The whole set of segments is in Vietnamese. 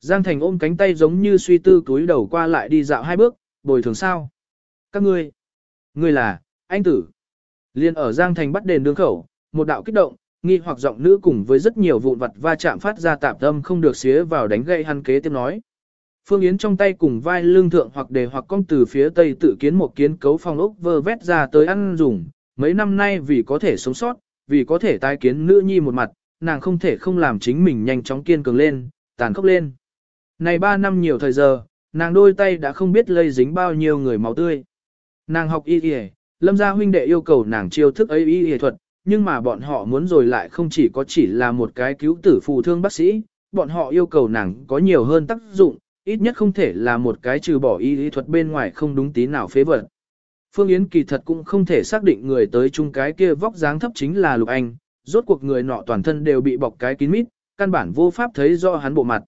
Giang Thành ôm cánh tay giống như suy tư túi đầu qua lại đi dạo hai bước, bồi thường sao? Các ngươi, ngươi là, anh tử. Liên ở Giang Thành bắt đền đường khẩu, một đạo kích động, nghi hoặc giọng nữ cùng với rất nhiều vụn vặt va chạm phát ra tạm tâm không được xía vào đánh gây hắn kế tiếp nói. Phương Yến trong tay cùng vai lương thượng hoặc đề hoặc cong từ phía tây tự kiến một kiến cấu phong ốc vơ vét ra tới ăn dùng, mấy năm nay vì có thể sống sót, vì có thể tái kiến nữ nhi một mặt, nàng không thể không làm chính mình nhanh chóng kiên cường lên, tàn khốc lên. Này ba năm nhiều thời giờ, nàng đôi tay đã không biết lây dính bao nhiêu người máu tươi. Nàng học y y, lâm gia huynh đệ yêu cầu nàng chiêu thức ấy y y thuật, nhưng mà bọn họ muốn rồi lại không chỉ có chỉ là một cái cứu tử phù thương bác sĩ, bọn họ yêu cầu nàng có nhiều hơn tác dụng, ít nhất không thể là một cái trừ bỏ y y thuật bên ngoài không đúng tí nào phế vật. Phương Yến kỳ thật cũng không thể xác định người tới chung cái kia vóc dáng thấp chính là Lục Anh, rốt cuộc người nọ toàn thân đều bị bọc cái kín mít, căn bản vô pháp thấy rõ hắn bộ mặt.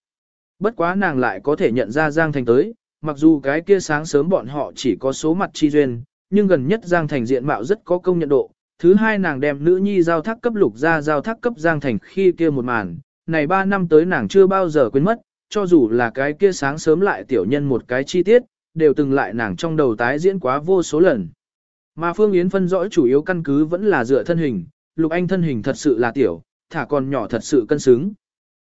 Bất quá nàng lại có thể nhận ra Giang Thành tới, mặc dù cái kia sáng sớm bọn họ chỉ có số mặt chi duyên, nhưng gần nhất Giang Thành diện mạo rất có công nhận độ. Thứ hai nàng đem nữ nhi giao thác cấp lục ra giao thác cấp Giang Thành khi kia một màn, này ba năm tới nàng chưa bao giờ quên mất, cho dù là cái kia sáng sớm lại tiểu nhân một cái chi tiết, đều từng lại nàng trong đầu tái diễn quá vô số lần. Mà Phương Yến phân rõ chủ yếu căn cứ vẫn là dựa thân hình, Lục Anh thân hình thật sự là tiểu, thả còn nhỏ thật sự cân xứng.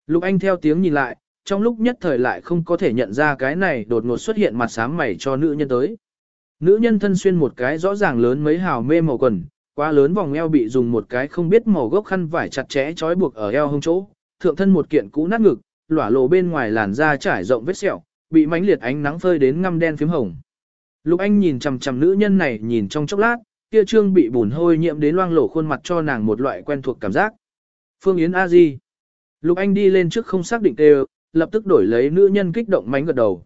Lục Anh theo tiếng nhìn lại, trong lúc nhất thời lại không có thể nhận ra cái này đột ngột xuất hiện mặt sám mày cho nữ nhân tới. Nữ nhân thân xuyên một cái rõ ràng lớn mấy hào mê màu quần, quá lớn vòng eo bị dùng một cái không biết màu gốc khăn vải chặt chẽ trói buộc ở eo hông chỗ, thượng thân một kiện cũ nát ngực, lỏa lộ bên ngoài làn da trải rộng vết sẹo, bị mánh liệt ánh nắng phơi đến ngăm đen phím hồng. Lục Anh nhìn chằm chằm nữ nhân này nhìn trong chốc lát, kia trương bị bùn hôi nhiễm đến loang lổ khuôn mặt cho nàng một loại quen thuộc cảm giác. Phương Yến A Di. Lục Anh đi lên trước không xác định đều, lập tức đổi lấy nữ nhân kích động mánh gật đầu.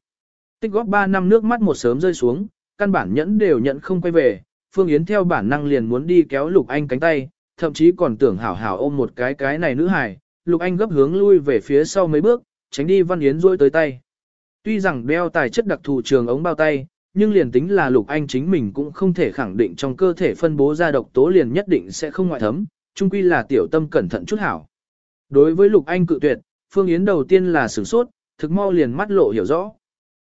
Tích góp 3 năm nước mắt một sớm rơi xuống, căn bản nhẫn đều nhận không quay về, Phương Yến theo bản năng liền muốn đi kéo Lục Anh cánh tay, thậm chí còn tưởng hảo hảo ôm một cái cái này nữ hài, Lục Anh gấp hướng lui về phía sau mấy bước, tránh đi Văn Yến rôi tới tay. Tuy rằng đeo tài chất đặc thù trường ống bao tay, nhưng liền tính là Lục Anh chính mình cũng không thể khẳng định trong cơ thể phân bố ra độc tố liền nhất định sẽ không ngoại thấm, chung quy là tiểu tâm cẩn thận chút hảo. Đối với Lục Anh cự tuyệt, Phương Yến đầu tiên là sửng sốt, thực mau liền mắt lộ hiểu rõ.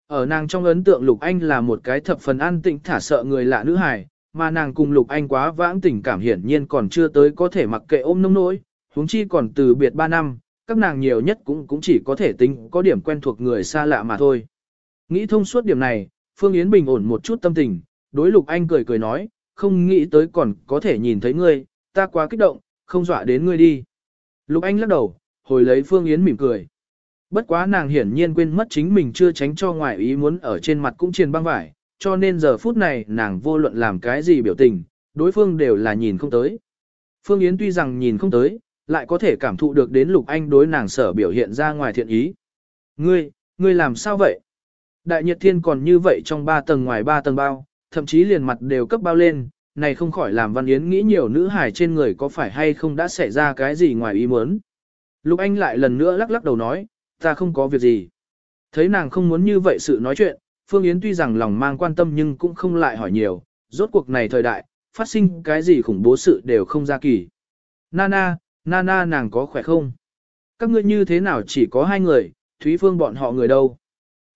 Ở nàng trong ấn tượng Lục Anh là một cái thập phần an tĩnh thả sợ người lạ nữ hài, mà nàng cùng Lục Anh quá vãng tình cảm hiển nhiên còn chưa tới có thể mặc kệ ôm nông nỗi, huống chi còn từ biệt 3 năm, các nàng nhiều nhất cũng cũng chỉ có thể tính có điểm quen thuộc người xa lạ mà thôi. Nghĩ thông suốt điểm này, Phương Yến bình ổn một chút tâm tình, đối Lục Anh cười cười nói, không nghĩ tới còn có thể nhìn thấy ngươi, ta quá kích động, không dọa đến ngươi đi. Lục Anh lắc đầu, hồi lấy Phương Yến mỉm cười. Bất quá nàng hiển nhiên quên mất chính mình chưa tránh cho ngoại ý muốn ở trên mặt cũng triền băng vải, cho nên giờ phút này nàng vô luận làm cái gì biểu tình, đối phương đều là nhìn không tới. Phương Yến tuy rằng nhìn không tới, lại có thể cảm thụ được đến Lục Anh đối nàng sở biểu hiện ra ngoài thiện ý. Ngươi, ngươi làm sao vậy? Đại nhiệt thiên còn như vậy trong ba tầng ngoài ba tầng bao, thậm chí liền mặt đều cấp bao lên, này không khỏi làm Văn Yến nghĩ nhiều nữ hải trên người có phải hay không đã xảy ra cái gì ngoài ý muốn. Lục Anh lại lần nữa lắc lắc đầu nói, ta không có việc gì. Thấy nàng không muốn như vậy sự nói chuyện, Phương Yến tuy rằng lòng mang quan tâm nhưng cũng không lại hỏi nhiều, rốt cuộc này thời đại, phát sinh cái gì khủng bố sự đều không ra kỳ. Nana, Nana nàng có khỏe không? Các ngươi như thế nào chỉ có hai người, Thúy Phương bọn họ người đâu?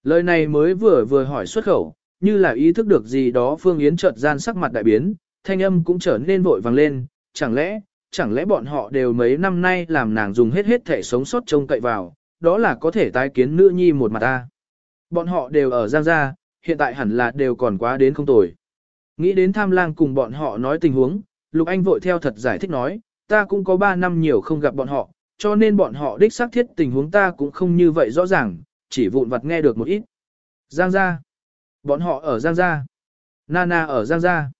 Lời này mới vừa vừa hỏi xuất khẩu, như là ý thức được gì đó Phương Yến chợt gian sắc mặt đại biến, thanh âm cũng trở nên vội vàng lên, chẳng lẽ, chẳng lẽ bọn họ đều mấy năm nay làm nàng dùng hết hết thể sống sót trông cậy vào, đó là có thể tái kiến nữ nhi một mặt ta. Bọn họ đều ở Giang Gia, hiện tại hẳn là đều còn quá đến không tồi. Nghĩ đến tham lang cùng bọn họ nói tình huống, Lục Anh vội theo thật giải thích nói, ta cũng có 3 năm nhiều không gặp bọn họ, cho nên bọn họ đích xác thiết tình huống ta cũng không như vậy rõ ràng, chỉ vụn vặt nghe được một ít. Giang gia. Bọn họ ở Giang gia. Nana ở Giang gia.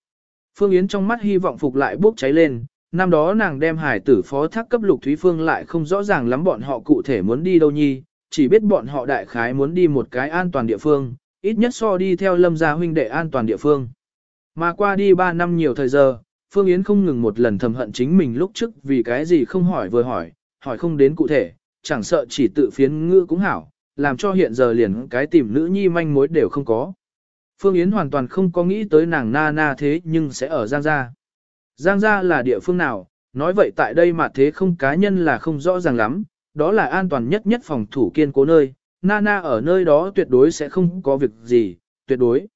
Phương Yến trong mắt hy vọng phục lại bốc cháy lên, năm đó nàng đem hải tử phó thác cấp lục Thúy Phương lại không rõ ràng lắm bọn họ cụ thể muốn đi đâu nhi, chỉ biết bọn họ đại khái muốn đi một cái an toàn địa phương, ít nhất so đi theo lâm gia huynh đệ an toàn địa phương. Mà qua đi 3 năm nhiều thời giờ, Phương Yến không ngừng một lần thầm hận chính mình lúc trước vì cái gì không hỏi vừa hỏi, hỏi không đến cụ thể, chẳng sợ chỉ tự phiến ngữ cũng hảo, làm cho hiện giờ liền cái tìm nữ nhi manh mối đều không có. Phương Yến hoàn toàn không có nghĩ tới nàng na na thế nhưng sẽ ở Giang Gia. Giang Gia là địa phương nào, nói vậy tại đây mà thế không cá nhân là không rõ ràng lắm, đó là an toàn nhất nhất phòng thủ kiên cố nơi, Nana ở nơi đó tuyệt đối sẽ không có việc gì, tuyệt đối.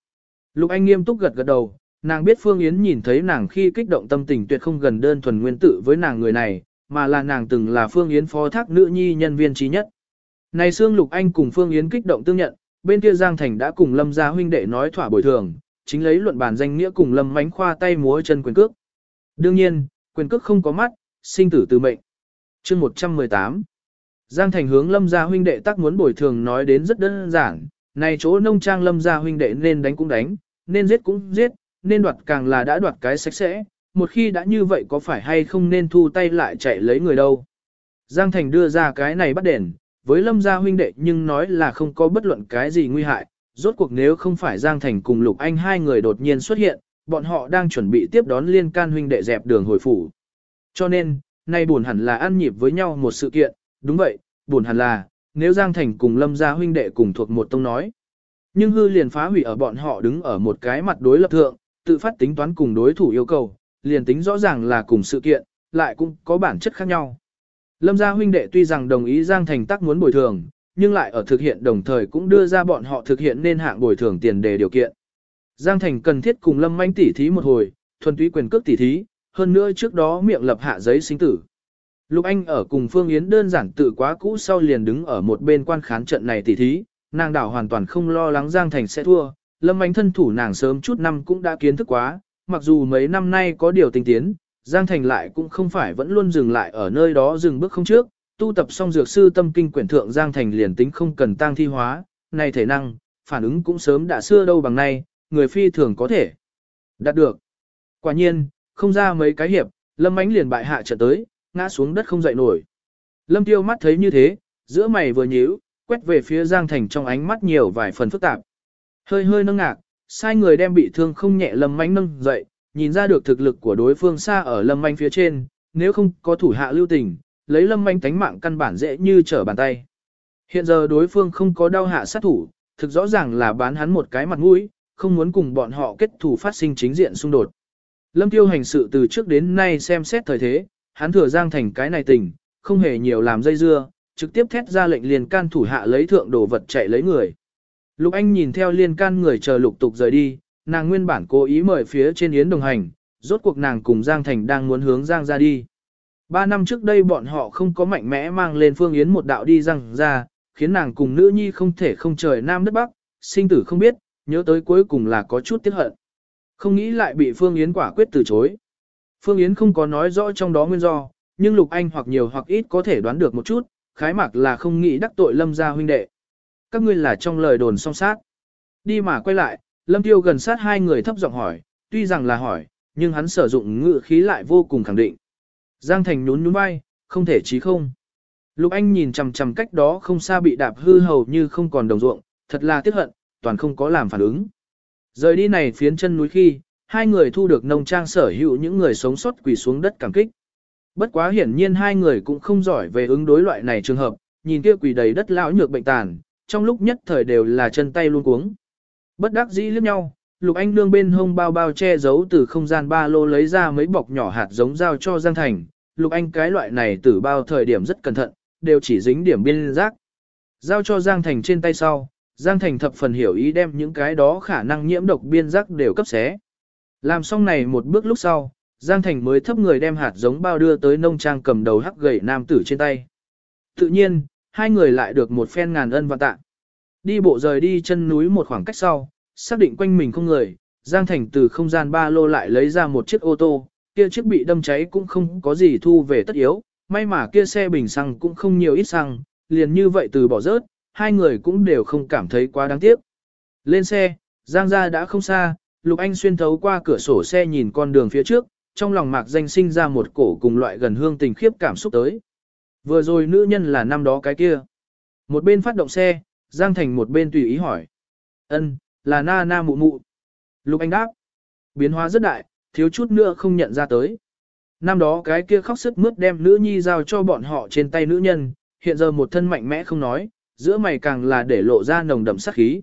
Lục Anh nghiêm túc gật gật đầu, nàng biết Phương Yến nhìn thấy nàng khi kích động tâm tình tuyệt không gần đơn thuần nguyên tử với nàng người này, mà là nàng từng là Phương Yến phó thác nữ nhi nhân viên trí nhất. Này xương Lục Anh cùng Phương Yến kích động tương nhận, bên kia Giang Thành đã cùng Lâm gia huynh đệ nói thỏa bồi thường, chính lấy luận bàn danh nghĩa cùng Lâm Mánh khoa tay múa chân quyền cước. Đương nhiên, quyền cước không có mắt, sinh tử từ mệnh. Chương 118 Giang Thành hướng Lâm gia huynh đệ tác muốn bồi thường nói đến rất đơn giản, này chỗ nông trang Lâm gia huynh đệ nên đánh cũng đánh, nên giết cũng giết, nên đoạt càng là đã đoạt cái sạch sẽ, một khi đã như vậy có phải hay không nên thu tay lại chạy lấy người đâu. Giang Thành đưa ra cái này bắt đền, với Lâm gia huynh đệ nhưng nói là không có bất luận cái gì nguy hại, rốt cuộc nếu không phải Giang Thành cùng Lục Anh hai người đột nhiên xuất hiện, bọn họ đang chuẩn bị tiếp đón liên can huynh đệ dẹp đường hồi phủ. Cho nên, nay buồn hẳn là ăn nhịp với nhau một sự kiện, đúng vậy, buồn hẳn là, nếu Giang Thành cùng Lâm gia huynh đệ cùng thuộc một tông nói. Nhưng hư liền phá hủy ở bọn họ đứng ở một cái mặt đối lập thượng, tự phát tính toán cùng đối thủ yêu cầu, liền tính rõ ràng là cùng sự kiện, lại cũng có bản chất khác nhau. Lâm gia huynh đệ tuy rằng đồng ý Giang Thành tác muốn bồi thường, nhưng lại ở thực hiện đồng thời cũng đưa ra bọn họ thực hiện nên hạng bồi thường tiền đề điều kiện. Giang Thành cần thiết cùng Lâm Manh tỉ thí một hồi, thuần túy quyền cước tỉ thí, hơn nữa trước đó miệng lập hạ giấy sinh tử. Lục Anh ở cùng Phương Yến đơn giản tự quá cũ sau liền đứng ở một bên quan khán trận này tỉ thí, nàng đảo hoàn toàn không lo lắng Giang Thành sẽ thua, Lâm Anh thân thủ nàng sớm chút năm cũng đã kiến thức quá, mặc dù mấy năm nay có điều tinh tiến, Giang Thành lại cũng không phải vẫn luôn dừng lại ở nơi đó dừng bước không trước, tu tập xong dược sư tâm kinh quyển thượng Giang Thành liền tính không cần tăng thi hóa, này thể năng, phản ứng cũng sớm đã xưa đâu bằng nay, người phi thường có thể đạt được. Quả nhiên, không ra mấy cái hiệp, Lâm Ánh liền bại hạ trận tới, ngã xuống đất không dậy nổi. Lâm Tiêu mắt thấy như thế, giữa mày vừa nhíu, quét về phía Giang Thành trong ánh mắt nhiều vài phần phức tạp. Hơi hơi nâng ngạc, sai người đem bị thương không nhẹ Lâm Ánh nâng dậy, nhìn ra được thực lực của đối phương xa ở Lâm Anh phía trên, nếu không có thủ hạ lưu tình, lấy Lâm Anh tánh mạng căn bản dễ như trở bàn tay. Hiện giờ đối phương không có đau hạ sát thủ, thực rõ ràng là bán hắn một cái mặt mũi, không muốn cùng bọn họ kết thù phát sinh chính diện xung đột. Lâm Tiêu hành sự từ trước đến nay xem xét thời thế, hắn thừa giang thành cái này tình, không hề nhiều làm dây dưa, trực tiếp thét ra lệnh liền can thủ hạ lấy thượng đồ vật chạy lấy người. Lục Anh nhìn theo liên can người chờ lục tục rời đi, nàng nguyên bản cố ý mời phía trên yến đồng hành, rốt cuộc nàng cùng Giang Thành đang muốn hướng Giang ra đi. Ba năm trước đây bọn họ không có mạnh mẽ mang lên phương yến một đạo đi Giang ra, khiến nàng cùng nữ nhi không thể không trời nam đất bắc, sinh tử không biết, nhớ tới cuối cùng là có chút tiếc hận. Không nghĩ lại bị Phương Yến quả quyết từ chối. Phương Yến không có nói rõ trong đó nguyên do, nhưng Lục Anh hoặc nhiều hoặc ít có thể đoán được một chút, khái mạc là không nghĩ đắc tội lâm gia huynh đệ. Các ngươi là trong lời đồn song sát. Đi mà quay lại, lâm tiêu gần sát hai người thấp giọng hỏi, tuy rằng là hỏi, nhưng hắn sử dụng ngữ khí lại vô cùng khẳng định. Giang Thành nhún nhún vai, không thể chí không. Lục Anh nhìn chằm chằm cách đó không xa bị đạp hư hầu như không còn đồng ruộng, thật là tiếc hận, toàn không có làm phản ứng. Rời đi này phiến chân núi khi, hai người thu được nông trang sở hữu những người sống sót quỳ xuống đất cảm kích. Bất quá hiển nhiên hai người cũng không giỏi về ứng đối loại này trường hợp, nhìn kia quỳ đầy đất lão nhược bệnh tàn, trong lúc nhất thời đều là chân tay luôn cuống. Bất đắc dĩ liếc nhau, Lục Anh nương bên hông bao bao che giấu từ không gian ba lô lấy ra mấy bọc nhỏ hạt giống giao cho Giang Thành. Lục Anh cái loại này từ bao thời điểm rất cẩn thận, đều chỉ dính điểm biên rác, Giao cho Giang Thành trên tay sau, Giang Thành thập phần hiểu ý đem những cái đó khả năng nhiễm độc biên giác đều cấp xé. Làm xong này một bước lúc sau, Giang Thành mới thấp người đem hạt giống bao đưa tới nông trang cầm đầu hắc gầy nam tử trên tay. Tự nhiên, hai người lại được một phen ngàn ân và tạ. Đi bộ rời đi chân núi một khoảng cách sau, xác định quanh mình không người, Giang Thành từ không gian ba lô lại lấy ra một chiếc ô tô, kia chiếc bị đâm cháy cũng không có gì thu về tất yếu, may mà kia xe bình xăng cũng không nhiều ít xăng, liền như vậy từ bỏ rớt, hai người cũng đều không cảm thấy quá đáng tiếc. Lên xe, Giang gia đã không xa, Lục Anh xuyên thấu qua cửa sổ xe nhìn con đường phía trước, trong lòng mạc danh sinh ra một cổ cùng loại gần hương tình khiếp cảm xúc tới. Vừa rồi nữ nhân là năm đó cái kia. Một bên phát động xe, Giang Thành một bên tùy ý hỏi. ân là na na mụ mụ. Lục Anh đáp. Biến hóa rất đại, thiếu chút nữa không nhận ra tới. Năm đó cái kia khóc sức mướt đem nữ nhi giao cho bọn họ trên tay nữ nhân, hiện giờ một thân mạnh mẽ không nói, giữa mày càng là để lộ ra nồng đậm sát khí.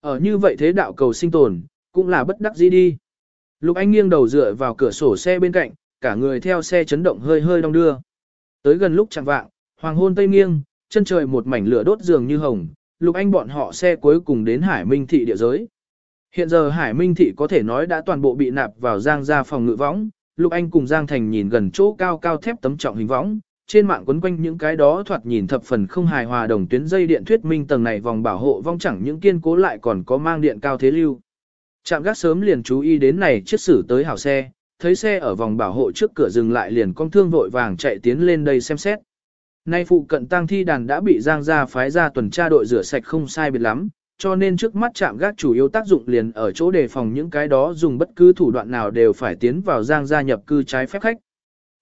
Ở như vậy thế đạo cầu sinh tồn, cũng là bất đắc dĩ đi. Lục Anh nghiêng đầu dựa vào cửa sổ xe bên cạnh, cả người theo xe chấn động hơi hơi đong đưa. Tới gần lúc chẳng vạng, hoàng hôn tây nghiêng, chân trời một mảnh lửa đốt dường như hồng, Lục Anh bọn họ xe cuối cùng đến Hải Minh Thị địa giới. Hiện giờ Hải Minh Thị có thể nói đã toàn bộ bị nạp vào Giang gia phòng ngự võng, Lục Anh cùng Giang Thành nhìn gần chỗ cao cao thép tấm trọng hình võng, trên mạng quấn quanh những cái đó thoạt nhìn thập phần không hài hòa đồng tuyến dây điện thuyết minh tầng này vòng bảo hộ vong chẳng những kiên cố lại còn có mang điện cao thế lưu. Trạm gác sớm liền chú ý đến này chiếc xử tới hảo xe, thấy xe ở vòng bảo hộ trước cửa dừng lại liền con thương vội vàng chạy tiến lên đây xem xét. Nay phụ cận tang thi đàn đã bị giang gia phái ra tuần tra đội rửa sạch không sai biệt lắm, cho nên trước mắt chạm gác chủ yếu tác dụng liền ở chỗ đề phòng những cái đó dùng bất cứ thủ đoạn nào đều phải tiến vào giang gia nhập cư trái phép khách.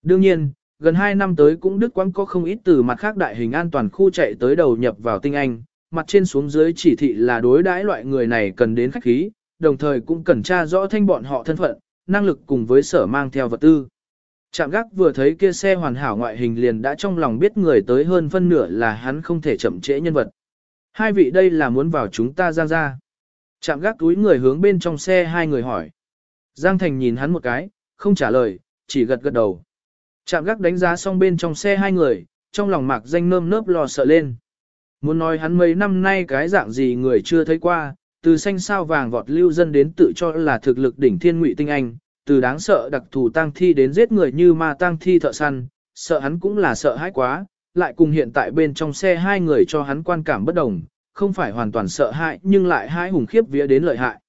Đương nhiên, gần 2 năm tới cũng đức quãng có không ít từ mặt khác đại hình an toàn khu chạy tới đầu nhập vào tinh anh, mặt trên xuống dưới chỉ thị là đối đãi loại người này cần đến khách khí, đồng thời cũng cần tra rõ thanh bọn họ thân phận, năng lực cùng với sở mang theo vật tư. Trạm gác vừa thấy kia xe hoàn hảo ngoại hình liền đã trong lòng biết người tới hơn phân nửa là hắn không thể chậm trễ nhân vật. Hai vị đây là muốn vào chúng ta giang ra. Trạm gác túi người hướng bên trong xe hai người hỏi. Giang Thành nhìn hắn một cái, không trả lời, chỉ gật gật đầu. Chạm gác đánh giá xong bên trong xe hai người, trong lòng mạc danh nơm nớp lo sợ lên. Muốn nói hắn mấy năm nay cái dạng gì người chưa thấy qua, từ xanh sao vàng vọt lưu dân đến tự cho là thực lực đỉnh thiên ngụy tinh anh, từ đáng sợ đặc thù tang thi đến giết người như ma tang thi thợ săn, sợ hắn cũng là sợ hãi quá, lại cùng hiện tại bên trong xe hai người cho hắn quan cảm bất đồng, không phải hoàn toàn sợ hãi nhưng lại hai hùng khiếp vía đến lợi hại.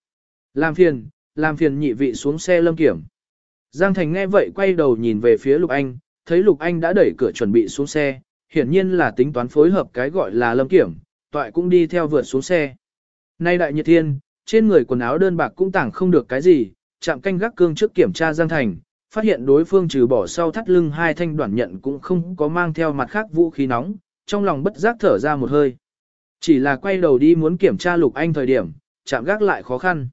Làm phiền, làm phiền nhị vị xuống xe lâm kiểm. Giang Thành nghe vậy quay đầu nhìn về phía Lục Anh, thấy Lục Anh đã đẩy cửa chuẩn bị xuống xe, hiển nhiên là tính toán phối hợp cái gọi là lâm kiểm, toại cũng đi theo vượt xuống xe. Nay đại nhiệt thiên, trên người quần áo đơn bạc cũng tảng không được cái gì, chạm canh gác cương trước kiểm tra Giang Thành, phát hiện đối phương trừ bỏ sau thắt lưng hai thanh đoạn nhận cũng không có mang theo mặt khác vũ khí nóng, trong lòng bất giác thở ra một hơi. Chỉ là quay đầu đi muốn kiểm tra Lục Anh thời điểm, chạm gác lại khó khăn.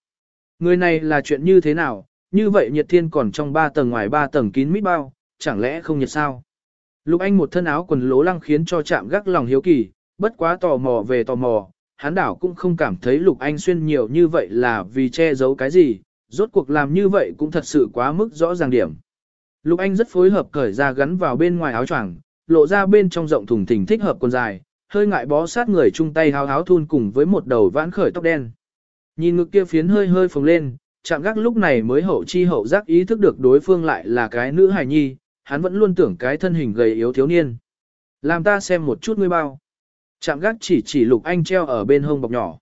Người này là chuyện như thế nào, như vậy nhiệt thiên còn trong ba tầng ngoài ba tầng kín mít bao, chẳng lẽ không nhiệt sao? Lục Anh một thân áo quần lố lăng khiến cho chạm gác lòng hiếu kỳ, bất quá tò mò về tò mò, hắn đảo cũng không cảm thấy Lục Anh xuyên nhiều như vậy là vì che giấu cái gì, rốt cuộc làm như vậy cũng thật sự quá mức rõ ràng điểm. Lục Anh rất phối hợp cởi ra gắn vào bên ngoài áo choàng, lộ ra bên trong rộng thùng thình thích hợp quần dài, hơi ngại bó sát người chung tay háo háo thun cùng với một đầu vãn khởi tóc đen. Nhìn ngực kia phiến hơi hơi phồng lên, chạm gác lúc này mới hậu chi hậu giác ý thức được đối phương lại là cái nữ hài nhi, hắn vẫn luôn tưởng cái thân hình gầy yếu thiếu niên. Làm ta xem một chút ngươi bao. Chạm gác chỉ chỉ Lục Anh treo ở bên hông bọc nhỏ.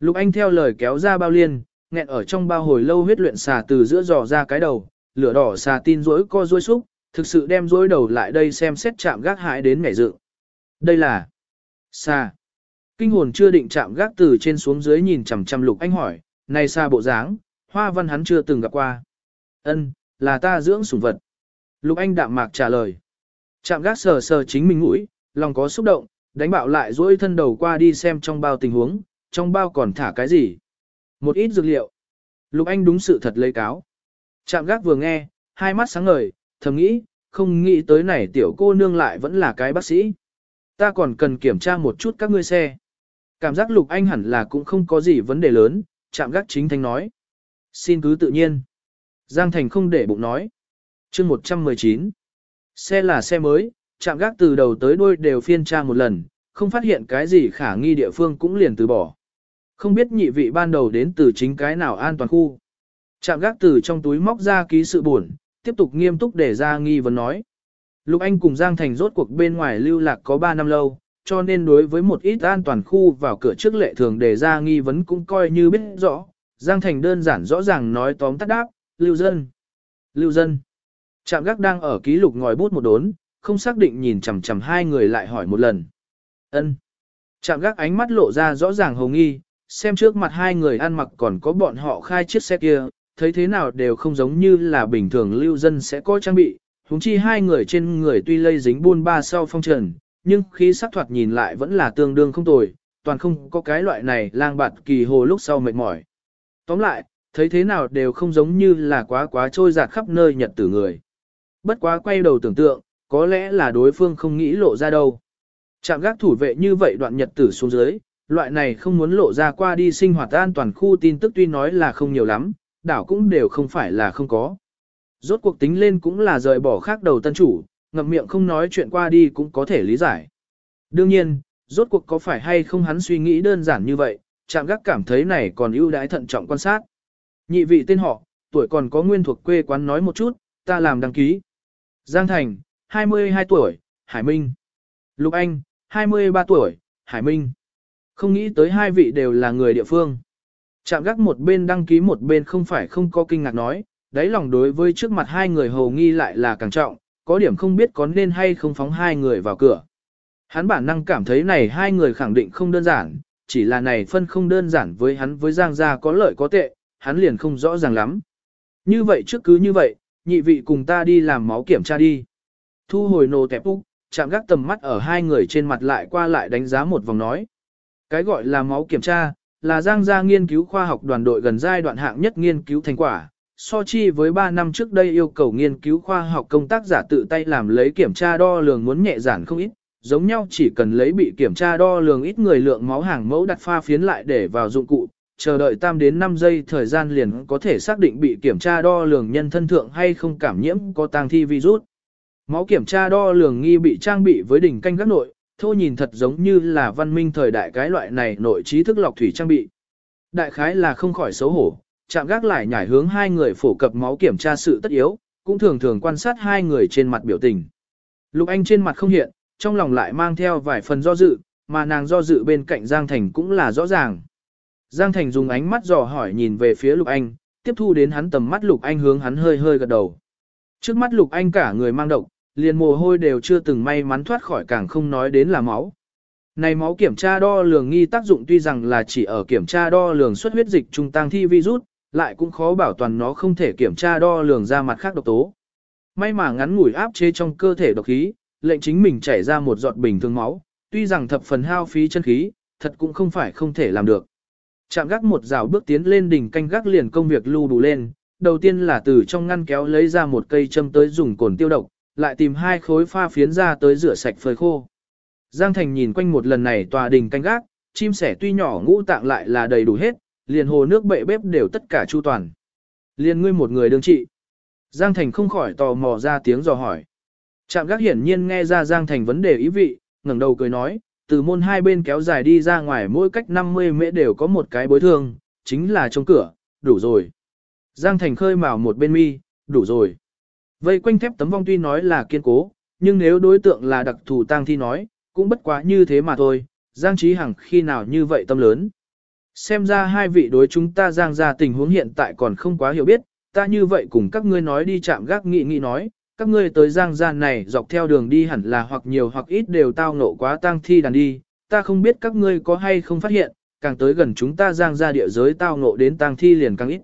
Lục Anh theo lời kéo ra bao liên, nghẹn ở trong bao hồi lâu huyết luyện xà từ giữa giò ra cái đầu, lửa đỏ xà tin rối co rối xúc, thực sự đem rối đầu lại đây xem xét chạm gác hại đến mẻ dự. Đây là xà. Kinh hồn chưa định chạm gác từ trên xuống dưới nhìn chằm chằm Lục Anh hỏi, này xa bộ dáng, hoa văn hắn chưa từng gặp qua. Ân, là ta dưỡng sủng vật. Lục Anh đạm mạc trả lời. Chạm gác sờ sờ chính mình mũi, lòng có xúc động, đánh bạo lại duỗi thân đầu qua đi xem trong bao tình huống, trong bao còn thả cái gì. Một ít dược liệu. Lục Anh đúng sự thật lấy cáo. Chạm gác vừa nghe, hai mắt sáng ngời, thầm nghĩ, không nghĩ tới này tiểu cô nương lại vẫn là cái bác sĩ. Ta còn cần kiểm tra một chút các ngươi xe. Cảm giác Lục Anh hẳn là cũng không có gì vấn đề lớn, chạm gác chính thanh nói. Xin cứ tự nhiên. Giang Thành không để bụng nói. chương 119. Xe là xe mới, chạm gác từ đầu tới đuôi đều phiên tra một lần, không phát hiện cái gì khả nghi địa phương cũng liền từ bỏ. Không biết nhị vị ban đầu đến từ chính cái nào an toàn khu. Chạm gác từ trong túi móc ra ký sự buồn, tiếp tục nghiêm túc để ra nghi vấn nói. Lục Anh cùng Giang Thành rốt cuộc bên ngoài lưu lạc có 3 năm lâu, cho nên đối với một ít an toàn khu vào cửa trước lệ thường để ra nghi vấn cũng coi như biết rõ. Giang Thành đơn giản rõ ràng nói tóm tắt đáp, lưu dân. Lưu dân. Trạm gác đang ở ký lục ngòi bút một đốn, không xác định nhìn chằm chằm hai người lại hỏi một lần. Ân. Trạm gác ánh mắt lộ ra rõ ràng hồng nghi, xem trước mặt hai người ăn mặc còn có bọn họ khai chiếc xe kia, thấy thế nào đều không giống như là bình thường lưu dân sẽ có trang bị, huống chi hai người trên người tuy lây dính buôn ba sau phong trần, nhưng khi sắc thoạt nhìn lại vẫn là tương đương không tồi, toàn không có cái loại này lang bạt kỳ hồ lúc sau mệt mỏi. Tóm lại, thấy thế nào đều không giống như là quá quá trôi giạt khắp nơi nhật tử người. Bất quá quay đầu tưởng tượng, có lẽ là đối phương không nghĩ lộ ra đâu. Trạm gác thủ vệ như vậy đoạn nhật tử xuống dưới, loại này không muốn lộ ra qua đi sinh hoạt an toàn khu tin tức tuy nói là không nhiều lắm, đảo cũng đều không phải là không có. Rốt cuộc tính lên cũng là rời bỏ khác đầu tân chủ, ngậm miệng không nói chuyện qua đi cũng có thể lý giải. Đương nhiên, Rốt cuộc có phải hay không hắn suy nghĩ đơn giản như vậy, chạm gác cảm thấy này còn ưu đãi thận trọng quan sát. Nhị vị tên họ, tuổi còn có nguyên thuộc quê quán nói một chút, ta làm đăng ký. Giang Thành, 22 tuổi, Hải Minh. Lục Anh, 23 tuổi, Hải Minh. Không nghĩ tới hai vị đều là người địa phương. Chạm gác một bên đăng ký một bên không phải không có kinh ngạc nói, đáy lòng đối với trước mặt hai người hầu nghi lại là càng trọng, có điểm không biết có nên hay không phóng hai người vào cửa. Hắn bản năng cảm thấy này hai người khẳng định không đơn giản, chỉ là này phân không đơn giản với hắn với Giang gia có lợi có tệ, hắn liền không rõ ràng lắm. Như vậy trước cứ như vậy, nhị vị cùng ta đi làm máu kiểm tra đi. Thu hồi nô tẹp úc, chạm gác tầm mắt ở hai người trên mặt lại qua lại đánh giá một vòng nói. Cái gọi là máu kiểm tra, là Giang gia nghiên cứu khoa học đoàn đội gần giai đoạn hạng nhất nghiên cứu thành quả. So chi với 3 năm trước đây yêu cầu nghiên cứu khoa học công tác giả tự tay làm lấy kiểm tra đo lường muốn nhẹ giản không ít, giống nhau chỉ cần lấy bị kiểm tra đo lường ít người lượng máu hàng mẫu đặt pha phiến lại để vào dụng cụ, chờ đợi tam đến 5 giây thời gian liền có thể xác định bị kiểm tra đo lường nhân thân thượng hay không cảm nhiễm có tang thi virus. Máu kiểm tra đo lường nghi bị trang bị với đỉnh canh các nội, thô nhìn thật giống như là văn minh thời đại cái loại này nội trí thức lọc thủy trang bị. Đại khái là không khỏi xấu hổ, chạm gác lại nhảy hướng hai người phổ cập máu kiểm tra sự tất yếu, cũng thường thường quan sát hai người trên mặt biểu tình. Lục Anh trên mặt không hiện, trong lòng lại mang theo vài phần do dự, mà nàng do dự bên cạnh Giang Thành cũng là rõ ràng. Giang Thành dùng ánh mắt dò hỏi nhìn về phía Lục Anh, tiếp thu đến hắn tầm mắt Lục Anh hướng hắn hơi hơi gật đầu. Trước mắt Lục Anh cả người mang độc, liền mồ hôi đều chưa từng may mắn thoát khỏi càng không nói đến là máu. Này máu kiểm tra đo lường nghi tác dụng tuy rằng là chỉ ở kiểm tra đo lường xuất huyết dịch trung tăng thi virus, lại cũng khó bảo toàn nó không thể kiểm tra đo lường ra mặt khác độc tố. May mà ngắn ngủi áp chế trong cơ thể độc khí, lệnh chính mình chảy ra một giọt bình thường máu, tuy rằng thập phần hao phí chân khí, thật cũng không phải không thể làm được. Chạm gác một rào bước tiến lên đỉnh canh gác liền công việc lưu đủ lên, đầu tiên là từ trong ngăn kéo lấy ra một cây châm tới dùng cồn tiêu độc, lại tìm hai khối pha phiến ra tới rửa sạch phơi khô. Giang Thành nhìn quanh một lần này tòa đình canh gác, chim sẻ tuy nhỏ ngũ tạng lại là đầy đủ hết, liền hồ nước bệ bếp đều tất cả chu toàn. Liền ngươi một người đương trị. Giang Thành không khỏi tò mò ra tiếng dò hỏi. Trạm gác hiển nhiên nghe ra Giang Thành vấn đề ý vị, ngẩng đầu cười nói, từ môn hai bên kéo dài đi ra ngoài mỗi cách 50 mễ đều có một cái bối thương, chính là trong cửa, đủ rồi. Giang Thành khơi mào một bên mi, đủ rồi. Vây quanh thép tấm vong tuy nói là kiên cố, nhưng nếu đối tượng là đặc thù tang thi nói, cũng bất quá như thế mà thôi, Giang Trí Hằng khi nào như vậy tâm lớn. Xem ra hai vị đối chúng ta Giang ra tình huống hiện tại còn không quá hiểu biết, ta như vậy cùng các ngươi nói đi chạm gác nghị nghị nói, các ngươi tới Giang gia này dọc theo đường đi hẳn là hoặc nhiều hoặc ít đều tao nộ quá tang thi đàn đi, ta không biết các ngươi có hay không phát hiện, càng tới gần chúng ta Giang gia địa giới tao nộ đến tang thi liền càng ít.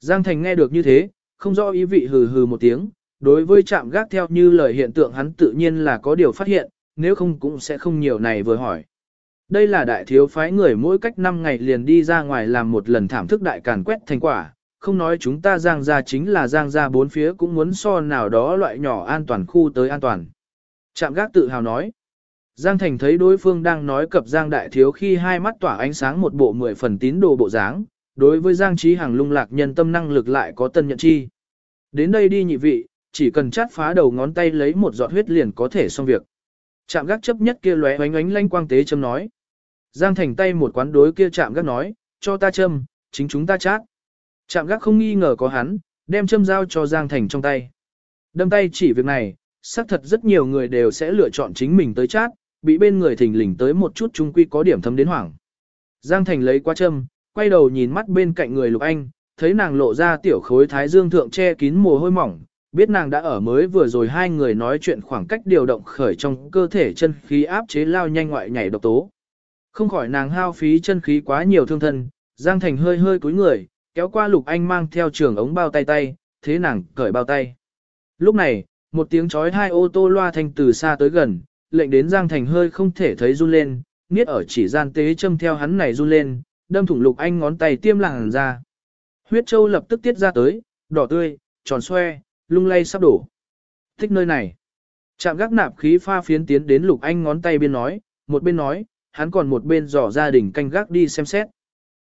Giang Thành nghe được như thế, không rõ ý vị hừ hừ một tiếng, đối với chạm gác theo như lời hiện tượng hắn tự nhiên là có điều phát hiện, nếu không cũng sẽ không nhiều này vừa hỏi. Đây là đại thiếu phái người mỗi cách 5 ngày liền đi ra ngoài làm một lần thảm thức đại càn quét thành quả, không nói chúng ta giang ra chính là giang ra bốn phía cũng muốn so nào đó loại nhỏ an toàn khu tới an toàn. Trạm gác tự hào nói. Giang Thành thấy đối phương đang nói cập Giang Đại Thiếu khi hai mắt tỏa ánh sáng một bộ mười phần tín đồ bộ dáng, đối với Giang Trí Hằng lung lạc nhân tâm năng lực lại có tân nhận chi. Đến đây đi nhị vị, chỉ cần chát phá đầu ngón tay lấy một giọt huyết liền có thể xong việc. Trạm gác chấp nhất kia lóe ánh ánh lanh quang tế châm nói. Giang Thành tay một quán đối kia chạm gác nói, cho ta châm, chính chúng ta chát. Trạm gác không nghi ngờ có hắn, đem châm dao cho Giang Thành trong tay. Đâm tay chỉ việc này, xác thật rất nhiều người đều sẽ lựa chọn chính mình tới chát, bị bên người thình lình tới một chút trung quy có điểm thấm đến hoảng. Giang Thành lấy qua châm, quay đầu nhìn mắt bên cạnh người Lục Anh, thấy nàng lộ ra tiểu khối thái dương thượng che kín mồ hôi mỏng, biết nàng đã ở mới vừa rồi hai người nói chuyện khoảng cách điều động khởi trong cơ thể chân khí áp chế lao nhanh ngoại nhảy độc tố. Không khỏi nàng hao phí chân khí quá nhiều thương thân, Giang Thành hơi hơi cúi người, kéo qua Lục Anh mang theo trường ống bao tay tay, thế nàng cởi bao tay. Lúc này, một tiếng chói hai ô tô loa thanh từ xa tới gần, lệnh đến Giang Thành hơi không thể thấy run lên, niết ở chỉ gian tế châm theo hắn này run lên, đâm thủng Lục Anh ngón tay tiêm làng ra. Huyết châu lập tức tiết ra tới, đỏ tươi, tròn xoe, lung lay sắp đổ. Thích nơi này. Chạm gác nạp khí pha phiến tiến đến Lục Anh ngón tay bên nói, một bên nói, hắn còn một bên dò gia đình canh gác đi xem xét.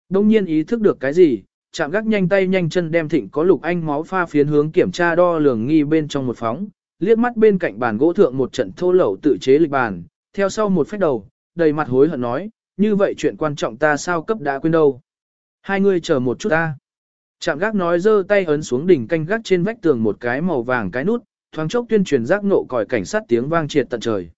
Đông nhiên ý thức được cái gì, chạm gác nhanh tay nhanh chân đem thịnh có lục anh máu pha phiến hướng kiểm tra đo lường nghi bên trong một phóng, liếc mắt bên cạnh bàn gỗ thượng một trận thô lẩu tự chế lịch bàn, theo sau một phép đầu, đầy mặt hối hận nói, như vậy chuyện quan trọng ta sao cấp đã quên đâu. Hai người chờ một chút ta. Trạm gác nói giơ tay ấn xuống đỉnh canh gác trên vách tường một cái màu vàng cái nút, thoáng chốc tuyên truyền giác nộ còi cảnh sát tiếng vang triệt tận trời.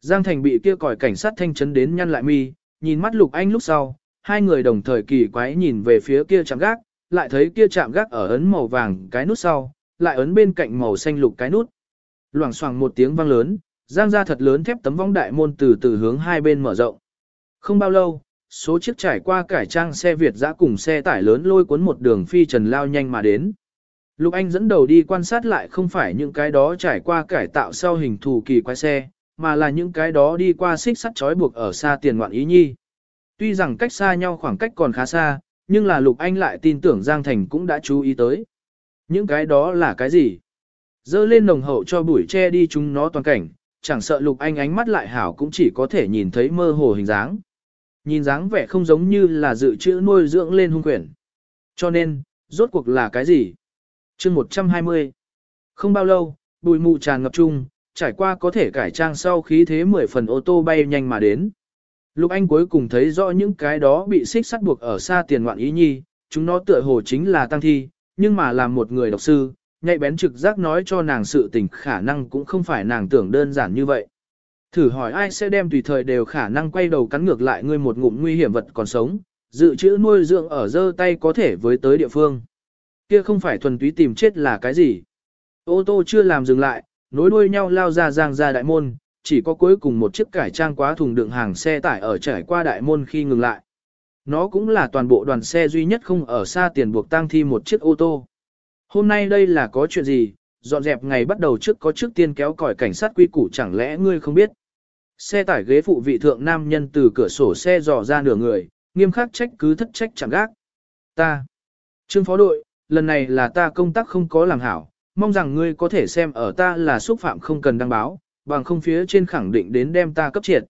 Giang Thành bị kia còi cảnh sát thanh chấn đến nhăn lại mi, nhìn mắt Lục Anh lúc sau, hai người đồng thời kỳ quái nhìn về phía kia chạm gác, lại thấy kia chạm gác ở ấn màu vàng cái nút sau, lại ấn bên cạnh màu xanh lục cái nút. Loảng xoảng một tiếng vang lớn, giang ra thật lớn thép tấm vong đại môn từ từ hướng hai bên mở rộng. Không bao lâu, số chiếc trải qua cải trang xe Việt dã cùng xe tải lớn lôi cuốn một đường phi trần lao nhanh mà đến. Lục Anh dẫn đầu đi quan sát lại không phải những cái đó trải qua cải tạo sau hình thù kỳ quái xe, mà là những cái đó đi qua xích sắt trói buộc ở xa tiền ngoạn ý nhi. Tuy rằng cách xa nhau khoảng cách còn khá xa, nhưng là Lục Anh lại tin tưởng Giang Thành cũng đã chú ý tới. Những cái đó là cái gì? Dơ lên nồng hậu cho bụi che đi chúng nó toàn cảnh, chẳng sợ Lục Anh ánh mắt lại hảo cũng chỉ có thể nhìn thấy mơ hồ hình dáng. Nhìn dáng vẻ không giống như là dự trữ nuôi dưỡng lên hung quyển. Cho nên, rốt cuộc là cái gì? chương 120. Không bao lâu, bụi mù tràn ngập chung, trải qua có thể cải trang sau khí thế 10 phần ô tô bay nhanh mà đến. Lục Anh cuối cùng thấy rõ những cái đó bị xích sắt buộc ở xa tiền ngoạn ý nhi, chúng nó tựa hồ chính là tăng thi, nhưng mà làm một người độc sư, nhạy bén trực giác nói cho nàng sự tình khả năng cũng không phải nàng tưởng đơn giản như vậy. Thử hỏi ai sẽ đem tùy thời đều khả năng quay đầu cắn ngược lại ngươi một ngụm nguy hiểm vật còn sống, dự trữ nuôi dưỡng ở dơ tay có thể với tới địa phương. Kia không phải thuần túy tìm chết là cái gì. Ô tô chưa làm dừng lại, nối đuôi nhau lao ra giang ra đại môn, chỉ có cuối cùng một chiếc cải trang quá thùng đựng hàng xe tải ở trải qua đại môn khi ngừng lại. Nó cũng là toàn bộ đoàn xe duy nhất không ở xa tiền buộc tang thi một chiếc ô tô. Hôm nay đây là có chuyện gì, dọn dẹp ngày bắt đầu trước có trước tiên kéo còi cảnh sát quy củ chẳng lẽ ngươi không biết. Xe tải ghế phụ vị thượng nam nhân từ cửa sổ xe dò ra nửa người, nghiêm khắc trách cứ thất trách chẳng gác. Ta, trương phó đội, lần này là ta công tác không có làm hảo, mong rằng ngươi có thể xem ở ta là xúc phạm không cần đăng báo, bằng không phía trên khẳng định đến đem ta cấp triệt.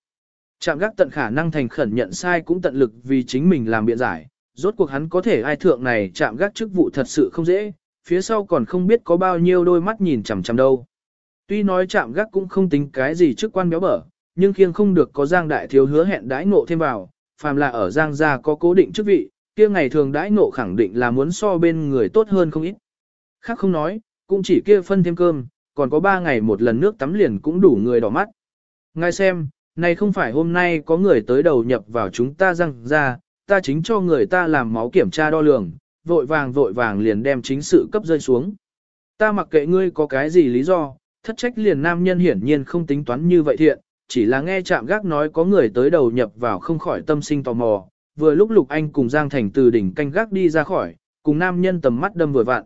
Trạm gác tận khả năng thành khẩn nhận sai cũng tận lực vì chính mình làm biện giải, rốt cuộc hắn có thể ai thượng này chạm gác chức vụ thật sự không dễ, phía sau còn không biết có bao nhiêu đôi mắt nhìn chằm chằm đâu. Tuy nói chạm gác cũng không tính cái gì chức quan béo bở, nhưng khiêng không được có giang đại thiếu hứa hẹn đãi ngộ thêm vào, phàm là ở giang gia có cố định chức vị, kia ngày thường đãi ngộ khẳng định là muốn so bên người tốt hơn không ít. Khác không nói, cũng chỉ kia phân thêm cơm, còn có 3 ngày một lần nước tắm liền cũng đủ người đỏ mắt. Ngài xem, này không phải hôm nay có người tới đầu nhập vào chúng ta răng ra, ta chính cho người ta làm máu kiểm tra đo lường, vội vàng vội vàng liền đem chính sự cấp rơi xuống. Ta mặc kệ ngươi có cái gì lý do, thất trách liền nam nhân hiển nhiên không tính toán như vậy thiện, chỉ là nghe chạm gác nói có người tới đầu nhập vào không khỏi tâm sinh tò mò, vừa lúc Lục Anh cùng Giang Thành từ đỉnh canh gác đi ra khỏi, cùng nam nhân tầm mắt đâm vừa vặn.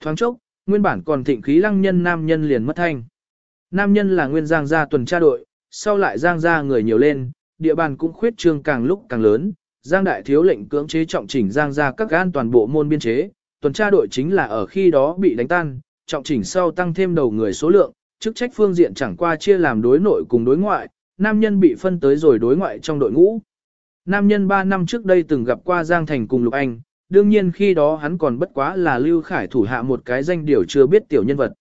Thoáng chốc, nguyên bản còn thịnh khí lăng nhân nam nhân liền mất thanh. Nam nhân là nguyên giang gia tuần tra đội, sau lại giang gia người nhiều lên, địa bàn cũng khuyết trương càng lúc càng lớn, giang đại thiếu lệnh cưỡng chế trọng chỉnh giang gia các gan toàn bộ môn biên chế, tuần tra đội chính là ở khi đó bị đánh tan, trọng chỉnh sau tăng thêm đầu người số lượng, chức trách phương diện chẳng qua chia làm đối nội cùng đối ngoại, nam nhân bị phân tới rồi đối ngoại trong đội ngũ. Nam nhân 3 năm trước đây từng gặp qua Giang Thành cùng Lục Anh, đương nhiên khi đó hắn còn bất quá là Lưu Khải thủ hạ một cái danh điều chưa biết tiểu nhân vật.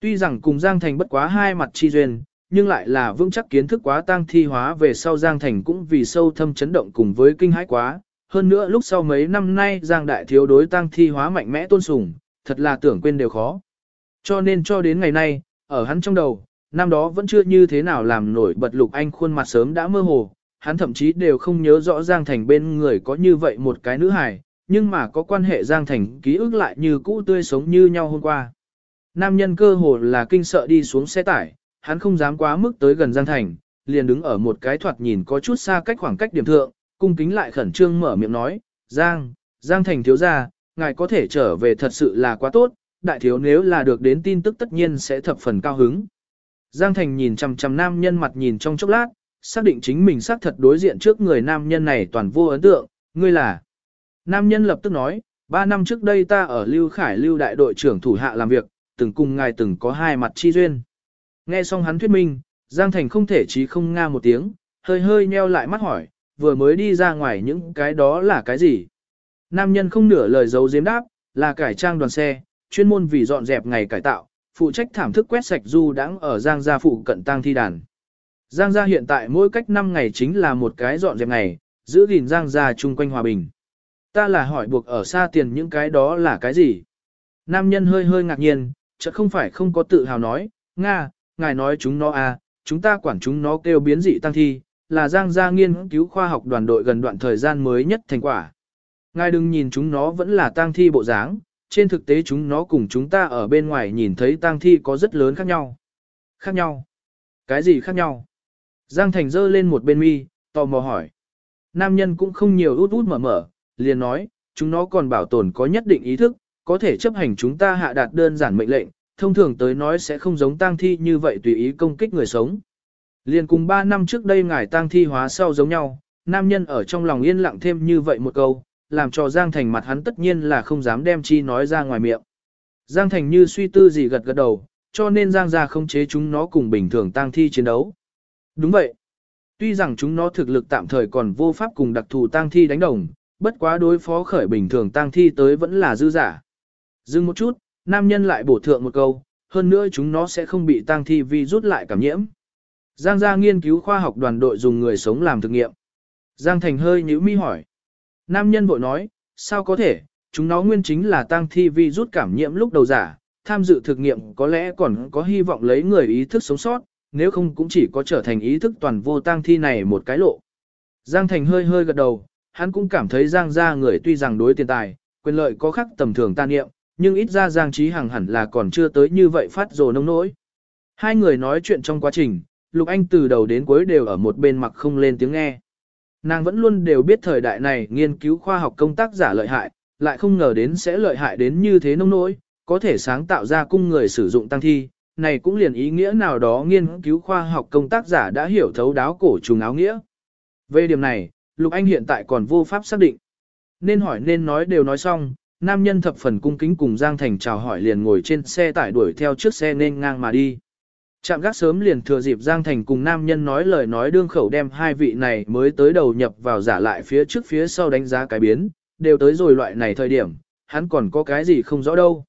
Tuy rằng cùng Giang Thành bất quá hai mặt chi duyên, nhưng lại là vững chắc kiến thức quá tăng thi hóa về sau Giang Thành cũng vì sâu thâm chấn động cùng với kinh hãi quá. Hơn nữa lúc sau mấy năm nay Giang Đại Thiếu đối tăng thi hóa mạnh mẽ tôn sùng, thật là tưởng quên đều khó. Cho nên cho đến ngày nay, ở hắn trong đầu, năm đó vẫn chưa như thế nào làm nổi bật lục anh khuôn mặt sớm đã mơ hồ, hắn thậm chí đều không nhớ rõ Giang Thành bên người có như vậy một cái nữ hài, nhưng mà có quan hệ Giang Thành ký ức lại như cũ tươi sống như nhau hôm qua. Nam nhân cơ hồ là kinh sợ đi xuống xe tải, hắn không dám quá mức tới gần Giang Thành, liền đứng ở một cái thoạt nhìn có chút xa cách khoảng cách điểm thượng, cung kính lại khẩn trương mở miệng nói, Giang, Giang Thành thiếu gia, ngài có thể trở về thật sự là quá tốt, đại thiếu nếu là được đến tin tức tất nhiên sẽ thập phần cao hứng. Giang Thành nhìn chằm chằm nam nhân mặt nhìn trong chốc lát, xác định chính mình xác thật đối diện trước người nam nhân này toàn vô ấn tượng, ngươi là. Nam nhân lập tức nói, ba năm trước đây ta ở Lưu Khải Lưu đại đội trưởng thủ hạ làm việc, từng cùng ngài từng có hai mặt chi duyên. Nghe xong hắn thuyết minh, Giang Thành không thể chí không nga một tiếng, hơi hơi nheo lại mắt hỏi, vừa mới đi ra ngoài những cái đó là cái gì? Nam nhân không nửa lời giấu giếm đáp, là cải trang đoàn xe, chuyên môn vì dọn dẹp ngày cải tạo, phụ trách thảm thức quét sạch du đãng ở Giang gia phụ cận tang thi đàn. Giang gia hiện tại mỗi cách 5 ngày chính là một cái dọn dẹp ngày, giữ gìn Giang gia chung quanh hòa bình. Ta là hỏi buộc ở xa tiền những cái đó là cái gì? Nam nhân hơi hơi ngạc nhiên, chợt không phải không có tự hào nói, Nga, ngài nói chúng nó à, chúng ta quản chúng nó kêu biến dị tăng thi, là Giang gia nghiên cứu khoa học đoàn đội gần đoạn thời gian mới nhất thành quả. Ngài đừng nhìn chúng nó vẫn là tang thi bộ dáng, trên thực tế chúng nó cùng chúng ta ở bên ngoài nhìn thấy tang thi có rất lớn khác nhau. Khác nhau? Cái gì khác nhau? Giang Thành giơ lên một bên mi, tò mò hỏi. Nam nhân cũng không nhiều út út mở mở, liền nói, chúng nó còn bảo tồn có nhất định ý thức, có thể chấp hành chúng ta hạ đạt đơn giản mệnh lệnh, thông thường tới nói sẽ không giống tang thi như vậy tùy ý công kích người sống. Liền cùng 3 năm trước đây ngài tang thi hóa sau giống nhau, nam nhân ở trong lòng yên lặng thêm như vậy một câu, làm cho Giang Thành mặt hắn tất nhiên là không dám đem chi nói ra ngoài miệng. Giang Thành như suy tư gì gật gật đầu, cho nên Giang gia không chế chúng nó cùng bình thường tang thi chiến đấu. Đúng vậy. Tuy rằng chúng nó thực lực tạm thời còn vô pháp cùng đặc thù tang thi đánh đồng, bất quá đối phó khởi bình thường tang thi tới vẫn là dư giả. Dừng một chút, nam nhân lại bổ thượng một câu, hơn nữa chúng nó sẽ không bị tang thi vi rút lại cảm nhiễm. Giang gia nghiên cứu khoa học đoàn đội dùng người sống làm thực nghiệm. Giang Thành hơi nhíu mi hỏi. Nam nhân vội nói, sao có thể, chúng nó nguyên chính là tang thi vi rút cảm nhiễm lúc đầu giả, tham dự thực nghiệm có lẽ còn có hy vọng lấy người ý thức sống sót, nếu không cũng chỉ có trở thành ý thức toàn vô tang thi này một cái lộ. Giang Thành hơi hơi gật đầu, hắn cũng cảm thấy Giang gia người tuy rằng đối tiền tài, quyền lợi có khác tầm thường tan niệm, nhưng ít ra Giang Trí Hằng hẳn là còn chưa tới như vậy phát rồ nông nỗi. Hai người nói chuyện trong quá trình, Lục Anh từ đầu đến cuối đều ở một bên mặc không lên tiếng nghe. Nàng vẫn luôn đều biết thời đại này nghiên cứu khoa học công tác giả lợi hại, lại không ngờ đến sẽ lợi hại đến như thế nông nỗi, có thể sáng tạo ra cung người sử dụng tăng thi, này cũng liền ý nghĩa nào đó nghiên cứu khoa học công tác giả đã hiểu thấu đáo cổ trùng áo nghĩa. Về điểm này, Lục Anh hiện tại còn vô pháp xác định. Nên hỏi nên nói đều nói xong, nam nhân thập phần cung kính cùng Giang Thành chào hỏi liền ngồi trên xe tải đuổi theo trước xe nên ngang mà đi. Trạm gác sớm liền thừa dịp Giang Thành cùng nam nhân nói lời nói đương khẩu đem hai vị này mới tới đầu nhập vào giả lại phía trước phía sau đánh giá cái biến, đều tới rồi loại này thời điểm, hắn còn có cái gì không rõ đâu.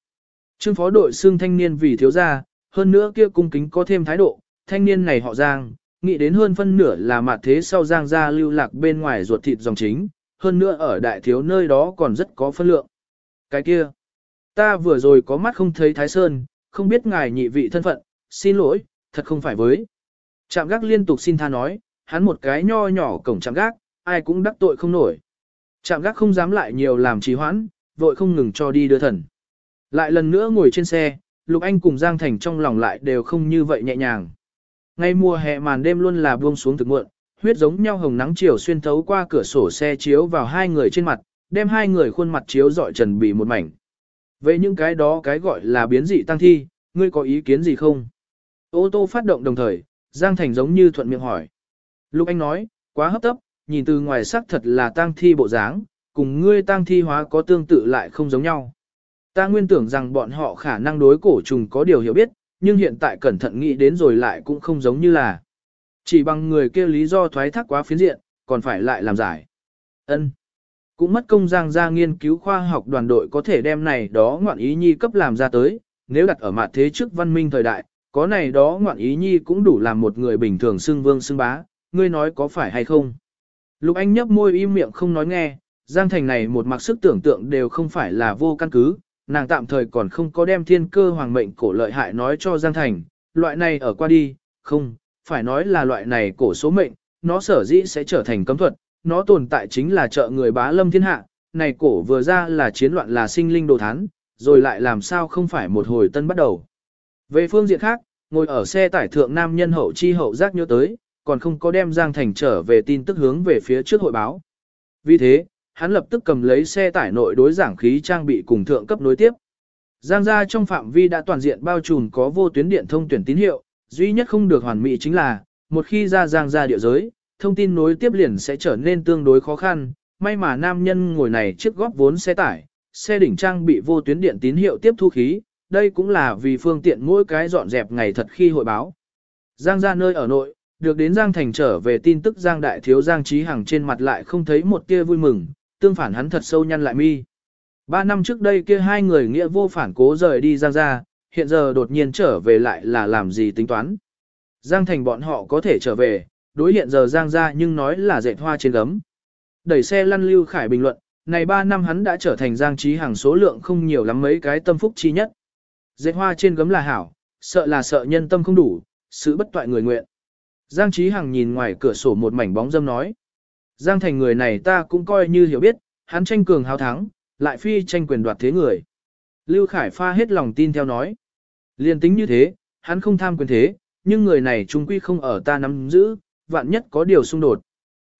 Trương phó đội xương thanh niên vì thiếu gia, hơn nữa kia cung kính có thêm thái độ, thanh niên này họ Giang, nghĩ đến hơn phân nửa là mặt thế sau Giang gia lưu lạc bên ngoài ruột thịt dòng chính, hơn nữa ở đại thiếu nơi đó còn rất có phân lượng. Cái kia, ta vừa rồi có mắt không thấy Thái Sơn, không biết ngài nhị vị thân phận, xin lỗi, thật không phải với. Trạm gác liên tục xin tha nói, hắn một cái nho nhỏ cổng trạm gác, ai cũng đắc tội không nổi. Trạm gác không dám lại nhiều làm trì hoãn, vội không ngừng cho đi đưa thần. Lại lần nữa ngồi trên xe, Lục Anh cùng Giang Thành trong lòng lại đều không như vậy nhẹ nhàng. Ngay mùa hè màn đêm luôn là buông xuống thực muộn, huyết giống nhau hồng nắng chiều xuyên thấu qua cửa sổ xe chiếu vào hai người trên mặt, đem hai người khuôn mặt chiếu dọi trần bị một mảnh. Vậy những cái đó cái gọi là biến dị tăng thi, ngươi có ý kiến gì không? Ô tô phát động đồng thời, Giang Thành giống như thuận miệng hỏi. Lục Anh nói, quá hấp tấp, nhìn từ ngoài sắc thật là tang thi bộ dáng, cùng ngươi tang thi hóa có tương tự lại không giống nhau. Ta nguyên tưởng rằng bọn họ khả năng đối cổ trùng có điều hiểu biết, nhưng hiện tại cẩn thận nghĩ đến rồi lại cũng không giống như là. Chỉ bằng người kia lý do thoái thác quá phiến diện, còn phải lại làm giải. Ân. Cũng mất công giang ra nghiên cứu khoa học đoàn đội có thể đem này đó ngoạn ý nhi cấp làm ra tới, nếu đặt ở mặt thế trước văn minh thời đại, có này đó ngoạn ý nhi cũng đủ làm một người bình thường xưng vương xưng bá, ngươi nói có phải hay không? Lục Anh nhấp môi im miệng không nói nghe, Giang Thành này một mặc sức tưởng tượng đều không phải là vô căn cứ, nàng tạm thời còn không có đem thiên cơ hoàng mệnh cổ lợi hại nói cho Giang Thành, loại này ở qua đi, không, phải nói là loại này cổ số mệnh, nó sở dĩ sẽ trở thành cấm thuật, nó tồn tại chính là trợ người bá lâm thiên hạ, này cổ vừa ra là chiến loạn là sinh linh đồ thán, rồi lại làm sao không phải một hồi tân bắt đầu. Về phương diện khác, ngồi ở xe tải thượng nam nhân hậu chi hậu giác nhớ tới, còn không có đem Giang Thành trở về tin tức hướng về phía trước hội báo. Vì thế, hắn lập tức cầm lấy xe tải nội đối giảng khí trang bị cùng thượng cấp nối tiếp. Giang gia trong phạm vi đã toàn diện bao trùm có vô tuyến điện thông tuyển tín hiệu, duy nhất không được hoàn mỹ chính là, một khi ra Giang gia địa giới, thông tin nối tiếp liền sẽ trở nên tương đối khó khăn, may mà nam nhân ngồi này trước góp vốn xe tải, xe đỉnh trang bị vô tuyến điện tín hiệu tiếp thu khí, đây cũng là vì phương tiện mỗi cái dọn dẹp ngày thật khi hội báo. Giang gia nơi ở nội, được đến Giang Thành trở về tin tức Giang Đại Thiếu Giang Trí Hằng trên mặt lại không thấy một tia vui mừng, tương phản hắn thật sâu nhăn lại mi. Ba năm trước đây kia hai người nghĩa vô phản cố rời đi Giang gia, hiện giờ đột nhiên trở về lại là làm gì tính toán. Giang thành bọn họ có thể trở về, đối hiện giờ Giang ra nhưng nói là dệt hoa trên gấm. Đẩy xe lăn lưu khải bình luận, này ba năm hắn đã trở thành Giang trí hàng số lượng không nhiều lắm mấy cái tâm phúc chi nhất. Dệt hoa trên gấm là hảo, sợ là sợ nhân tâm không đủ, sự bất toại người nguyện. Giang trí hàng nhìn ngoài cửa sổ một mảnh bóng dâm nói. Giang thành người này ta cũng coi như hiểu biết, hắn tranh cường hào thắng, lại phi tranh quyền đoạt thế người. Lưu Khải pha hết lòng tin theo nói. Liên tính như thế, hắn không tham quyền thế, nhưng người này trung quy không ở ta nắm giữ, vạn nhất có điều xung đột.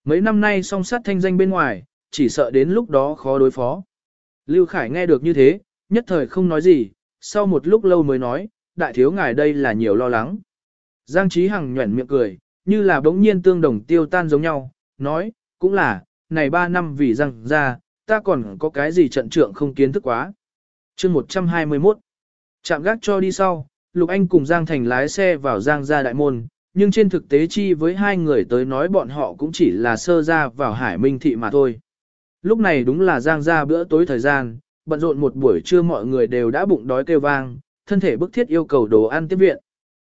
Mấy năm nay song sát thanh danh bên ngoài, chỉ sợ đến lúc đó khó đối phó. Lưu Khải nghe được như thế, nhất thời không nói gì, sau một lúc lâu mới nói, đại thiếu ngài đây là nhiều lo lắng. Giang Trí Hằng nhuẩn miệng cười, như là bỗng nhiên tương đồng tiêu tan giống nhau, nói, cũng là, này ba năm vì răng ra, ta còn có cái gì trận trượng không kiến thức quá. chương 121, chạm gác cho đi sau, Lục Anh cùng Giang Thành lái xe vào Giang gia đại môn, nhưng trên thực tế chi với hai người tới nói bọn họ cũng chỉ là sơ ra vào hải minh thị mà thôi. Lúc này đúng là Giang gia bữa tối thời gian, bận rộn một buổi trưa mọi người đều đã bụng đói kêu vang, thân thể bức thiết yêu cầu đồ ăn tiếp viện.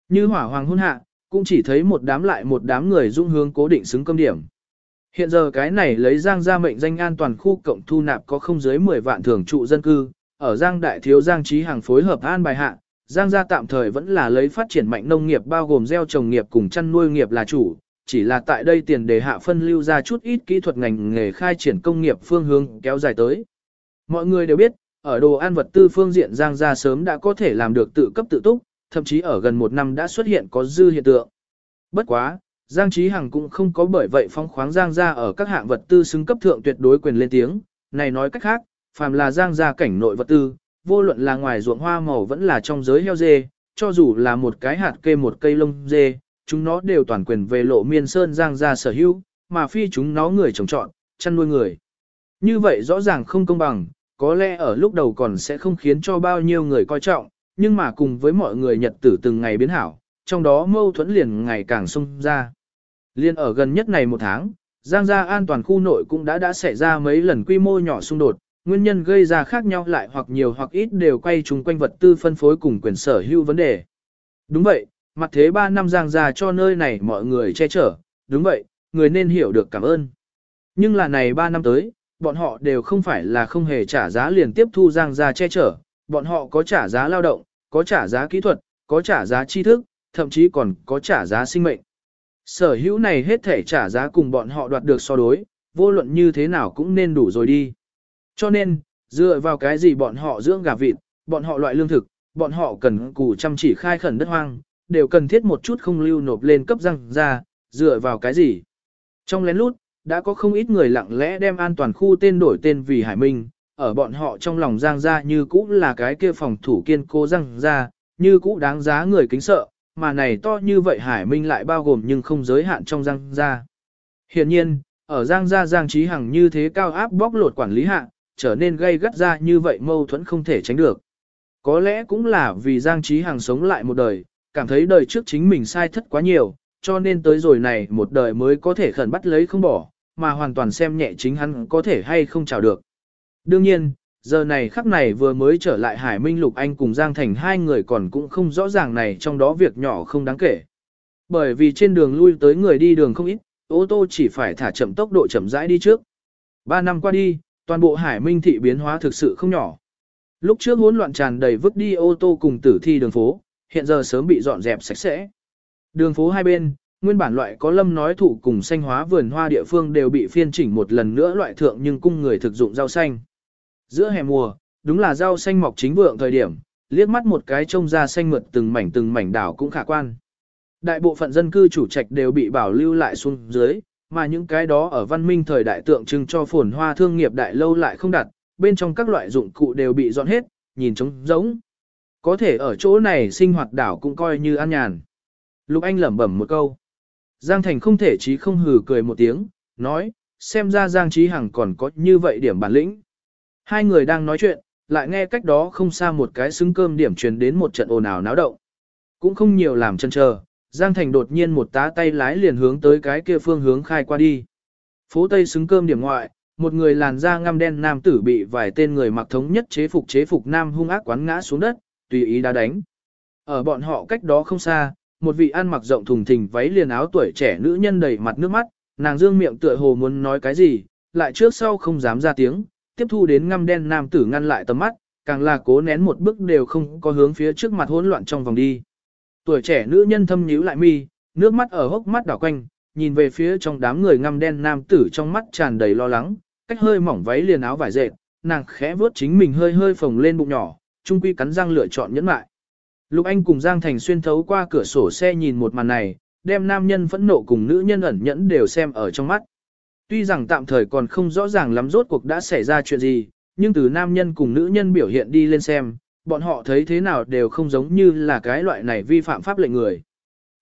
Như hỏa hoàng hôn hạ, cũng chỉ thấy một đám lại một đám người dung hướng cố định xứng cơm điểm. Hiện giờ cái này lấy Giang gia mệnh danh an toàn khu cộng thu nạp có không dưới 10 vạn thường trụ dân cư, ở Giang đại thiếu Giang trí hàng phối hợp an bài hạ, Giang gia tạm thời vẫn là lấy phát triển mạnh nông nghiệp bao gồm gieo trồng nghiệp cùng chăn nuôi nghiệp là chủ, chỉ là tại đây tiền đề hạ phân lưu ra chút ít kỹ thuật ngành nghề khai triển công nghiệp phương hướng kéo dài tới. Mọi người đều biết, ở đồ ăn vật tư phương diện Giang gia sớm đã có thể làm được tự cấp tự túc, thậm chí ở gần một năm đã xuất hiện có dư hiện tượng. Bất quá, Giang Trí Hằng cũng không có bởi vậy phong khoáng Giang gia ở các hạng vật tư xứng cấp thượng tuyệt đối quyền lên tiếng, này nói cách khác, phàm là Giang gia cảnh nội vật tư, vô luận là ngoài ruộng hoa màu vẫn là trong giới heo dê, cho dù là một cái hạt kê một cây lông dê, chúng nó đều toàn quyền về lộ miên sơn Giang gia sở hữu, mà phi chúng nó người trồng trọt, chăn nuôi người. Như vậy rõ ràng không công bằng, có lẽ ở lúc đầu còn sẽ không khiến cho bao nhiêu người coi trọng, nhưng mà cùng với mọi người nhật tử từng ngày biến hảo, trong đó mâu thuẫn liền ngày càng xông ra. Liên ở gần nhất này một tháng, Giang gia an toàn khu nội cũng đã đã xảy ra mấy lần quy mô nhỏ xung đột, nguyên nhân gây ra khác nhau lại hoặc nhiều hoặc ít đều quay chung quanh vật tư phân phối cùng quyền sở hữu vấn đề. Đúng vậy, mặt thế 3 năm Giang gia cho nơi này mọi người che chở, đúng vậy, người nên hiểu được cảm ơn. Nhưng là này 3 năm tới, bọn họ đều không phải là không hề trả giá liền tiếp thu Giang gia che chở, bọn họ có trả giá lao động, có trả giá kỹ thuật, có trả giá tri thức, thậm chí còn có trả giá sinh mệnh. Sở hữu này hết thể trả giá cùng bọn họ đoạt được so đối, vô luận như thế nào cũng nên đủ rồi đi. Cho nên, dựa vào cái gì bọn họ dưỡng gà vịt, bọn họ loại lương thực, bọn họ cần cù chăm chỉ khai khẩn đất hoang, đều cần thiết một chút không lưu nộp lên cấp răng ra, dựa vào cái gì. Trong lén lút, đã có không ít người lặng lẽ đem an toàn khu tên đổi tên vì Hải Minh, ở bọn họ trong lòng Giang gia như cũ là cái kia phòng thủ kiên cố Giang gia, như cũ đáng giá người kính sợ, mà này to như vậy Hải Minh lại bao gồm nhưng không giới hạn trong Giang gia. Hiện nhiên, ở Giang gia Giang Trí Hằng như thế cao áp bóc lột quản lý hạ, trở nên gây gắt ra như vậy mâu thuẫn không thể tránh được. Có lẽ cũng là vì Giang Trí Hằng sống lại một đời, cảm thấy đời trước chính mình sai thất quá nhiều, cho nên tới rồi này một đời mới có thể khẩn bắt lấy không bỏ, mà hoàn toàn xem nhẹ chính hắn có thể hay không chào được. Đương nhiên, giờ này khắc này vừa mới trở lại Hải Minh Lục Anh cùng Giang Thành hai người còn cũng không rõ ràng này trong đó việc nhỏ không đáng kể. Bởi vì trên đường lui tới người đi đường không ít, ô tô chỉ phải thả chậm tốc độ chậm rãi đi trước. Ba năm qua đi, toàn bộ Hải Minh thị biến hóa thực sự không nhỏ. Lúc trước hỗn loạn tràn đầy vứt đi ô tô cùng tử thi đường phố, hiện giờ sớm bị dọn dẹp sạch sẽ. Đường phố hai bên, nguyên bản loại có lâm nói thủ cùng xanh hóa vườn hoa địa phương đều bị phiên chỉnh một lần nữa loại thượng nhưng cung người thực dụng rau xanh. Giữa hè mùa, đúng là rau xanh mọc chính vượng thời điểm, liếc mắt một cái trông ra xanh mượt từng mảnh từng mảnh đảo cũng khả quan. Đại bộ phận dân cư chủ trạch đều bị bảo lưu lại xuống dưới, mà những cái đó ở văn minh thời đại tượng trưng cho phồn hoa thương nghiệp đại lâu lại không đặt, bên trong các loại dụng cụ đều bị dọn hết, nhìn trống giống. Có thể ở chỗ này sinh hoạt đảo cũng coi như an nhàn. Lục Anh lẩm bẩm một câu. Giang Thành không thể chí không hừ cười một tiếng, nói, xem ra Giang Trí Hằng còn có như vậy điểm bản lĩnh. Hai người đang nói chuyện, lại nghe cách đó không xa một cái xứng cơm điểm truyền đến một trận ồn ào náo động. Cũng không nhiều làm chân chờ, Giang Thành đột nhiên một tá tay lái liền hướng tới cái kia phương hướng khai qua đi. Phố Tây xứng cơm điểm ngoại, một người làn da ngăm đen nam tử bị vài tên người mặc thống nhất chế phục chế phục nam hung ác quán ngã xuống đất, tùy ý đá đánh. Ở bọn họ cách đó không xa, một vị ăn mặc rộng thùng thình váy liền áo tuổi trẻ nữ nhân đầy mặt nước mắt, nàng dương miệng tựa hồ muốn nói cái gì, lại trước sau không dám ra tiếng, tiếp thu đến ngăm đen nam tử ngăn lại tầm mắt, càng là cố nén một bước đều không có hướng phía trước mặt hỗn loạn trong vòng đi. Tuổi trẻ nữ nhân thâm nhíu lại mi, nước mắt ở hốc mắt đảo quanh, nhìn về phía trong đám người ngăm đen nam tử trong mắt tràn đầy lo lắng, cách hơi mỏng váy liền áo vải dệt, nàng khẽ vuốt chính mình hơi hơi phồng lên bụng nhỏ, trung quy cắn răng lựa chọn nhẫn lại. Lục Anh cùng Giang Thành xuyên thấu qua cửa sổ xe nhìn một màn này, đem nam nhân phẫn nộ cùng nữ nhân ẩn nhẫn đều xem ở trong mắt. Tuy rằng tạm thời còn không rõ ràng lắm rốt cuộc đã xảy ra chuyện gì, nhưng từ nam nhân cùng nữ nhân biểu hiện đi lên xem, bọn họ thấy thế nào đều không giống như là cái loại này vi phạm pháp lệnh người.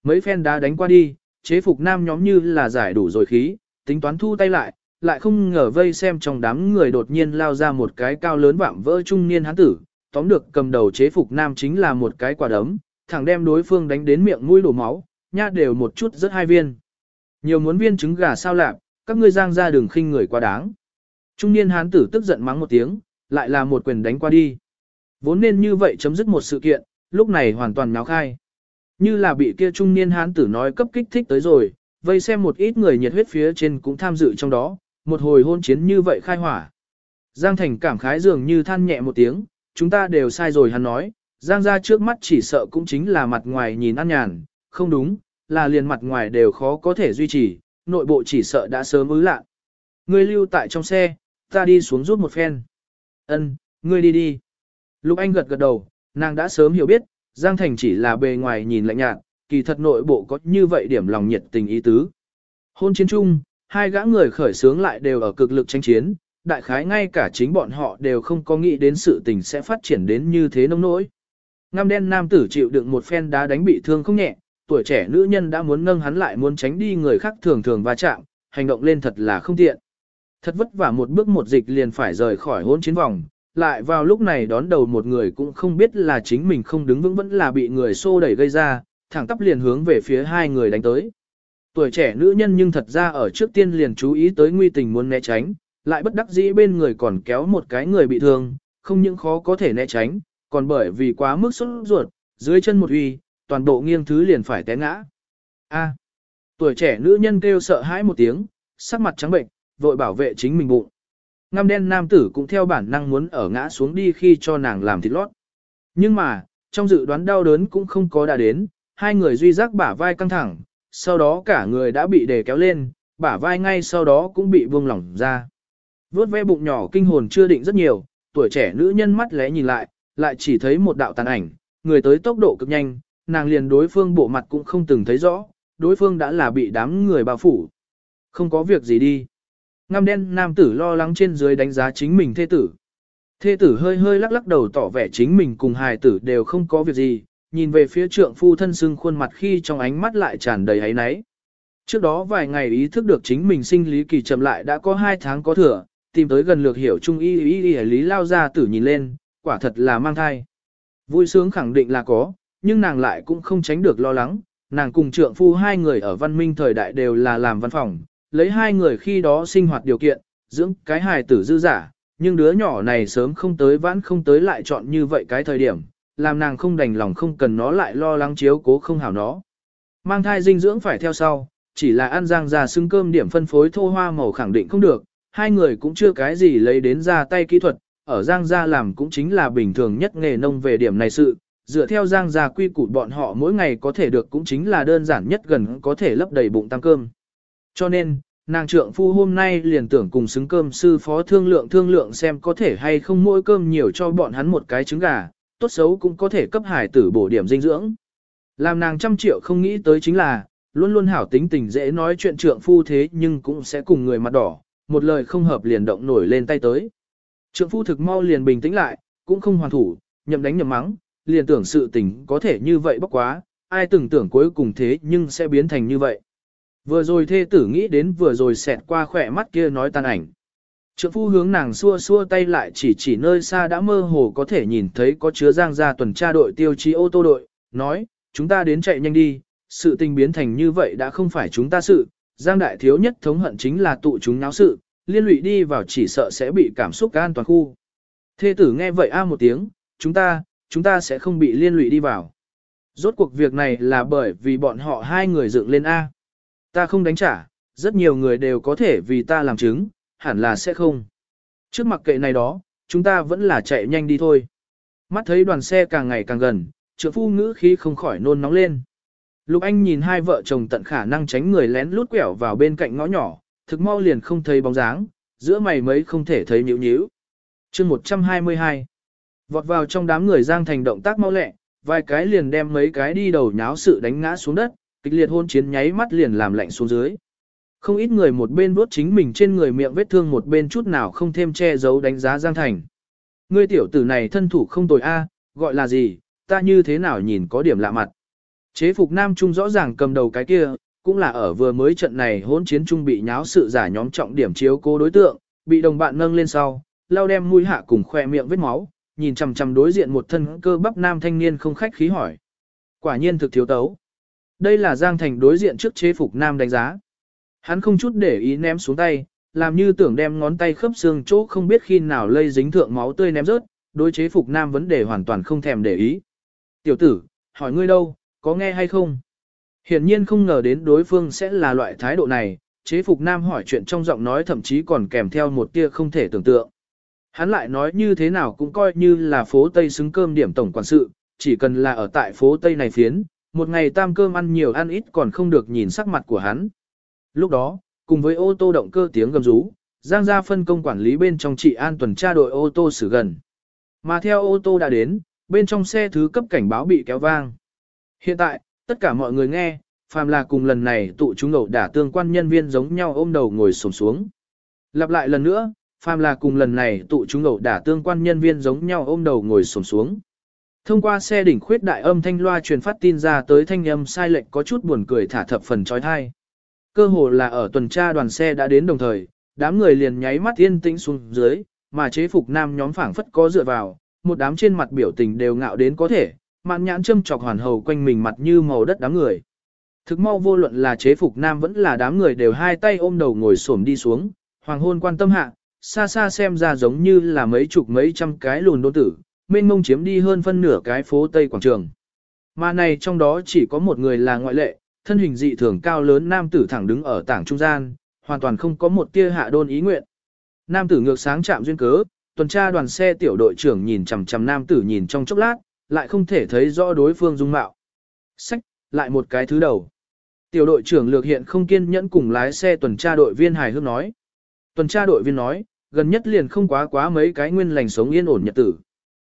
Mấy phen đá đánh qua đi, chế phục nam nhóm như là giải đủ rồi khí, tính toán thu tay lại, lại không ngờ vây xem trong đám người đột nhiên lao ra một cái cao lớn vạm vỡ trung niên hán tử, tóm được cầm đầu chế phục nam chính là một cái quả đấm, thẳng đem đối phương đánh đến miệng mũi đổ máu, nha đều một chút rất hai viên. Nhiều muốn viên trứng gà sao lạp, các ngươi giang ra đường khinh người quá đáng. Trung niên hán tử tức giận mắng một tiếng, lại là một quyền đánh qua đi. Vốn nên như vậy chấm dứt một sự kiện, lúc này hoàn toàn nháo khai. Như là bị kia trung niên hán tử nói cấp kích thích tới rồi, vây xem một ít người nhiệt huyết phía trên cũng tham dự trong đó, một hồi hôn chiến như vậy khai hỏa. Giang Thành cảm khái dường như than nhẹ một tiếng, chúng ta đều sai rồi hắn nói, Giang ra trước mắt chỉ sợ cũng chính là mặt ngoài nhìn ăn nhàn, không đúng, là liền mặt ngoài đều khó có thể duy trì, nội bộ chỉ sợ đã sớm ứ lạ. Ngươi lưu tại trong xe, ta đi xuống rút một phen. Ân, ngươi đi đi. Lục Anh gật gật đầu, nàng đã sớm hiểu biết, Giang Thành chỉ là bề ngoài nhìn lạnh nhạt, kỳ thật nội bộ có như vậy điểm lòng nhiệt tình ý tứ. Hôn chiến chung, hai gã người khởi sướng lại đều ở cực lực tranh chiến, đại khái ngay cả chính bọn họ đều không có nghĩ đến sự tình sẽ phát triển đến như thế nông nỗi. Ngăm đen nam tử chịu đựng một phen đá đánh bị thương không nhẹ, tuổi trẻ nữ nhân đã muốn nâng hắn lại muốn tránh đi người khác thường thường va chạm, hành động lên thật là không tiện. Thật vất vả một bước một dịch liền phải rời khỏi hôn chiến vòng, lại vào lúc này đón đầu một người cũng không biết là chính mình không đứng vững vẫn là bị người xô đẩy gây ra, thẳng tắp liền hướng về phía hai người đánh tới. Tuổi trẻ nữ nhân nhưng thật ra ở trước tiên liền chú ý tới nguy tình muốn né tránh, lại bất đắc dĩ bên người còn kéo một cái người bị thương, không những khó có thể né tránh, còn bởi vì quá mức sốt ruột, dưới chân một uy, toàn bộ nghiêng thứ liền phải té ngã. A. tuổi trẻ nữ nhân kêu sợ hãi một tiếng, sắc mặt trắng bệnh, vội bảo vệ chính mình bụng. Ngăm đen nam tử cũng theo bản năng muốn ở ngã xuống đi khi cho nàng làm thịt lót. Nhưng mà, trong dự đoán đau đớn cũng không có đã đến, hai người duy giác bả vai căng thẳng, sau đó cả người đã bị đề kéo lên, bả vai ngay sau đó cũng bị buông lỏng ra. Vốt ve bụng nhỏ kinh hồn chưa định rất nhiều, tuổi trẻ nữ nhân mắt lẽ nhìn lại, lại chỉ thấy một đạo tàn ảnh, người tới tốc độ cực nhanh, nàng liền đối phương bộ mặt cũng không từng thấy rõ, đối phương đã là bị đám người bao phủ. Không có việc gì đi. Ngăm đen nam tử lo lắng trên dưới đánh giá chính mình thê tử. Thê tử hơi hơi lắc lắc đầu tỏ vẻ chính mình cùng hài tử đều không có việc gì, nhìn về phía trượng phu thân sưng khuôn mặt khi trong ánh mắt lại tràn đầy ấy náy. Trước đó vài ngày ý thức được chính mình sinh lý kỳ chậm lại đã có hai tháng có thừa, tìm tới gần lược hiểu trung y y y lý lao ra tử nhìn lên, quả thật là mang thai. Vui sướng khẳng định là có, nhưng nàng lại cũng không tránh được lo lắng, nàng cùng trượng phu hai người ở văn minh thời đại đều là làm văn phòng, lấy hai người khi đó sinh hoạt điều kiện, dưỡng cái hài tử dư giả, nhưng đứa nhỏ này sớm không tới vãn không tới lại chọn như vậy cái thời điểm, làm nàng không đành lòng không cần nó lại lo lắng chiếu cố không hảo nó. Mang thai dinh dưỡng phải theo sau, chỉ là ăn giang già xưng cơm điểm phân phối thô hoa màu khẳng định không được, hai người cũng chưa cái gì lấy đến ra tay kỹ thuật, ở giang gia làm cũng chính là bình thường nhất nghề nông về điểm này sự, dựa theo giang gia quy củ bọn họ mỗi ngày có thể được cũng chính là đơn giản nhất gần có thể lấp đầy bụng tăng cơm. Cho nên, nàng trượng phu hôm nay liền tưởng cùng xứng cơm sư phó thương lượng thương lượng xem có thể hay không mỗi cơm nhiều cho bọn hắn một cái trứng gà, tốt xấu cũng có thể cấp hải tử bổ điểm dinh dưỡng. Làm nàng trăm triệu không nghĩ tới chính là, luôn luôn hảo tính tình dễ nói chuyện trượng phu thế nhưng cũng sẽ cùng người mặt đỏ, một lời không hợp liền động nổi lên tay tới. Trượng phu thực mau liền bình tĩnh lại, cũng không hoàn thủ, nhậm đánh nhậm mắng, liền tưởng sự tình có thể như vậy bốc quá, ai từng tưởng cuối cùng thế nhưng sẽ biến thành như vậy. Vừa rồi thê tử nghĩ đến vừa rồi xẹt qua khỏe mắt kia nói tan ảnh. Trượng phu hướng nàng xua xua tay lại chỉ chỉ nơi xa đã mơ hồ có thể nhìn thấy có chứa giang ra tuần tra đội tiêu chí ô tô đội, nói, chúng ta đến chạy nhanh đi, sự tình biến thành như vậy đã không phải chúng ta sự, giang đại thiếu nhất thống hận chính là tụ chúng náo sự, liên lụy đi vào chỉ sợ sẽ bị cảm xúc an toàn khu. Thê tử nghe vậy a một tiếng, chúng ta, chúng ta sẽ không bị liên lụy đi vào. Rốt cuộc việc này là bởi vì bọn họ hai người dựng lên A. Ta không đánh trả, rất nhiều người đều có thể vì ta làm chứng, hẳn là sẽ không. Trước mặc kệ này đó, chúng ta vẫn là chạy nhanh đi thôi. Mắt thấy đoàn xe càng ngày càng gần, trưởng phu ngữ khí không khỏi nôn nóng lên. Lục Anh nhìn hai vợ chồng tận khả năng tránh người lén lút quẹo vào bên cạnh ngõ nhỏ, thực mau liền không thấy bóng dáng, giữa mày mấy không thể thấy nhíu nhíu. chương 122 Vọt vào trong đám người giang thành động tác mau lẹ, vài cái liền đem mấy cái đi đầu nháo sự đánh ngã xuống đất, kịch liệt hôn chiến nháy mắt liền làm lạnh xuống dưới. Không ít người một bên vuốt chính mình trên người miệng vết thương một bên chút nào không thêm che giấu đánh giá Giang Thành. Ngươi tiểu tử này thân thủ không tồi a, à, gọi là gì, ta như thế nào nhìn có điểm lạ mặt. Chế phục Nam Trung rõ ràng cầm đầu cái kia, cũng là ở vừa mới trận này hỗn chiến trung bị nháo sự giả nhóm trọng điểm chiếu cố đối tượng, bị đồng bạn nâng lên sau, lao đem mũi hạ cùng khoe miệng vết máu, nhìn chằm chằm đối diện một thân cơ bắp nam thanh niên không khách khí hỏi. Quả nhiên thực thiếu tấu. Đây là Giang Thành đối diện trước chế phục nam đánh giá. Hắn không chút để ý ném xuống tay, làm như tưởng đem ngón tay khớp xương chỗ không biết khi nào lây dính thượng máu tươi ném rớt, đối chế phục nam vấn đề hoàn toàn không thèm để ý. Tiểu tử, hỏi ngươi đâu, có nghe hay không? Hiển nhiên không ngờ đến đối phương sẽ là loại thái độ này, chế phục nam hỏi chuyện trong giọng nói thậm chí còn kèm theo một tia không thể tưởng tượng. Hắn lại nói như thế nào cũng coi như là phố Tây xứng cơm điểm tổng quản sự, chỉ cần là ở tại phố Tây này phiến, một ngày tam cơm ăn nhiều ăn ít còn không được nhìn sắc mặt của hắn. Lúc đó, cùng với ô tô động cơ tiếng gầm rú, Giang gia phân công quản lý bên trong trị an tuần tra đội ô tô xử gần. Mà theo ô tô đã đến, bên trong xe thứ cấp cảnh báo bị kéo vang. Hiện tại, tất cả mọi người nghe, phàm là cùng lần này tụ chúng ẩu đả tương quan nhân viên giống nhau ôm đầu ngồi xổm xuống. Lặp lại lần nữa, phàm là cùng lần này tụ chúng ẩu đả tương quan nhân viên giống nhau ôm đầu ngồi xổm xuống. Thông qua xe đỉnh khuyết đại âm thanh loa truyền phát tin ra tới thanh âm sai lệch có chút buồn cười thả thập phần trói thai. Cơ hồ là ở tuần tra đoàn xe đã đến đồng thời, đám người liền nháy mắt yên tĩnh xuống dưới, mà chế phục nam nhóm phảng phất có dựa vào, một đám trên mặt biểu tình đều ngạo đến có thể, mạn nhãn châm chọc hoàn hầu quanh mình mặt như màu đất đám người. Thực mau vô luận là chế phục nam vẫn là đám người đều hai tay ôm đầu ngồi xổm đi xuống, hoàng hôn quan tâm hạ, xa xa xem ra giống như là mấy chục mấy trăm cái lùn đô tử, mênh mông chiếm đi hơn phân nửa cái phố Tây Quảng Trường. Mà này trong đó chỉ có một người là ngoại lệ, thân hình dị thường cao lớn nam tử thẳng đứng ở tảng trung gian, hoàn toàn không có một tia hạ đôn ý nguyện. Nam tử ngược sáng chạm duyên cớ, tuần tra đoàn xe tiểu đội trưởng nhìn chằm chằm nam tử nhìn trong chốc lát, lại không thể thấy rõ đối phương dung mạo. Sách, lại một cái thứ đầu. Tiểu đội trưởng lược hiện không kiên nhẫn cùng lái xe tuần tra đội viên hài hước nói. Tuần tra đội viên nói, gần nhất liền không quá quá mấy cái nguyên lành sống yên ổn nhật tử.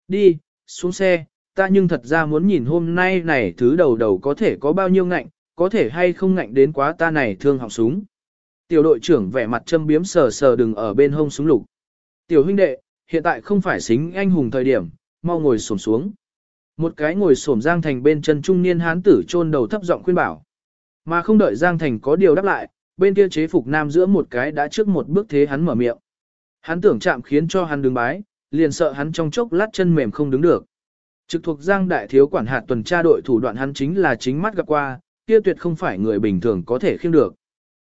Đi, xuống xe, ta nhưng thật ra muốn nhìn hôm nay này thứ đầu đầu có thể có bao nhiêu ngạnh, có thể hay không ngạnh đến quá ta này thương học súng. Tiểu đội trưởng vẻ mặt châm biếm sờ sờ đừng ở bên hông súng lục. Tiểu huynh đệ, hiện tại không phải xính anh hùng thời điểm, mau ngồi xổm xuống. Một cái ngồi xổm Giang Thành bên chân trung niên hán tử chôn đầu thấp giọng khuyên bảo. Mà không đợi Giang Thành có điều đáp lại, bên kia chế phục nam giữa một cái đã trước một bước thế hắn mở miệng. Hắn tưởng chạm khiến cho hắn đứng bái, liền sợ hắn trong chốc lát chân mềm không đứng được. Trực thuộc Giang Đại Thiếu quản hạt tuần tra đội thủ đoạn hắn chính là chính mắt gặp qua, kia tuyệt không phải người bình thường có thể khiêm được.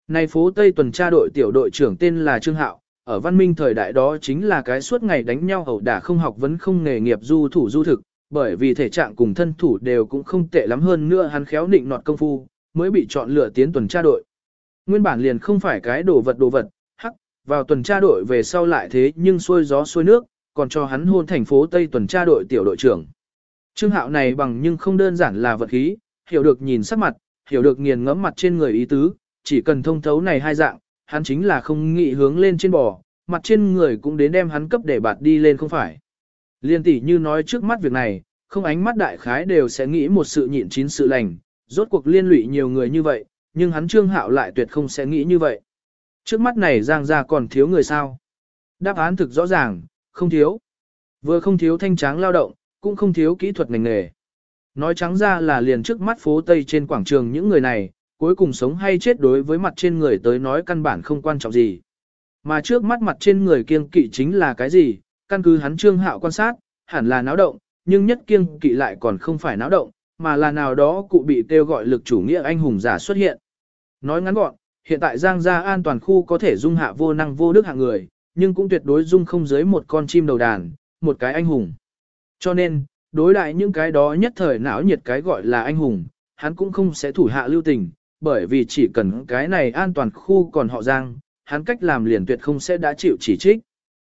Này phố Tây tuần tra đội tiểu đội trưởng tên là Trương Hạo, ở văn minh thời đại đó chính là cái suốt ngày đánh nhau ẩu đả không học vấn không nghề nghiệp du thủ du thực, bởi vì thể trạng cùng thân thủ đều cũng không tệ lắm hơn nữa hắn khéo định nọt công phu, mới bị chọn lựa tiến tuần tra đội. Nguyên bản liền không phải cái đồ vật đồ vật, vào tuần tra đội về sau lại thế nhưng xuôi gió xuôi nước, còn cho hắn hôn thành phố Tây tuần tra đội tiểu đội trưởng. Trương Hạo này bằng nhưng không đơn giản là vật khí, hiểu được nhìn sắc mặt, hiểu được nghiền ngẫm mặt trên người ý tứ, chỉ cần thông thấu này hai dạng, hắn chính là không nghĩ hướng lên trên bò, mặt trên người cũng đến đem hắn cấp để bạt đi lên không phải. Liên tỷ như nói trước mắt việc này, không ánh mắt đại khái đều sẽ nghĩ một sự nhịn chín sự lành, rốt cuộc liên lụy nhiều người như vậy, nhưng hắn trương hạo lại tuyệt không sẽ nghĩ như vậy. Trước mắt này giang ra còn thiếu người sao? Đáp án thực rõ ràng, không thiếu. Vừa không thiếu thanh tráng lao động, cũng không thiếu kỹ thuật ngành nghề. Nói trắng ra là liền trước mắt phố Tây trên quảng trường những người này, cuối cùng sống hay chết đối với mặt trên người tới nói căn bản không quan trọng gì. Mà trước mắt mặt trên người kiêng kỵ chính là cái gì, căn cứ hắn trương hạo quan sát, hẳn là náo động, nhưng nhất kiêng kỵ lại còn không phải náo động, mà là nào đó cụ bị kêu gọi lực chủ nghĩa anh hùng giả xuất hiện. Nói ngắn gọn, hiện tại Giang gia an toàn khu có thể dung hạ vô năng vô đức hạng người, nhưng cũng tuyệt đối dung không dưới một con chim đầu đàn, một cái anh hùng. Cho nên, Đối đại những cái đó nhất thời não nhiệt cái gọi là anh hùng, hắn cũng không sẽ thủ hạ lưu tình, bởi vì chỉ cần cái này an toàn khu còn họ Giang, hắn cách làm liền tuyệt không sẽ đã chịu chỉ trích.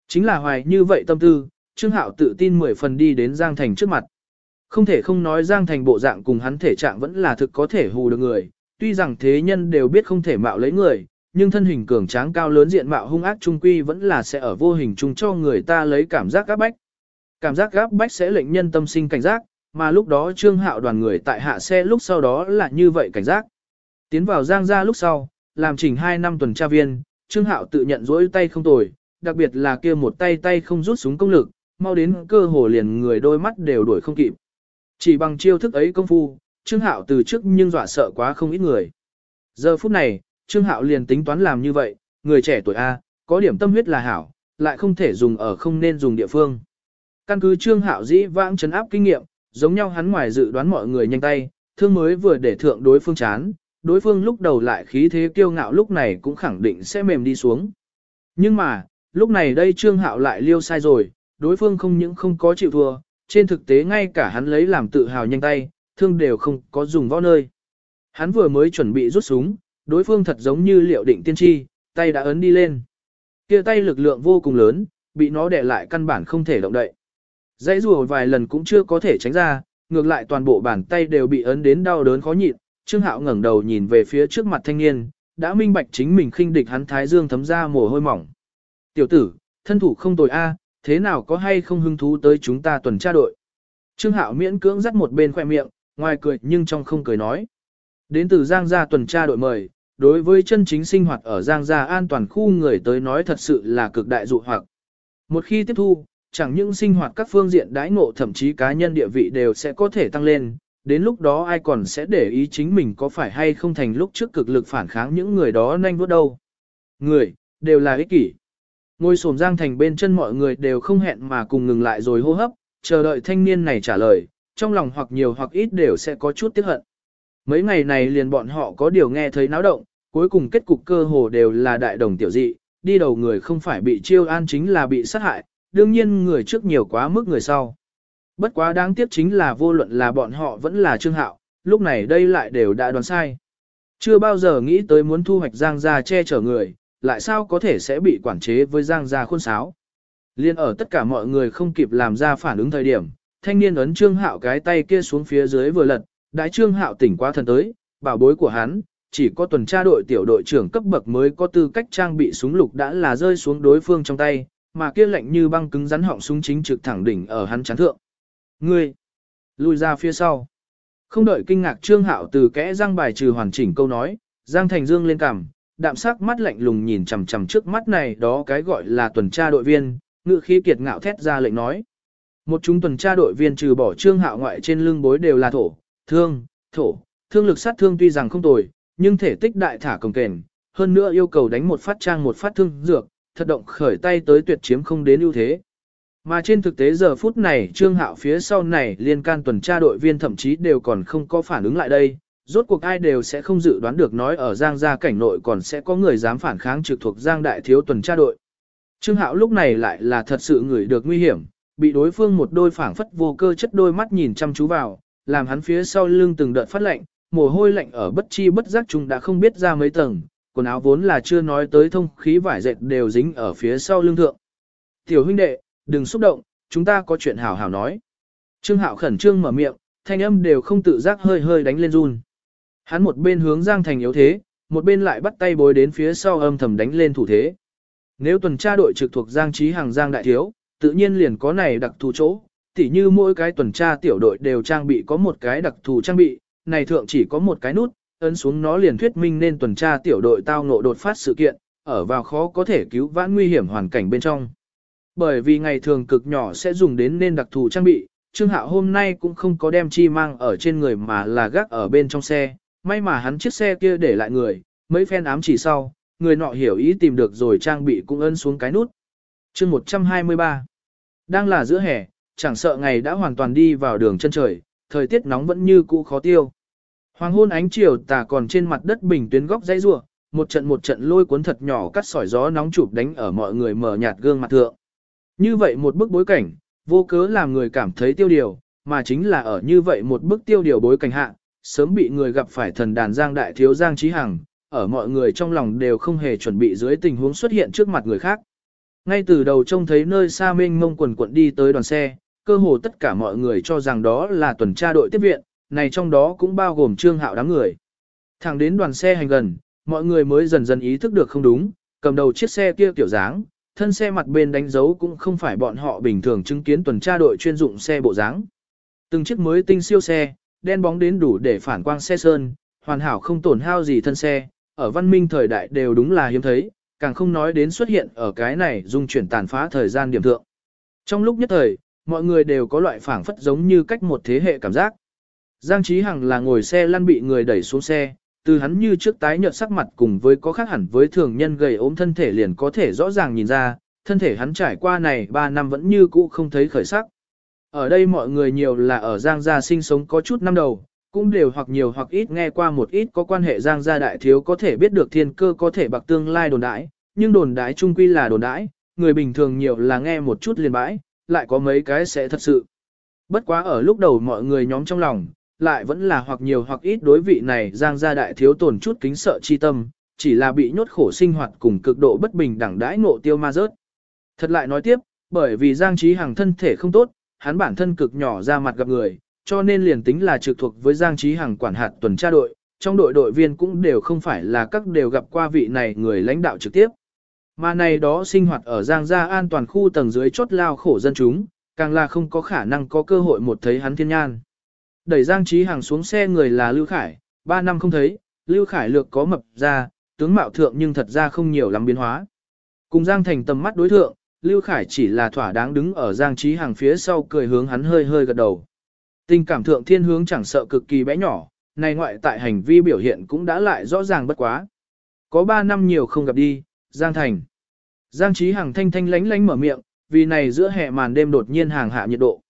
Chính là hoài như vậy tâm tư, Trương Hạo tự tin mười phần đi đến Giang Thành trước mặt. Không thể không nói Giang Thành bộ dạng cùng hắn thể trạng vẫn là thực có thể hù được người, tuy rằng thế nhân đều biết không thể mạo lấy người, nhưng thân hình cường tráng cao lớn diện mạo hung ác trung quy vẫn là sẽ ở vô hình chung cho người ta lấy cảm giác áp bách. Cảm giác áp bách sẽ lệnh nhân tâm sinh cảnh giác, mà lúc đó Trương Hạo đoàn người tại hạ xe lúc sau đó là như vậy cảnh giác. Tiến vào Giang gia lúc sau, làm chỉnh 2 năm tuần tra viên, Trương Hạo tự nhận dỗi tay không tồi, đặc biệt là kia một tay tay không rút súng công lực, mau đến cơ hồ liền người đôi mắt đều đuổi không kịp. Chỉ bằng chiêu thức ấy công phu, Trương Hạo từ trước nhưng dọa sợ quá không ít người. Giờ phút này, Trương Hạo liền tính toán làm như vậy, người trẻ tuổi A, có điểm tâm huyết là hảo, lại không thể dùng ở không nên dùng địa phương. Căn cứ Trương Hạo dĩ vãng chấn áp kinh nghiệm, giống nhau hắn ngoài dự đoán mọi người nhanh tay, thương mới vừa để thượng đối phương chán, đối phương lúc đầu lại khí thế kiêu ngạo lúc này cũng khẳng định sẽ mềm đi xuống. Nhưng mà, lúc này đây Trương Hạo lại liêu sai rồi, đối phương không những không có chịu thua, trên thực tế ngay cả hắn lấy làm tự hào nhanh tay, thương đều không có dùng võ nơi. Hắn vừa mới chuẩn bị rút súng, đối phương thật giống như liệu định tiên tri, tay đã ấn đi lên. kia tay lực lượng vô cùng lớn, bị nó đè lại căn bản không thể động đậy. Dãy rùa vài lần cũng chưa có thể tránh ra, ngược lại toàn bộ bàn tay đều bị ấn đến đau đớn khó nhịn. Trương Hạo ngẩng đầu nhìn về phía trước mặt thanh niên, đã minh bạch chính mình khinh địch hắn thái dương thấm ra mồ hôi mỏng. Tiểu tử, thân thủ không tồi a, thế nào có hay không hứng thú tới chúng ta tuần tra đội. Trương Hạo miễn cưỡng dắt một bên khoe miệng, ngoài cười nhưng trong không cười nói. Đến từ Giang gia tuần tra đội mời, đối với chân chính sinh hoạt ở Giang gia an toàn khu người tới nói thật sự là cực đại dụ hoặc. Một khi tiếp thu, chẳng những sinh hoạt các phương diện đãi ngộ thậm chí cá nhân địa vị đều sẽ có thể tăng lên, đến lúc đó ai còn sẽ để ý chính mình có phải hay không thành lúc trước cực lực phản kháng những người đó nhanh vuốt đâu. Người, đều là ích kỷ. Ngôi sổm giang thành bên chân mọi người đều không hẹn mà cùng ngừng lại rồi hô hấp, chờ đợi thanh niên này trả lời, trong lòng hoặc nhiều hoặc ít đều sẽ có chút tiếc hận. Mấy ngày này liền bọn họ có điều nghe thấy náo động, cuối cùng kết cục cơ hồ đều là đại đồng tiểu dị, đi đầu người không phải bị chiêu an chính là bị sát hại, đương nhiên người trước nhiều quá mức người sau. Bất quá đáng tiếc chính là vô luận là bọn họ vẫn là trương hạo, lúc này đây lại đều đã đoán sai. Chưa bao giờ nghĩ tới muốn thu hoạch Giang gia che chở người, lại sao có thể sẽ bị quản chế với Giang gia khuôn sáo. Liên ở tất cả mọi người không kịp làm ra phản ứng thời điểm, thanh niên ấn trương hạo cái tay kia xuống phía dưới vừa lật, đại trương hạo tỉnh quá thần tới, bảo bối của hắn, chỉ có tuần tra đội tiểu đội trưởng cấp bậc mới có tư cách trang bị súng lục đã là rơi xuống đối phương trong tay, mà kia lạnh như băng cứng rắn họng súng chính trực thẳng đỉnh ở hắn chán thượng. Ngươi, lùi ra phía sau. Không đợi kinh ngạc Trương Hạo từ kẽ răng bài trừ hoàn chỉnh câu nói, Giang Thành Dương lên cằm, đạm sắc mắt lạnh lùng nhìn chằm chằm trước mắt này đó cái gọi là tuần tra đội viên, ngự khí kiệt ngạo thét ra lệnh nói. Một chúng tuần tra đội viên trừ bỏ Trương Hạo ngoại trên lưng bối đều là thổ, thương, thổ, thương lực sát thương tuy rằng không tồi, nhưng thể tích đại thả cồng kềnh, hơn nữa yêu cầu đánh một phát trang một phát thương dược, thật động khởi tay tới tuyệt chiếm không đến ưu thế. Mà trên thực tế giờ phút này Trương Hạo phía sau này liên can tuần tra đội viên thậm chí đều còn không có phản ứng lại đây, rốt cuộc ai đều sẽ không dự đoán được nói ở Giang gia cảnh nội còn sẽ có người dám phản kháng trực thuộc Giang đại thiếu tuần tra đội. Trương Hạo lúc này lại là thật sự người được nguy hiểm, bị đối phương một đôi phảng phất vô cơ chất đôi mắt nhìn chăm chú vào, làm hắn phía sau lưng từng đợt phát lạnh, mồ hôi lạnh ở bất chi bất giác chúng đã không biết ra mấy tầng, quần áo vốn là chưa nói tới thông khí vải dệt đều dính ở phía sau lưng thượng. Tiểu huynh đệ, đừng xúc động, chúng ta có chuyện hảo hảo nói. Trương Hạo khẩn trương mở miệng, thanh âm đều không tự giác hơi hơi đánh lên run. Hắn một bên hướng Giang Thành yếu thế, một bên lại bắt tay bối đến phía sau âm thầm đánh lên thủ thế. Nếu tuần tra đội trực thuộc Giang Trí Hàng Giang Đại Thiếu, tự nhiên liền có này đặc thù chỗ, tỉ như mỗi cái tuần tra tiểu đội đều trang bị có một cái đặc thù trang bị, này thượng chỉ có một cái nút, ấn xuống nó liền thuyết minh nên tuần tra tiểu đội tao ngộ đột phát sự kiện, ở vào khó có thể cứu vãn nguy hiểm hoàn cảnh bên trong. Bởi vì ngày thường cực nhỏ sẽ dùng đến nên đặc thù trang bị, Trương Hạo hôm nay cũng không có đem chi mang ở trên người mà là gác ở bên trong xe, may mà hắn chiếc xe kia để lại người, mấy phen ám chỉ sau, người nọ hiểu ý tìm được rồi trang bị cũng ấn xuống cái nút chương 123 Đang là giữa hè, chẳng sợ ngày đã hoàn toàn đi vào đường chân trời, thời tiết nóng vẫn như cũ khó tiêu. Hoàng hôn ánh chiều tà còn trên mặt đất bình tuyến góc dãy rùa, một trận một trận lôi cuốn thật nhỏ cắt sỏi gió nóng chụp đánh ở mọi người mở nhạt gương mặt thượng. Như vậy một bức bối cảnh, vô cớ làm người cảm thấy tiêu điều, mà chính là ở như vậy một bức tiêu điều bối cảnh hạ, sớm bị người gặp phải thần đàn Giang Đại Thiếu Giang Trí Hằng, ở mọi người trong lòng đều không hề chuẩn bị dưới tình huống xuất hiện trước mặt người khác. Ngay từ đầu trông thấy nơi xa mênh mông quần quận đi tới đoàn xe, cơ hồ tất cả mọi người cho rằng đó là tuần tra đội tiếp viện, này trong đó cũng bao gồm trương hạo đám người. Thẳng đến đoàn xe hành gần, mọi người mới dần dần ý thức được không đúng, cầm đầu chiếc xe kia kiểu dáng, thân xe mặt bên đánh dấu cũng không phải bọn họ bình thường chứng kiến tuần tra đội chuyên dụng xe bộ dáng. Từng chiếc mới tinh siêu xe, đen bóng đến đủ để phản quang xe sơn, hoàn hảo không tổn hao gì thân xe, ở văn minh thời đại đều đúng là hiếm thấy, càng không nói đến xuất hiện ở cái này dung chuyển tàn phá thời gian điểm thượng. Trong lúc nhất thời, mọi người đều có loại phảng phất giống như cách một thế hệ cảm giác. Giang Trí Hằng là ngồi xe lăn bị người đẩy xuống xe, từ hắn như trước tái nhợt sắc mặt cùng với có khác hẳn với thường nhân gầy ốm thân thể liền có thể rõ ràng nhìn ra, thân thể hắn trải qua này 3 năm vẫn như cũ không thấy khởi sắc. Ở đây mọi người nhiều là ở Giang gia sinh sống có chút năm đầu, cũng đều hoặc nhiều hoặc ít nghe qua một ít có quan hệ Giang gia đại thiếu có thể biết được thiên cơ có thể bạc tương lai đồn đãi, nhưng đồn đãi chung quy là đồn đãi, người bình thường nhiều là nghe một chút liền bãi, lại có mấy cái sẽ thật sự. Bất quá ở lúc đầu mọi người nhóm trong lòng, lại vẫn là hoặc nhiều hoặc ít đối vị này Giang gia đại thiếu tổn chút kính sợ chi tâm, chỉ là bị nhốt khổ sinh hoạt cùng cực độ bất bình đẳng đãi ngộ tiêu ma rớt. Thật lại nói tiếp, bởi vì Giang Trí Hằng thân thể không tốt, hắn bản thân cực nhỏ ra mặt gặp người, cho nên liền tính là trực thuộc với Giang Trí Hằng quản hạt tuần tra đội, trong đội đội viên cũng đều không phải là các đều gặp qua vị này người lãnh đạo trực tiếp. Mà này đó sinh hoạt ở Giang gia an toàn khu tầng dưới chốt lao khổ dân chúng, càng là không có khả năng có cơ hội một thấy hắn thiên nhan. Đẩy Giang Trí Hằng xuống xe người là Lưu Khải, ba năm không thấy, Lưu Khải lược có mập ra, tướng mạo thượng nhưng thật ra không nhiều lắm biến hóa. Cùng Giang Thành tầm mắt đối thượng, Lưu Khải chỉ là thỏa đáng đứng ở Giang Trí Hằng phía sau cười hướng hắn hơi hơi gật đầu. Tình cảm thượng thiên hướng chẳng sợ cực kỳ bé nhỏ, này ngoại tại hành vi biểu hiện cũng đã lại rõ ràng bất quá. Có 3 năm nhiều không gặp đi, Giang Thành. Giang Trí Hằng thanh thanh lánh lánh mở miệng, vì này giữa hè màn đêm đột nhiên hàng hạ nhiệt độ.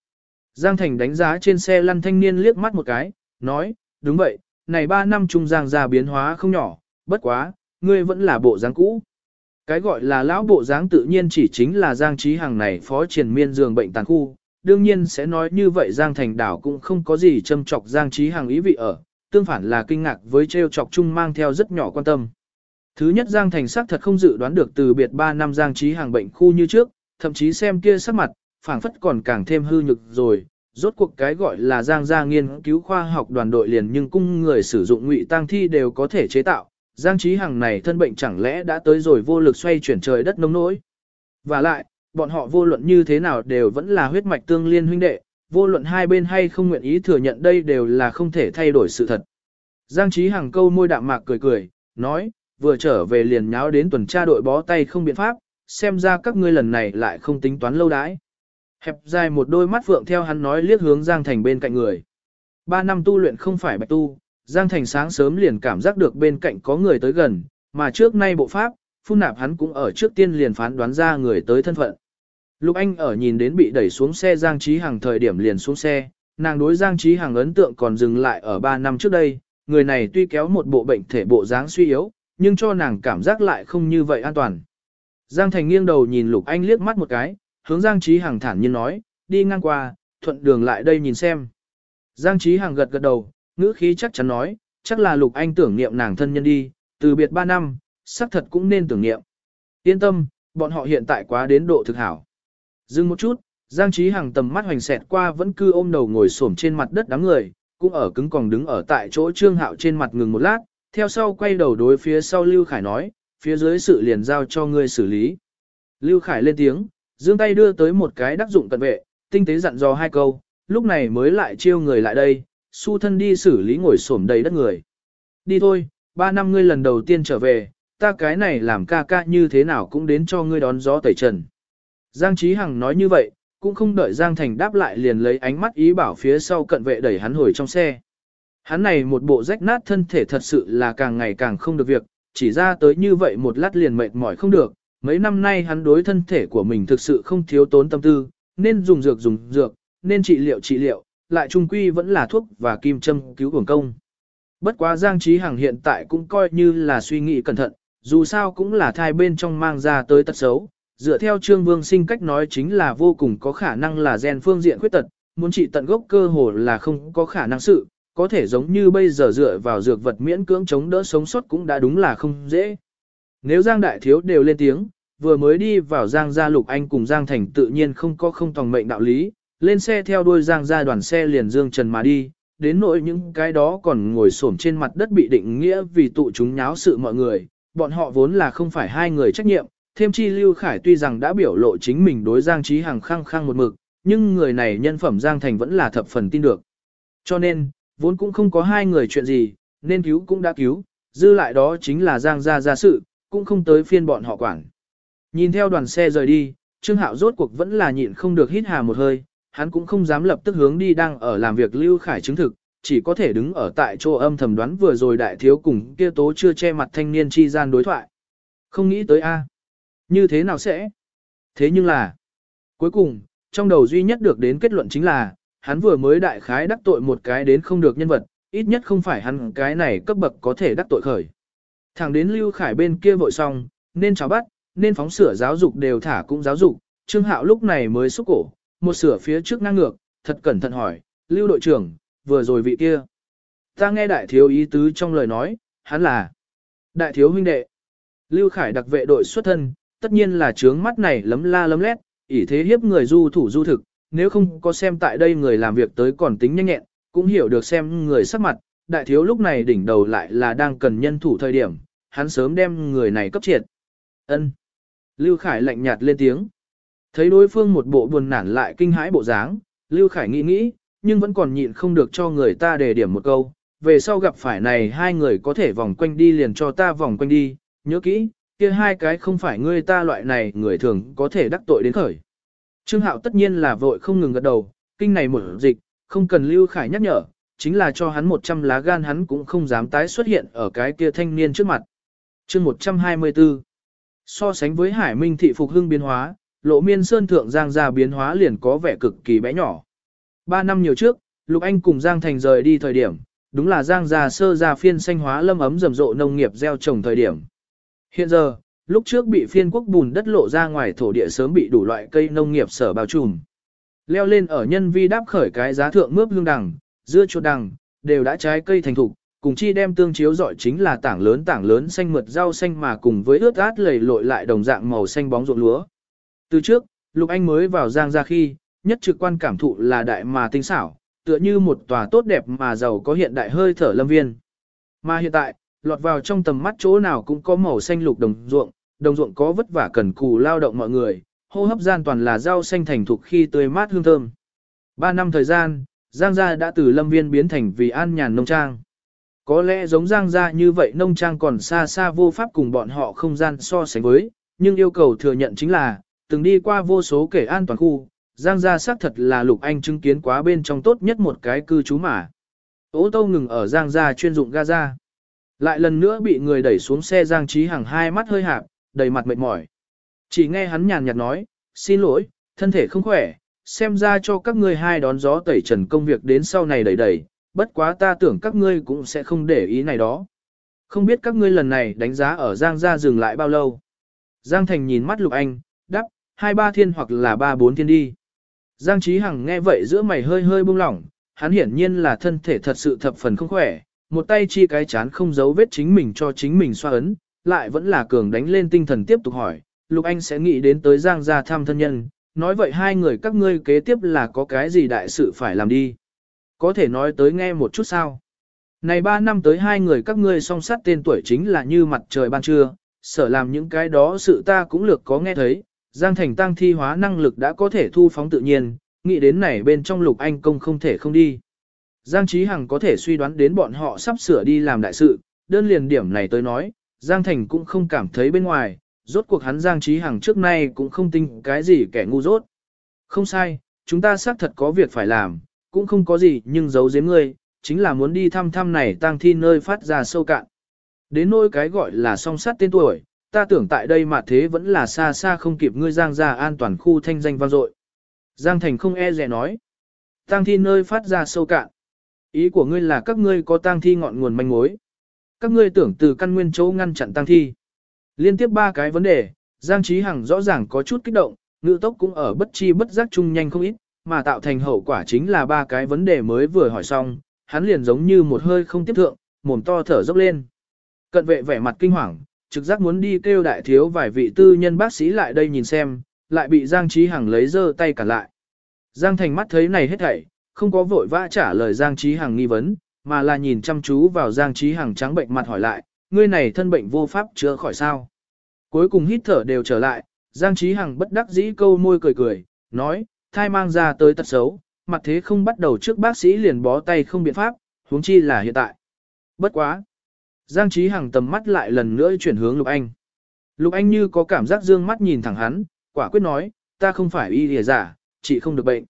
Giang Thành đánh giá trên xe lăn thanh niên liếc mắt một cái, nói, đúng vậy, này 3 năm trung Giang ra biến hóa không nhỏ, bất quá, ngươi vẫn là bộ dáng cũ. Cái gọi là lão bộ dáng tự nhiên chỉ chính là Giang Trí Hằng này phó triển miên giường bệnh tàn khu, đương nhiên sẽ nói như vậy Giang Thành Đảo cũng không có gì châm chọc Giang Trí Hằng ý vị ở, tương phản là kinh ngạc với treo chọc chung mang theo rất nhỏ quan tâm. Thứ nhất Giang Thành xác thật không dự đoán được từ biệt 3 năm Giang Trí Hằng bệnh khu như trước, thậm chí xem kia sắc mặt, phảng phất còn càng thêm hư nhực rồi. Rốt cuộc cái gọi là Giang gia nghiên cứu khoa học đoàn đội liền nhưng cung người sử dụng ngụy tăng thi đều có thể chế tạo, Giang Trí Hằng này thân bệnh chẳng lẽ đã tới rồi vô lực xoay chuyển trời đất nông nỗi. Và lại, bọn họ vô luận như thế nào đều vẫn là huyết mạch tương liên huynh đệ, vô luận hai bên hay không nguyện ý thừa nhận đây đều là không thể thay đổi sự thật. Giang Trí Hằng câu môi đạm mạc cười cười, nói, vừa trở về liền nháo đến tuần tra đội bó tay không biện pháp, xem ra các ngươi lần này lại không tính toán lâu đãi. Hẹp dài một đôi mắt vượng theo hắn nói liếc hướng Giang Thành bên cạnh người. Ba năm tu luyện không phải bạch tu, Giang Thành sáng sớm liền cảm giác được bên cạnh có người tới gần, mà trước nay bộ pháp, phun nạp hắn cũng ở trước tiên liền phán đoán ra người tới thân phận. Lục Anh ở nhìn đến bị đẩy xuống xe Giang Trí Hằng thời điểm liền xuống xe, nàng đối Giang Trí Hằng ấn tượng còn dừng lại ở 3 năm trước đây, người này tuy kéo một bộ bệnh thể bộ dáng suy yếu, nhưng cho nàng cảm giác lại không như vậy an toàn. Giang Thành nghiêng đầu nhìn Lục Anh liếc mắt một cái, hướng Giang Trí Hằng thản nhiên nói, đi ngang qua, thuận đường lại đây nhìn xem. Giang Trí Hằng gật gật đầu, ngữ khí chắc chắn nói, chắc là Lục Anh tưởng niệm nàng thân nhân đi, từ biệt 3 năm, xác thật cũng nên tưởng niệm. Yên tâm, bọn họ hiện tại quá đến độ thực hảo. Dừng một chút, Giang Trí Hằng tầm mắt hoành xẹt qua vẫn cư ôm đầu ngồi xổm trên mặt đất đám người, cũng ở cứng còn đứng ở tại chỗ Trương Hạo trên mặt ngừng một lát, theo sau quay đầu đối phía sau Lưu Khải nói, phía dưới sự liền giao cho ngươi xử lý. Lưu Khải lên tiếng, giương tay đưa tới một cái đắc dụng cận vệ, tinh tế dặn dò hai câu, lúc này mới lại chiêu người lại đây, su thân đi xử lý ngồi xổm đầy đất người. Đi thôi, ba năm ngươi lần đầu tiên trở về, ta cái này làm ca ca như thế nào cũng đến cho ngươi đón gió tẩy trần. Giang Trí Hằng nói như vậy, cũng không đợi Giang Thành đáp lại liền lấy ánh mắt ý bảo phía sau cận vệ đẩy hắn hồi trong xe. Hắn này một bộ rách nát thân thể thật sự là càng ngày càng không được việc, chỉ ra tới như vậy một lát liền mệt mỏi không được. Mấy năm nay hắn đối thân thể của mình thực sự không thiếu tốn tâm tư, nên dùng dược dùng dược, nên trị liệu trị liệu, lại trung quy vẫn là thuốc và kim châm cứu cường công. Bất quá Giang Trí Hằng hiện tại cũng coi như là suy nghĩ cẩn thận, dù sao cũng là thai bên trong mang ra tới tật xấu, dựa theo Trương Vương sinh cách nói chính là vô cùng có khả năng là gen phương diện khuyết tật, muốn trị tận gốc cơ hồ là không có khả năng sự, có thể giống như bây giờ dựa vào dược vật miễn cưỡng chống đỡ sống sót cũng đã đúng là không dễ. Nếu Giang Đại Thiếu đều lên tiếng, vừa mới đi vào Giang gia Lục Anh cùng Giang Thành tự nhiên không có không tòng mệnh đạo lý, lên xe theo đuôi Giang gia đoàn xe liền dương trần mà đi, đến nỗi những cái đó còn ngồi xổm trên mặt đất bị định nghĩa vì tụ chúng nháo sự mọi người, bọn họ vốn là không phải hai người trách nhiệm, thêm chi Lưu Khải tuy rằng đã biểu lộ chính mình đối Giang Trí Hằng khăng khăng một mực, nhưng người này nhân phẩm Giang Thành vẫn là thập phần tin được. Cho nên, vốn cũng không có hai người chuyện gì, nên cứu cũng đã cứu, dư lại đó chính là Giang gia gia sự, cũng không tới phiên bọn họ quản. Nhìn theo đoàn xe rời đi, Trương Hạo rốt cuộc vẫn là nhịn không được hít hà một hơi, hắn cũng không dám lập tức hướng đi đang ở làm việc Lưu Khải chứng thực, chỉ có thể đứng ở tại chỗ âm thầm đoán vừa rồi đại thiếu cùng kia tố chưa che mặt thanh niên chi gian đối thoại. Không nghĩ tới a, Như thế nào sẽ? Thế nhưng là, cuối cùng, trong đầu duy nhất được đến kết luận chính là, hắn vừa mới đại khái đắc tội một cái đến không được nhân vật, ít nhất không phải hắn cái này cấp bậc có thể đắc tội khởi. Thẳng đến Lưu Khải bên kia vội xong, nên chào bắt, nên phóng sửa giáo dục đều thả cũng giáo dục, Trương Hạo lúc này mới xúc cổ, một sửa phía trước ngang ngược, thật cẩn thận hỏi, Lưu đội trưởng, vừa rồi vị kia. Ta nghe đại thiếu ý tứ trong lời nói, hắn là đại thiếu huynh đệ. Lưu Khải đặc vệ đội xuất thân, tất nhiên là trướng mắt này lấm la lấm lét, ỷ thế hiếp người du thủ du thực, nếu không có xem tại đây người làm việc tới còn tính nhanh nhẹn, cũng hiểu được xem người sắc mặt, đại thiếu lúc này đỉnh đầu lại là đang cần nhân thủ thời điểm, hắn sớm đem người này cấp triệt. Ân. Lưu Khải lạnh nhạt lên tiếng. Thấy đối phương một bộ buồn nản lại kinh hãi bộ dáng, Lưu Khải nghĩ nghĩ, nhưng vẫn còn nhịn không được cho người ta đề điểm một câu. Về sau gặp phải này hai người có thể vòng quanh đi liền cho ta vòng quanh đi, nhớ kỹ, kia hai cái không phải ngươi ta loại này người thường có thể đắc tội đến khởi. Trương Hạo tất nhiên là vội không ngừng gật đầu, kinh này một dịch, không cần Lưu Khải nhắc nhở, chính là cho hắn 100 lá gan hắn cũng không dám tái xuất hiện ở cái kia thanh niên trước mặt. chương 124 So sánh với Hải Minh thị phục hưng biến hóa, lộ miên sơn thượng Giang gia biến hóa liền có vẻ cực kỳ bé nhỏ. Ba năm nhiều trước, Lục Anh cùng Giang Thành rời đi thời điểm, đúng là Giang già sơ gia phiên xanh hóa lâm ấm rầm rộ nông nghiệp gieo trồng thời điểm. Hiện giờ, lúc trước bị phiên quốc bùn đất lộ ra ngoài thổ địa sớm bị đủ loại cây nông nghiệp sở bao trùm. Leo lên ở nhân vi đáp khởi cái giá thượng mướp hương đằng, dưa chuột đằng, đều đã trái cây thành thục, cùng chi đem tương chiếu giỏi chính là tảng lớn tảng lớn xanh mượt rau xanh mà cùng với ướt át lầy lội lại đồng dạng màu xanh bóng ruộng lúa. Từ trước, Lục Anh mới vào Giang ra khi, nhất trực quan cảm thụ là đại mà tinh xảo, tựa như một tòa tốt đẹp mà giàu có hiện đại hơi thở lâm viên. Mà hiện tại, lọt vào trong tầm mắt chỗ nào cũng có màu xanh lục đồng ruộng, đồng ruộng có vất vả cần cù lao động mọi người, hô hấp gian toàn là rau xanh thành thục khi tươi mát hương thơm. Ba năm thời gian, Giang gia đã từ lâm viên biến thành vì an nhàn nông trang. Có lẽ giống Giang gia như vậy nông trang còn xa xa vô pháp cùng bọn họ không gian so sánh với, nhưng yêu cầu thừa nhận chính là, từng đi qua vô số kể an toàn khu, Giang gia xác thật là Lục Anh chứng kiến quá bên trong tốt nhất một cái cư trú mà. Ô tô ngừng ở Giang gia chuyên dụng Gaza. Lại lần nữa bị người đẩy xuống xe Giang Trí Hằng hai mắt hơi hạp, đầy mặt mệt mỏi. Chỉ nghe hắn nhàn nhạt nói, xin lỗi, thân thể không khỏe, xem ra cho các ngươi hai đón gió tẩy trần công việc đến sau này đẩy đẩy, bất quá ta tưởng các ngươi cũng sẽ không để ý này đó. Không biết các ngươi lần này đánh giá ở Giang gia dừng lại bao lâu. Giang Thành nhìn mắt Lục Anh, đắp, hai ba thiên hoặc là ba bốn thiên đi. Giang Trí Hằng nghe vậy giữa mày hơi hơi buông lỏng, hắn hiển nhiên là thân thể thật sự thập phần không khỏe, một tay chi cái chán không giấu vết chính mình cho chính mình xoa ấn, lại vẫn là cường đánh lên tinh thần tiếp tục hỏi, Lục Anh sẽ nghĩ đến tới Giang gia thăm thân nhân, nói vậy hai người các ngươi kế tiếp là có cái gì đại sự phải làm đi. Có thể nói tới nghe một chút sao. Này ba năm tới hai người các ngươi song sát tên tuổi chính là như mặt trời ban trưa, sở làm những cái đó sự ta cũng lược có nghe thấy, Giang Thành tăng thi hóa năng lực đã có thể thu phóng tự nhiên, nghĩ đến này bên trong lục anh công không thể không đi. Giang Trí Hằng có thể suy đoán đến bọn họ sắp sửa đi làm đại sự, đơn liền điểm này tới nói, Giang Thành cũng không cảm thấy bên ngoài, rốt cuộc hắn Giang Trí Hằng trước nay cũng không tin cái gì kẻ ngu dốt. Không sai, chúng ta xác thật có việc phải làm, cũng không có gì nhưng giấu giếm ngươi, chính là muốn đi thăm thăm này tang thi nơi phát ra sâu cạn. Đến nỗi cái gọi là song sát tên tuổi, ta tưởng tại đây mà thế vẫn là xa xa không kịp ngươi Giang ra an toàn khu thanh danh vang dội. Giang Thành không e dè nói. Tang thi nơi phát ra sâu cạn. Ý của ngươi là các ngươi có tang thi ngọn nguồn manh mối. Các ngươi tưởng từ căn nguyên chỗ ngăn chặn tang thi. Liên tiếp ba cái vấn đề, Giang Trí Hằng rõ ràng có chút kích động, ngữ tốc cũng ở bất chi bất giác chung nhanh không ít, mà tạo thành hậu quả chính là ba cái vấn đề mới vừa hỏi xong, hắn liền giống như một hơi không tiếp thượng, mồm to thở dốc lên. Cận vệ vẻ mặt kinh hoàng, trực giác muốn đi kêu đại thiếu vài vị tư nhân bác sĩ lại đây nhìn xem, lại bị Giang Trí Hằng lấy dơ tay cả lại. Giang Thành mắt thấy này hết thảy, không có vội vã trả lời Giang Trí Hằng nghi vấn, mà là nhìn chăm chú vào Giang Trí Hằng trắng bệnh mặt hỏi lại, ngươi này thân bệnh vô pháp chữa khỏi sao. Cuối cùng hít thở đều trở lại, Giang Trí Hằng bất đắc dĩ câu môi cười cười, nói, thai mang ra tới tật xấu, mặt thế không bắt đầu trước bác sĩ liền bó tay không biện pháp, huống chi là hiện tại. Bất quá. Giang Trí Hằng tầm mắt lại lần nữa chuyển hướng Lục Anh. Lục Anh như có cảm giác dương mắt nhìn thẳng hắn, quả quyết nói, ta không phải y lìa giả, chị không được bệnh.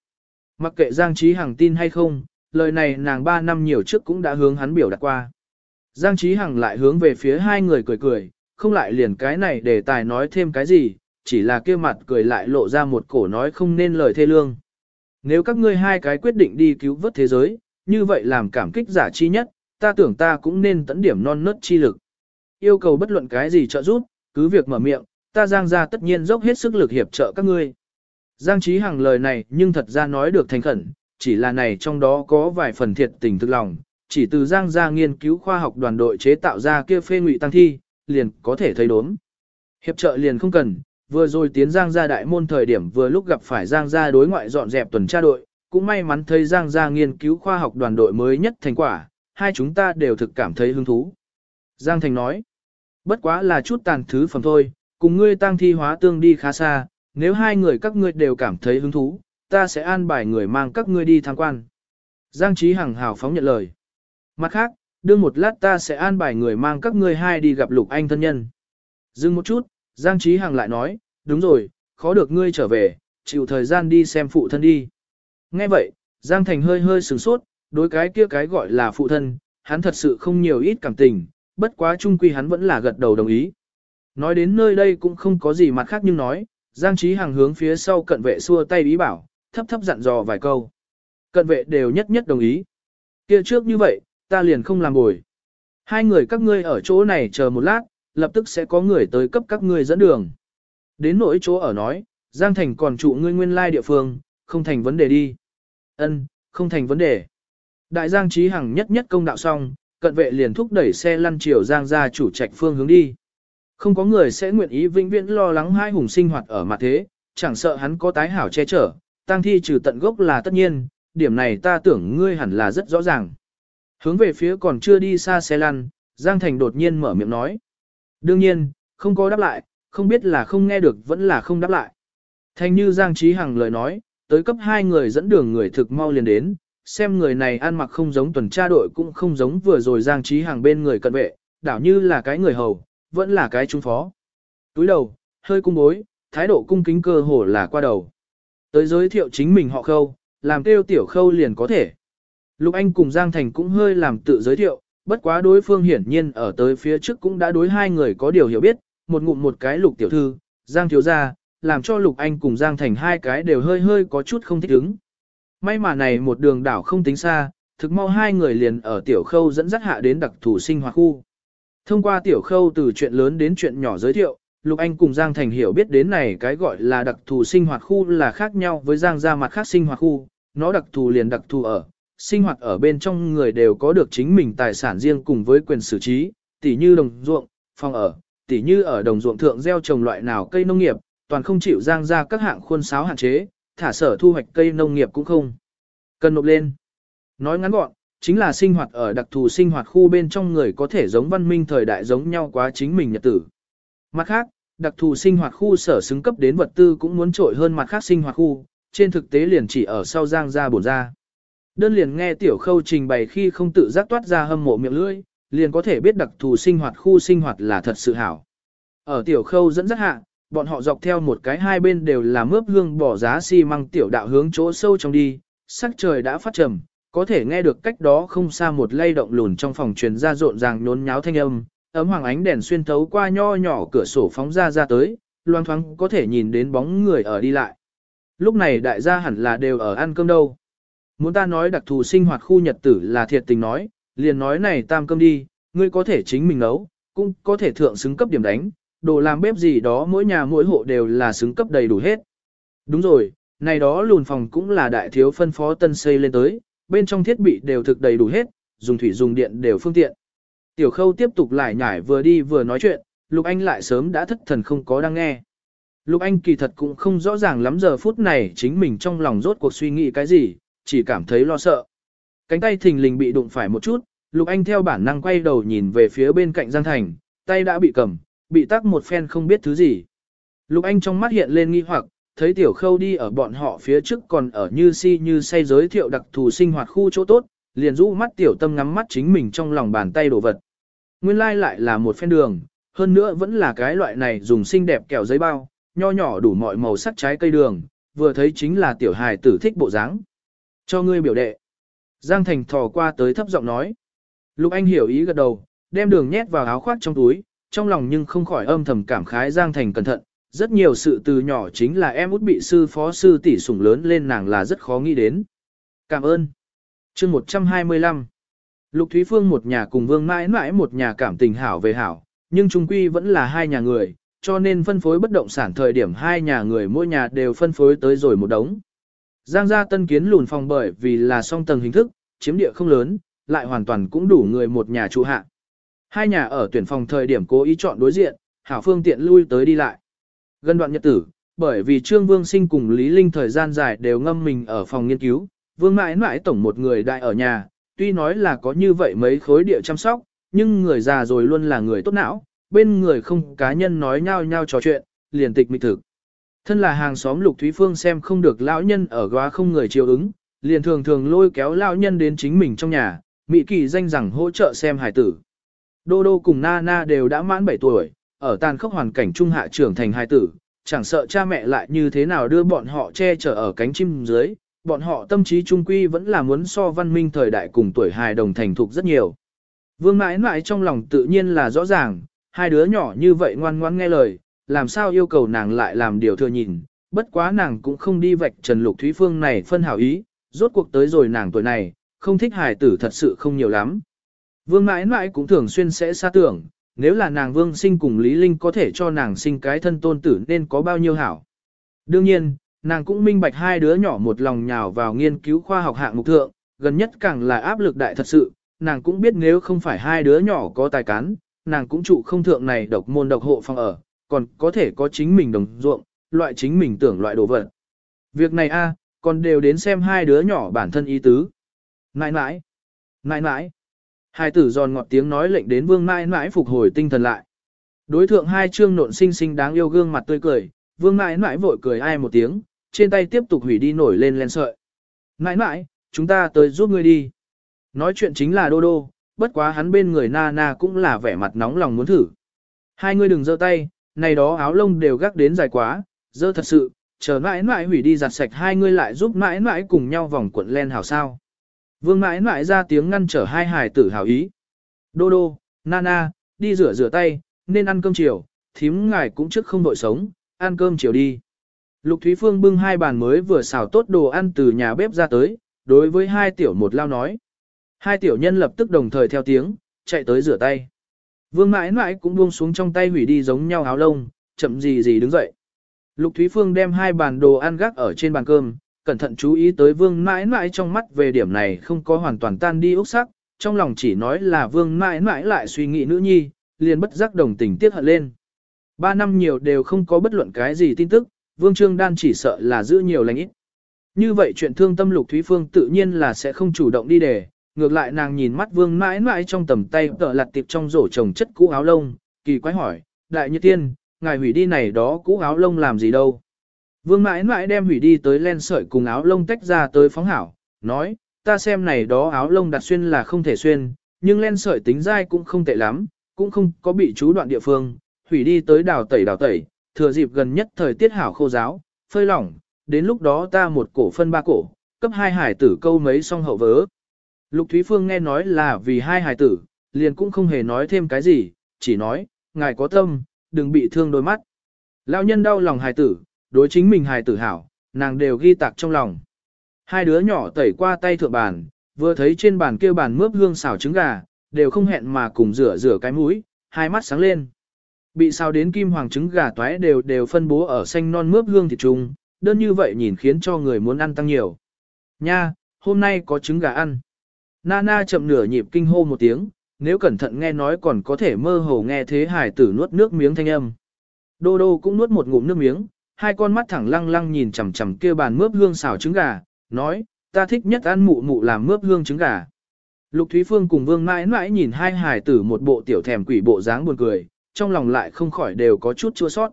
Mặc kệ Giang Trí Hằng tin hay không, lời này nàng 3 năm nhiều trước cũng đã hướng hắn biểu đạt qua. Giang Trí Hằng lại hướng về phía hai người cười cười, không lại liền cái này để tài nói thêm cái gì, chỉ là kia mặt cười lại lộ ra một cổ nói không nên lời thê lương. Nếu các ngươi hai cái quyết định đi cứu vớt thế giới, như vậy làm cảm kích giả chi nhất, ta tưởng ta cũng nên tấn điểm non nớt chi lực. Yêu cầu bất luận cái gì trợ giúp, cứ việc mở miệng, ta Giang ra tất nhiên dốc hết sức lực hiệp trợ các ngươi. Giang Chí Hằng lời này nhưng thật ra nói được thành khẩn, chỉ là này trong đó có vài phần thiệt tình thực lòng, chỉ từ Giang gia nghiên cứu khoa học đoàn đội chế tạo ra kia phê ngụy tăng thi, liền có thể thấy đốm. Hiệp trợ liền không cần, vừa rồi tiến Giang gia đại môn thời điểm vừa lúc gặp phải Giang gia đối ngoại dọn dẹp tuần tra đội, cũng may mắn thấy Giang gia nghiên cứu khoa học đoàn đội mới nhất thành quả, hai chúng ta đều thực cảm thấy hứng thú. Giang Thành nói, bất quá là chút tàn thứ phẩm thôi, cùng ngươi tăng thi hóa tương đi khá xa, nếu hai người các ngươi đều cảm thấy hứng thú, ta sẽ an bài người mang các ngươi đi tham quan. Giang Trí Hằng hào phóng nhận lời. Mặt khác, đương một lát ta sẽ an bài người mang các ngươi hai đi gặp Lục Anh thân nhân. Dừng một chút, Giang Trí Hằng lại nói, đúng rồi, khó được ngươi trở về, chịu thời gian đi xem phụ thân đi. Nghe vậy, Giang Thành hơi hơi sửng sốt, đối cái kia cái gọi là phụ thân, hắn thật sự không nhiều ít cảm tình, bất quá chung quy hắn vẫn là gật đầu đồng ý. Nói đến nơi đây cũng không có gì mặt khác nhưng nói, Giang Trí Hằng hướng phía sau cận vệ xua tay ý bảo, thấp thấp dặn dò vài câu. Cận vệ đều nhất nhất đồng ý. Kia trước như vậy, ta liền không làm bồi. Hai người các ngươi ở chỗ này chờ một lát, lập tức sẽ có người tới cấp các ngươi dẫn đường. Đến nỗi chỗ ở nói, Giang Thành còn trụ ngươi nguyên lai địa phương, không thành vấn đề đi. Ân, không thành vấn đề. Đại Giang Trí Hằng nhất nhất công đạo xong, cận vệ liền thúc đẩy xe lăn chiều Giang ra chủ trạch phương hướng đi. Không có người sẽ nguyện ý vĩnh viễn lo lắng hai hùng sinh hoạt ở mặt thế, chẳng sợ hắn có tái hảo che chở, tăng thi trừ tận gốc là tất nhiên, điểm này ta tưởng ngươi hẳn là rất rõ ràng. Hướng về phía còn chưa đi xa xe lăn, Giang Thành đột nhiên mở miệng nói. Đương nhiên, không có đáp lại, không biết là không nghe được vẫn là không đáp lại. Thành như Giang Trí Hằng lời nói, tới cấp hai người dẫn đường người thực mau liền đến, xem người này ăn mặc không giống tuần tra đội cũng không giống vừa rồi Giang Trí hàng bên người cận vệ, đảo như là cái người hầu, vẫn là cái trung phó. Túi đầu, hơi cung bối, thái độ cung kính cơ hồ là qua đầu. Tới giới thiệu chính mình họ khâu, làm kêu tiểu khâu liền có thể. Lục Anh cùng Giang Thành cũng hơi làm tự giới thiệu, bất quá đối phương hiển nhiên ở tới phía trước cũng đã đối hai người có điều hiểu biết, một ngụm một cái lục tiểu thư, Giang thiếu gia, làm cho Lục Anh cùng Giang Thành hai cái đều hơi hơi có chút không thích ứng. May mà này một đường đảo không tính xa, thực mau hai người liền ở tiểu khâu dẫn dắt hạ đến đặc thủ sinh hoạt khu. Thông qua tiểu khâu từ chuyện lớn đến chuyện nhỏ giới thiệu, Lục Anh cùng Giang Thành hiểu biết đến này cái gọi là đặc thù sinh hoạt khu là khác nhau với Giang gia mặt khác sinh hoạt khu, nó đặc thù liền đặc thù ở, sinh hoạt ở bên trong người đều có được chính mình tài sản riêng cùng với quyền xử trí, tỉ như đồng ruộng, phòng ở, tỉ như ở đồng ruộng thượng gieo trồng loại nào cây nông nghiệp, toàn không chịu Giang gia các hạng khuôn sáo hạn chế, thả sở thu hoạch cây nông nghiệp cũng không. Cần nộp lên. Nói ngắn gọn, chính là sinh hoạt ở đặc thù sinh hoạt khu bên trong người có thể giống văn minh thời đại giống nhau quá chính mình nhật tử. Mặt khác, đặc thù sinh hoạt khu sở xứng cấp đến vật tư cũng muốn trội hơn mặt khác sinh hoạt khu, trên thực tế liền chỉ ở sau giang ra bổn ra. Đơn liền nghe tiểu khâu trình bày khi không tự giác toát ra hâm mộ miệng lưỡi, liền có thể biết đặc thù sinh hoạt khu sinh hoạt là thật sự hảo. Ở tiểu khâu dẫn dắt hạ, bọn họ dọc theo một cái hai bên đều là mướp hương bỏ giá xi măng tiểu đạo hướng chỗ sâu trong đi, sắc trời đã phát trầm, có thể nghe được cách đó không xa một lay động lùn trong phòng truyền ra rộn ràng nhốn nháo thanh âm, ấm hoàng ánh đèn xuyên thấu qua nho nhỏ cửa sổ phóng ra ra tới, loang thoáng có thể nhìn đến bóng người ở đi lại. Lúc này đại gia hẳn là đều ở ăn cơm đâu. Muốn ta nói đặc thù sinh hoạt khu nhật tử là thiệt tình nói, liền nói này tam cơm đi, ngươi có thể chính mình nấu, cũng có thể thượng xứng cấp điểm đánh, đồ làm bếp gì đó mỗi nhà mỗi hộ đều là xứng cấp đầy đủ hết. Đúng rồi, này đó lùn phòng cũng là đại thiếu phân phó tân xây lên tới, bên trong thiết bị đều thực đầy đủ hết, dùng thủy dùng điện đều phương tiện. Tiểu khâu tiếp tục lại nhải vừa đi vừa nói chuyện, Lục Anh lại sớm đã thất thần không có đang nghe. Lục Anh kỳ thật cũng không rõ ràng lắm giờ phút này chính mình trong lòng rốt cuộc suy nghĩ cái gì, chỉ cảm thấy lo sợ. Cánh tay thình lình bị đụng phải một chút, Lục Anh theo bản năng quay đầu nhìn về phía bên cạnh Giang Thành, tay đã bị cầm, bị tắc một phen không biết thứ gì. Lục Anh trong mắt hiện lên nghi hoặc, thấy tiểu khâu đi ở bọn họ phía trước còn ở như si như say giới thiệu đặc thù sinh hoạt khu chỗ tốt, liền rũ mắt tiểu tâm ngắm mắt chính mình trong lòng bàn tay đồ vật. Nguyên lai like lại là một phen đường, hơn nữa vẫn là cái loại này dùng xinh đẹp kẹo giấy bao, nho nhỏ đủ mọi màu sắc trái cây đường, vừa thấy chính là tiểu hài tử thích bộ dáng. Cho ngươi biểu đệ. Giang Thành thò qua tới thấp giọng nói. Lục Anh hiểu ý gật đầu, đem đường nhét vào áo khoác trong túi, trong lòng nhưng không khỏi âm thầm cảm khái Giang Thành cẩn thận. Rất nhiều sự từ nhỏ chính là em út bị sư phó sư tỷ sủng lớn lên nàng là rất khó nghĩ đến. Cảm ơn. chương 125 Lục Thúy Phương một nhà cùng Vương mãi mãi một nhà cảm tình hảo về hảo, nhưng trung quy vẫn là hai nhà người, cho nên phân phối bất động sản thời điểm hai nhà người mỗi nhà đều phân phối tới rồi một đống. Giang gia tân kiến lùn phòng bởi vì là song tầng hình thức, chiếm địa không lớn, lại hoàn toàn cũng đủ người một nhà trụ hạ. Hai nhà ở tuyển phòng thời điểm cố ý chọn đối diện, hảo phương tiện lui tới đi lại. Gần đoạn nhật tử, bởi vì Trương Vương Sinh cùng Lý Linh thời gian dài đều ngâm mình ở phòng nghiên cứu, Vương mãi mãi tổng một người đại ở nhà, tuy nói là có như vậy mấy khối địa chăm sóc, nhưng người già rồi luôn là người tốt não, bên người không cá nhân nói nhau nhau trò chuyện, liền tịch mịch thực. Thân là hàng xóm Lục Thúy Phương xem không được lão nhân ở góa không người chiều ứng, liền thường thường lôi kéo lão nhân đến chính mình trong nhà, Mỹ kỳ danh rằng hỗ trợ xem hải tử. Đô Đô cùng Na Na đều đã mãn 7 tuổi, ở tàn khốc hoàn cảnh trung hạ trưởng thành hai tử, chẳng sợ cha mẹ lại như thế nào đưa bọn họ che chở ở cánh chim dưới, bọn họ tâm trí trung quy vẫn là muốn so văn minh thời đại cùng tuổi hài đồng thành thục rất nhiều. Vương mãi mãi trong lòng tự nhiên là rõ ràng, hai đứa nhỏ như vậy ngoan ngoan nghe lời, làm sao yêu cầu nàng lại làm điều thừa nhìn, bất quá nàng cũng không đi vạch Trần Lục Thúy Phương này phân hảo ý, rốt cuộc tới rồi nàng tuổi này, không thích hài tử thật sự không nhiều lắm. Vương mãi mãi cũng thường xuyên sẽ xa tưởng, nếu là nàng vương sinh cùng Lý Linh có thể cho nàng sinh cái thân tôn tử nên có bao nhiêu hảo. Đương nhiên, nàng cũng minh bạch hai đứa nhỏ một lòng nhào vào nghiên cứu khoa học hạng mục thượng, gần nhất càng là áp lực đại thật sự, nàng cũng biết nếu không phải hai đứa nhỏ có tài cán, nàng cũng trụ không thượng này độc môn độc hộ phòng ở, còn có thể có chính mình đồng ruộng, loại chính mình tưởng loại đồ vật. Việc này a, còn đều đến xem hai đứa nhỏ bản thân ý tứ. Nãi nãi, nãi nãi. Hai tử giòn ngọt tiếng nói lệnh đến vương nãi nãi phục hồi tinh thần lại. Đối thượng hai trương nộn xinh xinh đáng yêu gương mặt tươi cười, vương nãi nãi vội cười ai một tiếng, trên tay tiếp tục hủy đi nổi lên len sợi. Nãi nãi, chúng ta tới giúp ngươi đi. Nói chuyện chính là đô đô, bất quá hắn bên người na na cũng là vẻ mặt nóng lòng muốn thử. Hai ngươi đừng giơ tay, này đó áo lông đều gác đến dài quá, dơ thật sự, chờ mãi mãi hủy đi giặt sạch hai ngươi lại giúp mãi mãi cùng nhau vòng cuộn len hảo sao. Vương mãi mãi ra tiếng ngăn trở hai hài tử hảo ý. Đô đô, Nana, đi rửa rửa tay, nên ăn cơm chiều, thím ngài cũng trước không đội sống, ăn cơm chiều đi. Lục Thúy Phương bưng hai bàn mới vừa xào tốt đồ ăn từ nhà bếp ra tới, đối với hai tiểu một lao nói. Hai tiểu nhân lập tức đồng thời theo tiếng, chạy tới rửa tay. Vương mãi mãi cũng buông xuống trong tay hủy đi giống nhau áo lông, chậm gì gì đứng dậy. Lục Thúy Phương đem hai bàn đồ ăn gác ở trên bàn cơm, cẩn thận chú ý tới vương mãi mãi trong mắt về điểm này không có hoàn toàn tan đi ốc sắc, trong lòng chỉ nói là vương mãi mãi lại suy nghĩ nữ nhi, liền bất giác đồng tình tiếc hận lên. Ba năm nhiều đều không có bất luận cái gì tin tức, vương trương đan chỉ sợ là giữ nhiều lành ít. Như vậy chuyện thương tâm lục Thúy Phương tự nhiên là sẽ không chủ động đi để, ngược lại nàng nhìn mắt vương mãi mãi trong tầm tay tợ lặt tiệp trong rổ trồng chất cũ áo lông, kỳ quái hỏi, đại như tiên, ngài hủy đi này đó cũ áo lông làm gì đâu. Vương mãi mãi đem hủy đi tới len sợi cùng áo lông tách ra tới phóng hảo, nói, ta xem này đó áo lông đặt xuyên là không thể xuyên, nhưng len sợi tính dai cũng không tệ lắm, cũng không có bị chú đoạn địa phương, hủy đi tới đào tẩy đào tẩy, thừa dịp gần nhất thời tiết hảo khô giáo, phơi lỏng, đến lúc đó ta một cổ phân ba cổ, cấp hai hải tử câu mấy song hậu vớ. Lục Thúy Phương nghe nói là vì hai hải tử, liền cũng không hề nói thêm cái gì, chỉ nói, ngài có tâm, đừng bị thương đôi mắt. Lão nhân đau lòng hài tử, đối chính mình hài tử hảo, nàng đều ghi tạc trong lòng. Hai đứa nhỏ tẩy qua tay thượng bàn, vừa thấy trên bàn kia bàn mướp hương xào trứng gà, đều không hẹn mà cùng rửa rửa cái mũi, hai mắt sáng lên. Bị xào đến kim hoàng trứng gà toái đều đều phân bố ở xanh non mướp hương thịt trùng, đơn như vậy nhìn khiến cho người muốn ăn tăng nhiều. Nha, hôm nay có trứng gà ăn. Nana chậm nửa nhịp kinh hô một tiếng, nếu cẩn thận nghe nói còn có thể mơ hồ nghe thế hải tử nuốt nước miếng thanh âm. Đô đô cũng nuốt một ngụm nước miếng, hai con mắt thẳng lăng lăng nhìn chằm chằm kia bàn mướp hương xào trứng gà, nói, ta thích nhất ăn mụ mụ làm mướp hương trứng gà. Lục Thúy Phương cùng Vương mãi mãi nhìn hai hải tử một bộ tiểu thèm quỷ bộ dáng buồn cười, trong lòng lại không khỏi đều có chút chua sót.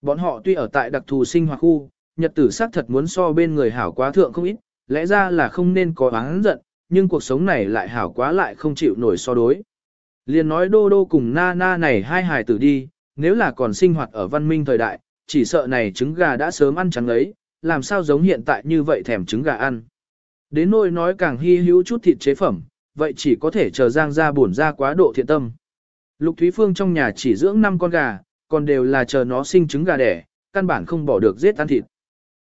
Bọn họ tuy ở tại đặc thù sinh hoạt khu, nhật tử xác thật muốn so bên người hảo quá thượng không ít, lẽ ra là không nên có oán giận, nhưng cuộc sống này lại hảo quá lại không chịu nổi so đối. Liền nói đô đô cùng na na này hai hài tử đi, nếu là còn sinh hoạt ở văn minh thời đại, chỉ sợ này trứng gà đã sớm ăn trắng ấy, làm sao giống hiện tại như vậy thèm trứng gà ăn. Đến nỗi nói càng hy hữu chút thịt chế phẩm, vậy chỉ có thể chờ Giang ra buồn ra quá độ thiện tâm. Lục Thúy Phương trong nhà chỉ dưỡng 5 con gà, còn đều là chờ nó sinh trứng gà đẻ, căn bản không bỏ được giết ăn thịt.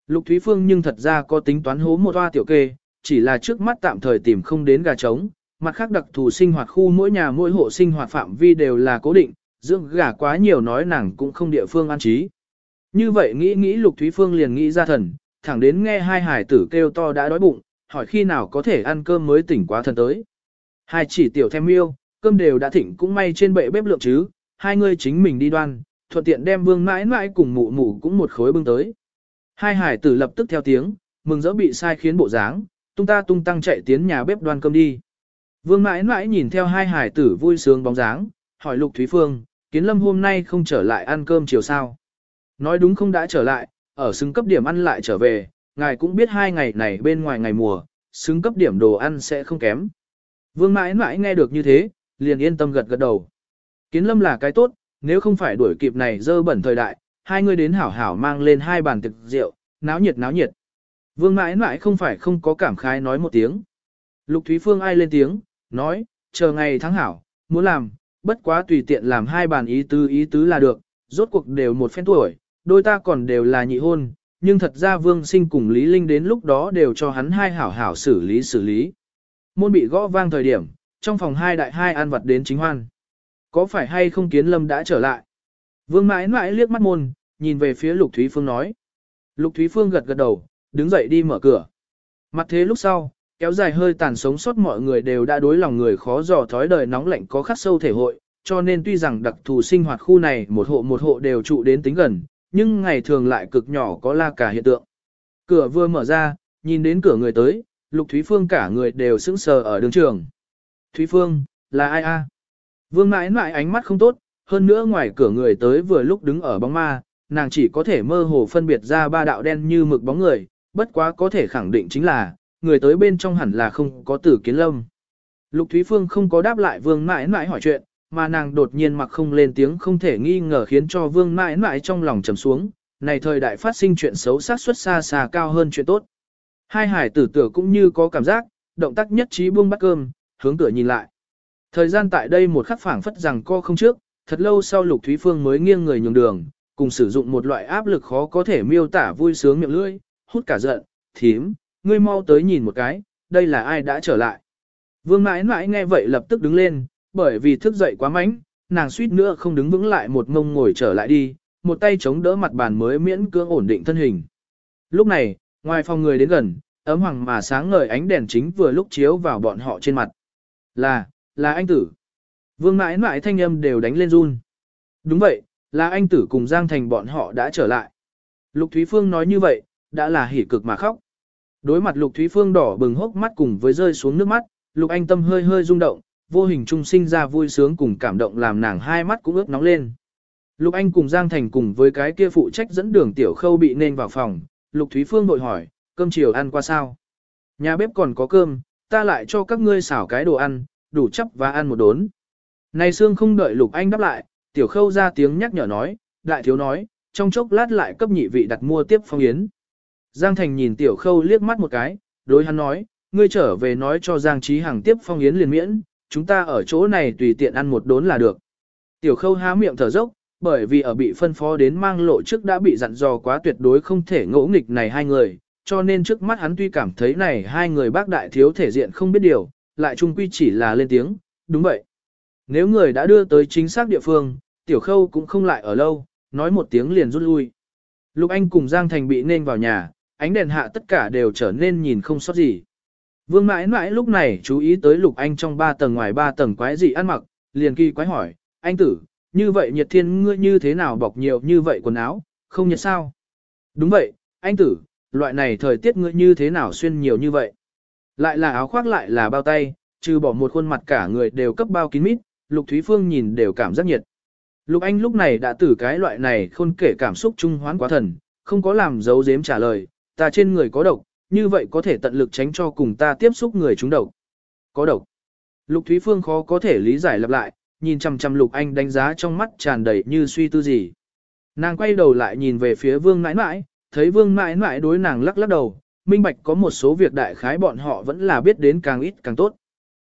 Lục Thúy Phương nhưng thật ra có tính toán hố một hoa tiểu kê, chỉ là trước mắt tạm thời tìm không đến gà trống, mặt khác đặc thù sinh hoạt khu mỗi nhà mỗi hộ sinh hoạt phạm vi đều là cố định, dưỡng gà quá nhiều nói nàng cũng không địa phương an trí. Như vậy nghĩ nghĩ Lục Thúy Phương liền nghĩ ra thần, thẳng đến nghe hai hải tử kêu to đã đói bụng, hỏi khi nào có thể ăn cơm mới tỉnh quá thần tới. Hai chỉ tiểu thêm yêu, cơm đều đã thịnh cũng may trên bệ bếp lượng chứ, hai người chính mình đi đoan, thuận tiện đem vương mãi mãi cùng mụ mụ cũng một khối bưng tới. Hai hải tử lập tức theo tiếng, mừng dỡ bị sai khiến bộ dáng, tung ta tung tăng chạy tiến nhà bếp đoan cơm đi. Vương mãi mãi nhìn theo hai hải tử vui sướng bóng dáng, hỏi Lục Thúy Phương, Kiến Lâm hôm nay không trở lại ăn cơm chiều sao. Nói đúng không đã trở lại, ở xứng cấp điểm ăn lại trở về, ngài cũng biết hai ngày này bên ngoài ngày mùa, xứng cấp điểm đồ ăn sẽ không kém. Vương mãi mãi nghe được như thế, liền yên tâm gật gật đầu. Kiến Lâm là cái tốt, nếu không phải đuổi kịp này dơ bẩn thời đại, hai người đến hảo hảo mang lên hai bàn thực rượu, náo nhiệt náo nhiệt. Vương mãi mãi không phải không có cảm khái nói một tiếng. Lục Thúy Phương ai lên tiếng, nói, chờ ngày tháng hảo, muốn làm, bất quá tùy tiện làm hai bàn ý tứ ý tứ là được, rốt cuộc đều một phen tuổi, đôi ta còn đều là nhị hôn, nhưng thật ra Vương Sinh cùng Lý Linh đến lúc đó đều cho hắn hai hảo hảo xử lý xử lý. Môn bị gõ vang thời điểm, trong phòng hai đại hai an vật đến chính hoan. Có phải hay không kiến lâm đã trở lại? Vương mãi mãi liếc mắt môn, nhìn về phía Lục Thúy Phương nói. Lục Thúy Phương gật gật đầu, đứng dậy đi mở cửa. Mặt thế lúc sau, kéo dài hơi tàn sống sót mọi người đều đã đối lòng người khó dò thói đời nóng lạnh có khắc sâu thể hội, cho nên tuy rằng đặc thù sinh hoạt khu này một hộ một hộ đều trụ đến tính gần, nhưng ngày thường lại cực nhỏ có la cả hiện tượng. Cửa vừa mở ra, nhìn đến cửa người tới, Lục Thúy Phương cả người đều sững sờ ở đường trường. Thúy Phương, là ai a? Vương mãi mãi ánh mắt không tốt, hơn nữa ngoài cửa người tới vừa lúc đứng ở bóng ma, nàng chỉ có thể mơ hồ phân biệt ra ba đạo đen như mực bóng người, bất quá có thể khẳng định chính là, người tới bên trong hẳn là không có tử kiến lâm. Lục Thúy Phương không có đáp lại vương mãi mãi hỏi chuyện, mà nàng đột nhiên mặc không lên tiếng không thể nghi ngờ khiến cho vương mãi mãi trong lòng trầm xuống, này thời đại phát sinh chuyện xấu sát suất xa xa cao hơn chuyện tốt. Hai hải tử tử cũng như có cảm giác, động tác nhất trí buông bắt cơm, hướng cửa nhìn lại. Thời gian tại đây một khắc phảng phất rằng co không trước, thật lâu sau Lục Thúy Phương mới nghiêng người nhường đường, cùng sử dụng một loại áp lực khó có thể miêu tả vui sướng miệng lưỡi, hút cả giận, thím, ngươi mau tới nhìn một cái, đây là ai đã trở lại. Vương mãi mãi nghe vậy lập tức đứng lên, bởi vì thức dậy quá mánh, nàng suýt nữa không đứng vững lại một ngông ngồi trở lại đi, một tay chống đỡ mặt bàn mới miễn cưỡng ổn định thân hình. Lúc này, ngoài phòng người đến gần, ấm hoàng mà sáng ngời ánh đèn chính vừa lúc chiếu vào bọn họ trên mặt. Là, là anh tử. Vương mãi mãi thanh âm đều đánh lên run. Đúng vậy, là anh tử cùng Giang Thành bọn họ đã trở lại. Lục Thúy Phương nói như vậy, đã là hỉ cực mà khóc. Đối mặt Lục Thúy Phương đỏ bừng hốc mắt cùng với rơi xuống nước mắt, Lục Anh Tâm hơi hơi rung động, vô hình trung sinh ra vui sướng cùng cảm động làm nàng hai mắt cũng ướt nóng lên. Lục Anh cùng Giang Thành cùng với cái kia phụ trách dẫn đường tiểu khâu bị nên vào phòng, Lục Thúy Phương bội hỏi, cơm chiều ăn qua sao? Nhà bếp còn có cơm, ta lại cho các ngươi xảo cái đồ ăn, đủ chấp và ăn một đốn. Này Sương không đợi Lục Anh đáp lại, tiểu khâu ra tiếng nhắc nhở nói, đại thiếu nói, trong chốc lát lại cấp nhị vị đặt mua tiếp phong yến. Giang Thành nhìn tiểu khâu liếc mắt một cái, đối hắn nói, ngươi trở về nói cho Giang Trí Hằng tiếp phong yến liền miễn, chúng ta ở chỗ này tùy tiện ăn một đốn là được. Tiểu khâu há miệng thở dốc, bởi vì ở bị phân phó đến mang lộ trước đã bị dặn dò quá tuyệt đối không thể ngỗ nghịch này hai người, cho nên trước mắt hắn tuy cảm thấy này hai người bác đại thiếu thể diện không biết điều, lại chung quy chỉ là lên tiếng, đúng vậy. Nếu người đã đưa tới chính xác địa phương, tiểu khâu cũng không lại ở lâu, nói một tiếng liền rút lui. Lục Anh cùng Giang Thành bị nên vào nhà, ánh đèn hạ tất cả đều trở nên nhìn không sót gì. Vương mãi mãi lúc này chú ý tới Lục Anh trong ba tầng ngoài ba tầng quái gì ăn mặc, liền kỳ quái hỏi, anh tử, như vậy nhiệt thiên ngươi như thế nào bọc nhiều như vậy quần áo, không nhiệt sao? Đúng vậy, anh tử, loại này thời tiết ngươi như thế nào xuyên nhiều như vậy? Lại là áo khoác lại là bao tay, trừ bỏ một khuôn mặt cả người đều cấp bao kín mít, Lục Thúy Phương nhìn đều cảm giác nhiệt. Lục Anh lúc này đã tử cái loại này khôn kể cảm xúc trung hoán quá thần, không có làm giấu giếm trả lời, ta trên người có độc, như vậy có thể tận lực tránh cho cùng ta tiếp xúc người chúng độc. Có độc. Lục Thúy Phương khó có thể lý giải lặp lại, nhìn chằm chằm Lục Anh đánh giá trong mắt tràn đầy như suy tư gì. Nàng quay đầu lại nhìn về phía Vương Nãi Nãi, thấy Vương Nãi Nãi đối nàng lắc lắc đầu, minh bạch có một số việc đại khái bọn họ vẫn là biết đến càng ít càng tốt.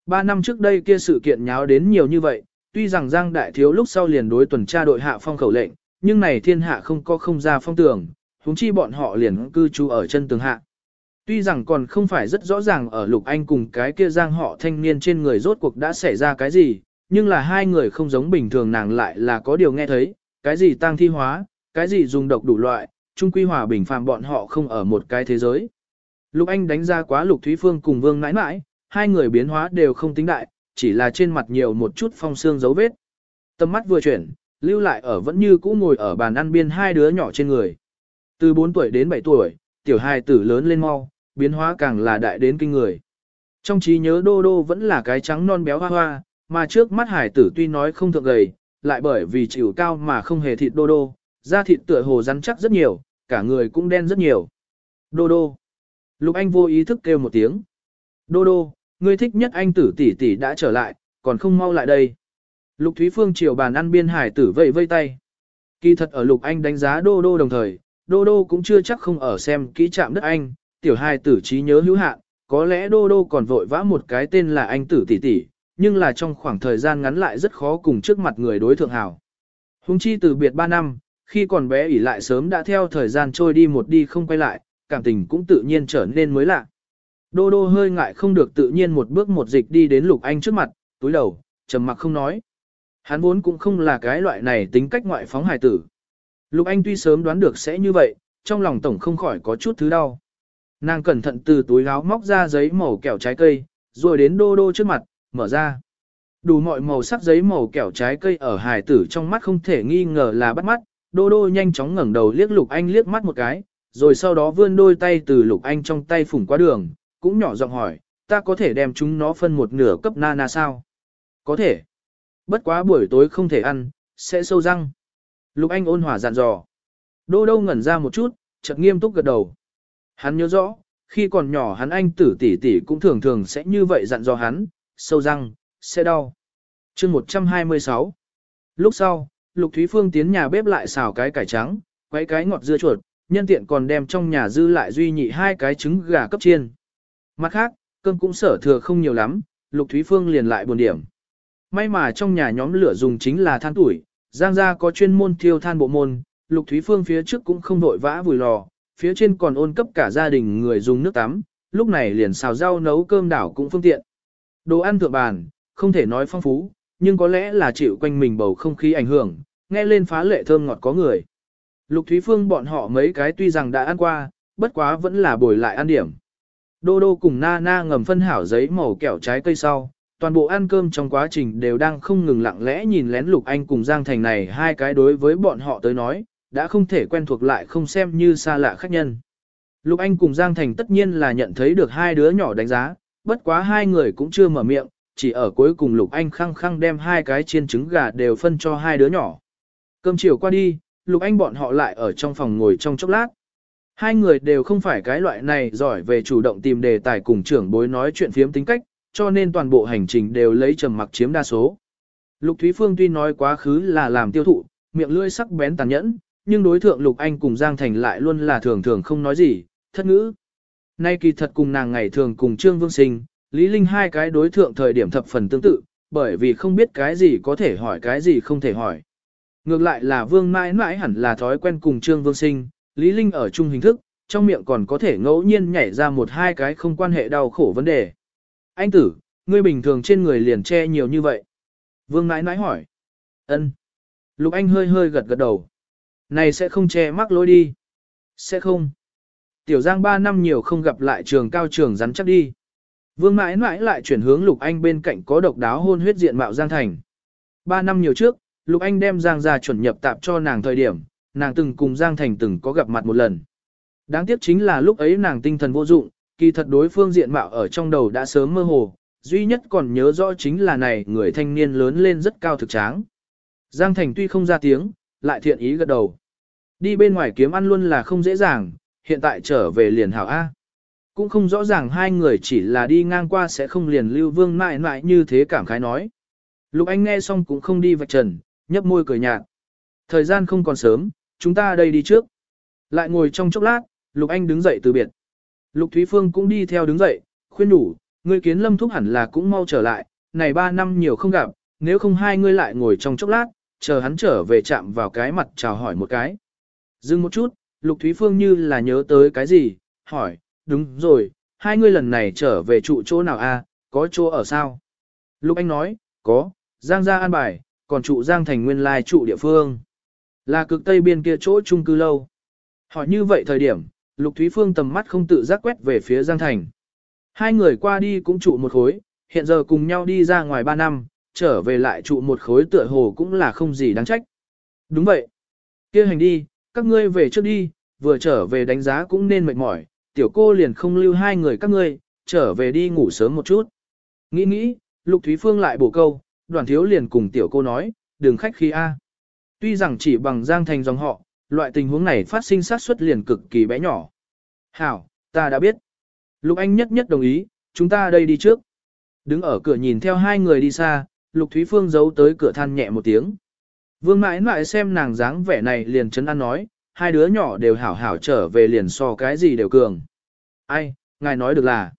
Ba năm trước đây kia sự kiện nháo đến nhiều như vậy, tuy rằng Giang Đại Thiếu lúc sau liền đối tuần tra đội hạ phong khẩu lệnh, nhưng này thiên hạ không có không ra phong tường, huống chi bọn họ liền cư trú ở chân tường hạ. Tuy rằng còn không phải rất rõ ràng ở Lục Anh cùng cái kia Giang họ thanh niên trên người rốt cuộc đã xảy ra cái gì, nhưng là hai người không giống bình thường nàng lại là có điều nghe thấy, cái gì tăng thi hóa, cái gì dùng độc đủ loại, chung quy hòa bình phàm bọn họ không ở một cái thế giới. Lục Anh đánh ra quá Lục Thúy Phương cùng Vương nãi nãi, hai người biến hóa đều không tính đại, chỉ là trên mặt nhiều một chút phong xương dấu vết. Tầm mắt vừa chuyển, lưu lại ở vẫn như cũ ngồi ở bàn ăn biên hai đứa nhỏ trên người. Từ 4 tuổi đến 7 tuổi, tiểu hài tử lớn lên mau, biến hóa càng là đại đến kinh người. Trong trí nhớ đô đô vẫn là cái trắng non béo hoa hoa, mà trước mắt hải tử tuy nói không thượng gầy, lại bởi vì chịu cao mà không hề thịt đô đô, da thịt tựa hồ rắn chắc rất nhiều, cả người cũng đen rất nhiều. Đô đô. Lục Anh vô ý thức kêu một tiếng. Đô đô, ngươi thích nhất anh tử tỷ tỷ đã trở lại, còn không mau lại đây. Lục Thúy Phương chiều bàn ăn biên hải tử vẫy vây tay. Kỳ thật ở Lục Anh đánh giá đô đô đồng thời, đô đô cũng chưa chắc không ở xem kỹ chạm đất anh, tiểu hai tử trí nhớ hữu hạn, có lẽ đô đô còn vội vã một cái tên là anh tử tỷ tỷ, nhưng là trong khoảng thời gian ngắn lại rất khó cùng trước mặt người đối thượng hảo. Hùng chi từ biệt 3 năm, khi còn bé ỉ lại sớm đã theo thời gian trôi đi một đi không quay lại, cảm tình cũng tự nhiên trở nên mới lạ. Đô đô hơi ngại không được tự nhiên một bước một dịch đi đến lục anh trước mặt, túi đầu, trầm mặc không nói. Hắn vốn cũng không là cái loại này tính cách ngoại phóng hài tử. Lục anh tuy sớm đoán được sẽ như vậy, trong lòng tổng không khỏi có chút thứ đau. Nàng cẩn thận từ túi áo móc ra giấy màu kẹo trái cây, rồi đến đô đô trước mặt, mở ra. Đủ mọi màu sắc giấy màu kẹo trái cây ở Hải tử trong mắt không thể nghi ngờ là bắt mắt, đô đô nhanh chóng ngẩng đầu liếc lục anh liếc mắt một cái, rồi sau đó vươn đôi tay từ lục anh trong tay phủng qua đường, cũng nhỏ giọng hỏi, ta có thể đem chúng nó phân một nửa cấp nana sao? Có thể. Bất quá buổi tối không thể ăn, sẽ sâu răng. Lục anh ôn hòa dặn dò. Đô đô ngẩn ra một chút, chợt nghiêm túc gật đầu. Hắn nhớ rõ, khi còn nhỏ hắn anh tử tỷ tỷ cũng thường thường sẽ như vậy dặn dò hắn, sâu răng, sẽ đau. chương 126 Lúc sau, Lục Thúy Phương tiến nhà bếp lại xào cái cải trắng, quấy cái ngọt dưa chuột, nhân tiện còn đem trong nhà dư lại duy nhị hai cái trứng gà cấp chiên. Mặt khác, cơm cũng sở thừa không nhiều lắm, Lục Thúy Phương liền lại buồn điểm. May mà trong nhà nhóm lửa dùng chính là than tuổi, Giang gia có chuyên môn thiêu than bộ môn, Lục Thúy Phương phía trước cũng không vội vã vùi lò, phía trên còn ôn cấp cả gia đình người dùng nước tắm, lúc này liền xào rau nấu cơm đảo cũng phương tiện. Đồ ăn thượng bàn, không thể nói phong phú, nhưng có lẽ là chịu quanh mình bầu không khí ảnh hưởng, nghe lên phá lệ thơm ngọt có người. Lục Thúy Phương bọn họ mấy cái tuy rằng đã ăn qua, bất quá vẫn là bồi lại ăn điểm. Đô đô cùng na na ngầm phân hảo giấy màu kẹo trái cây sau, toàn bộ ăn cơm trong quá trình đều đang không ngừng lặng lẽ nhìn lén Lục Anh cùng Giang Thành này hai cái đối với bọn họ tới nói, đã không thể quen thuộc lại không xem như xa lạ khách nhân. Lục Anh cùng Giang Thành tất nhiên là nhận thấy được hai đứa nhỏ đánh giá, bất quá hai người cũng chưa mở miệng, chỉ ở cuối cùng Lục Anh khăng khăng đem hai cái chiên trứng gà đều phân cho hai đứa nhỏ. Cơm chiều qua đi, Lục Anh bọn họ lại ở trong phòng ngồi trong chốc lát. Hai người đều không phải cái loại này giỏi về chủ động tìm đề tài cùng trưởng bối nói chuyện phiếm tính cách, cho nên toàn bộ hành trình đều lấy trầm mặc chiếm đa số. Lục Thúy Phương tuy nói quá khứ là làm tiêu thụ, miệng lưỡi sắc bén tàn nhẫn, nhưng đối thượng Lục Anh cùng Giang Thành lại luôn là thường thường không nói gì, thất ngữ. Nay kỳ thật cùng nàng ngày thường cùng Trương Vương Sinh, Lý Linh hai cái đối thượng thời điểm thập phần tương tự, bởi vì không biết cái gì có thể hỏi cái gì không thể hỏi. Ngược lại là Vương mãi mãi hẳn là thói quen cùng Trương Vương Sinh, Lý Linh ở chung hình thức, trong miệng còn có thể ngẫu nhiên nhảy ra một hai cái không quan hệ đau khổ vấn đề. Anh tử, ngươi bình thường trên người liền che nhiều như vậy. Vương mãi mãi hỏi. Ân. Lục Anh hơi hơi gật gật đầu. Này sẽ không che mắc lỗi đi. Sẽ không. Tiểu Giang 3 năm nhiều không gặp lại trường cao trường rắn chắc đi. Vương mãi mãi lại chuyển hướng Lục Anh bên cạnh có độc đáo hôn huyết diện mạo Giang Thành. 3 năm nhiều trước, Lục Anh đem Giang ra chuẩn nhập tạp cho nàng thời điểm, nàng từng cùng Giang Thành từng có gặp mặt một lần. Đáng tiếc chính là lúc ấy nàng tinh thần vô dụng, kỳ thật đối phương diện mạo ở trong đầu đã sớm mơ hồ, duy nhất còn nhớ rõ chính là này người thanh niên lớn lên rất cao thực tráng. Giang Thành tuy không ra tiếng, lại thiện ý gật đầu. Đi bên ngoài kiếm ăn luôn là không dễ dàng, hiện tại trở về liền hảo A. Cũng không rõ ràng hai người chỉ là đi ngang qua sẽ không liền lưu vương mãi mãi như thế cảm khái nói. Lục Anh nghe xong cũng không đi vạch trần, nhấp môi cười nhạt. Thời gian không còn sớm, chúng ta đây đi trước. Lại ngồi trong chốc lát, Lục Anh đứng dậy từ biệt. Lục Thúy Phương cũng đi theo đứng dậy, khuyên đủ, ngươi kiến lâm thúc hẳn là cũng mau trở lại, này ba năm nhiều không gặp, nếu không hai ngươi lại ngồi trong chốc lát, chờ hắn trở về chạm vào cái mặt chào hỏi một cái. Dừng một chút, Lục Thúy Phương như là nhớ tới cái gì, hỏi, đúng rồi, hai ngươi lần này trở về trụ chỗ nào a? có chỗ ở sao? Lục Anh nói, có, Giang gia an bài, còn trụ Giang thành nguyên lai trụ địa phương. Là cực tây biên kia chỗ chung cư lâu. Hỏi như vậy thời điểm, Lục Thúy Phương tầm mắt không tự giác quét về phía Giang Thành. Hai người qua đi cũng trụ một khối, hiện giờ cùng nhau đi ra ngoài ba năm, trở về lại trụ một khối tựa hồ cũng là không gì đáng trách. Đúng vậy. kia hành đi, các ngươi về trước đi, vừa trở về đánh giá cũng nên mệt mỏi, tiểu cô liền không lưu hai người các ngươi, trở về đi ngủ sớm một chút. Nghĩ nghĩ, Lục Thúy Phương lại bổ câu, đoàn thiếu liền cùng tiểu cô nói, đừng khách khí A. Tuy rằng chỉ bằng Giang Thành dòng họ, loại tình huống này phát sinh sát suất liền cực kỳ bé nhỏ. Hảo, ta đã biết. Lục Anh nhất nhất đồng ý, chúng ta đây đi trước. Đứng ở cửa nhìn theo hai người đi xa, Lục Thúy Phương giấu tới cửa than nhẹ một tiếng. Vương mãi mãi xem nàng dáng vẻ này liền chấn an nói, hai đứa nhỏ đều hảo hảo trở về liền so cái gì đều cường. Ai, ngài nói được là.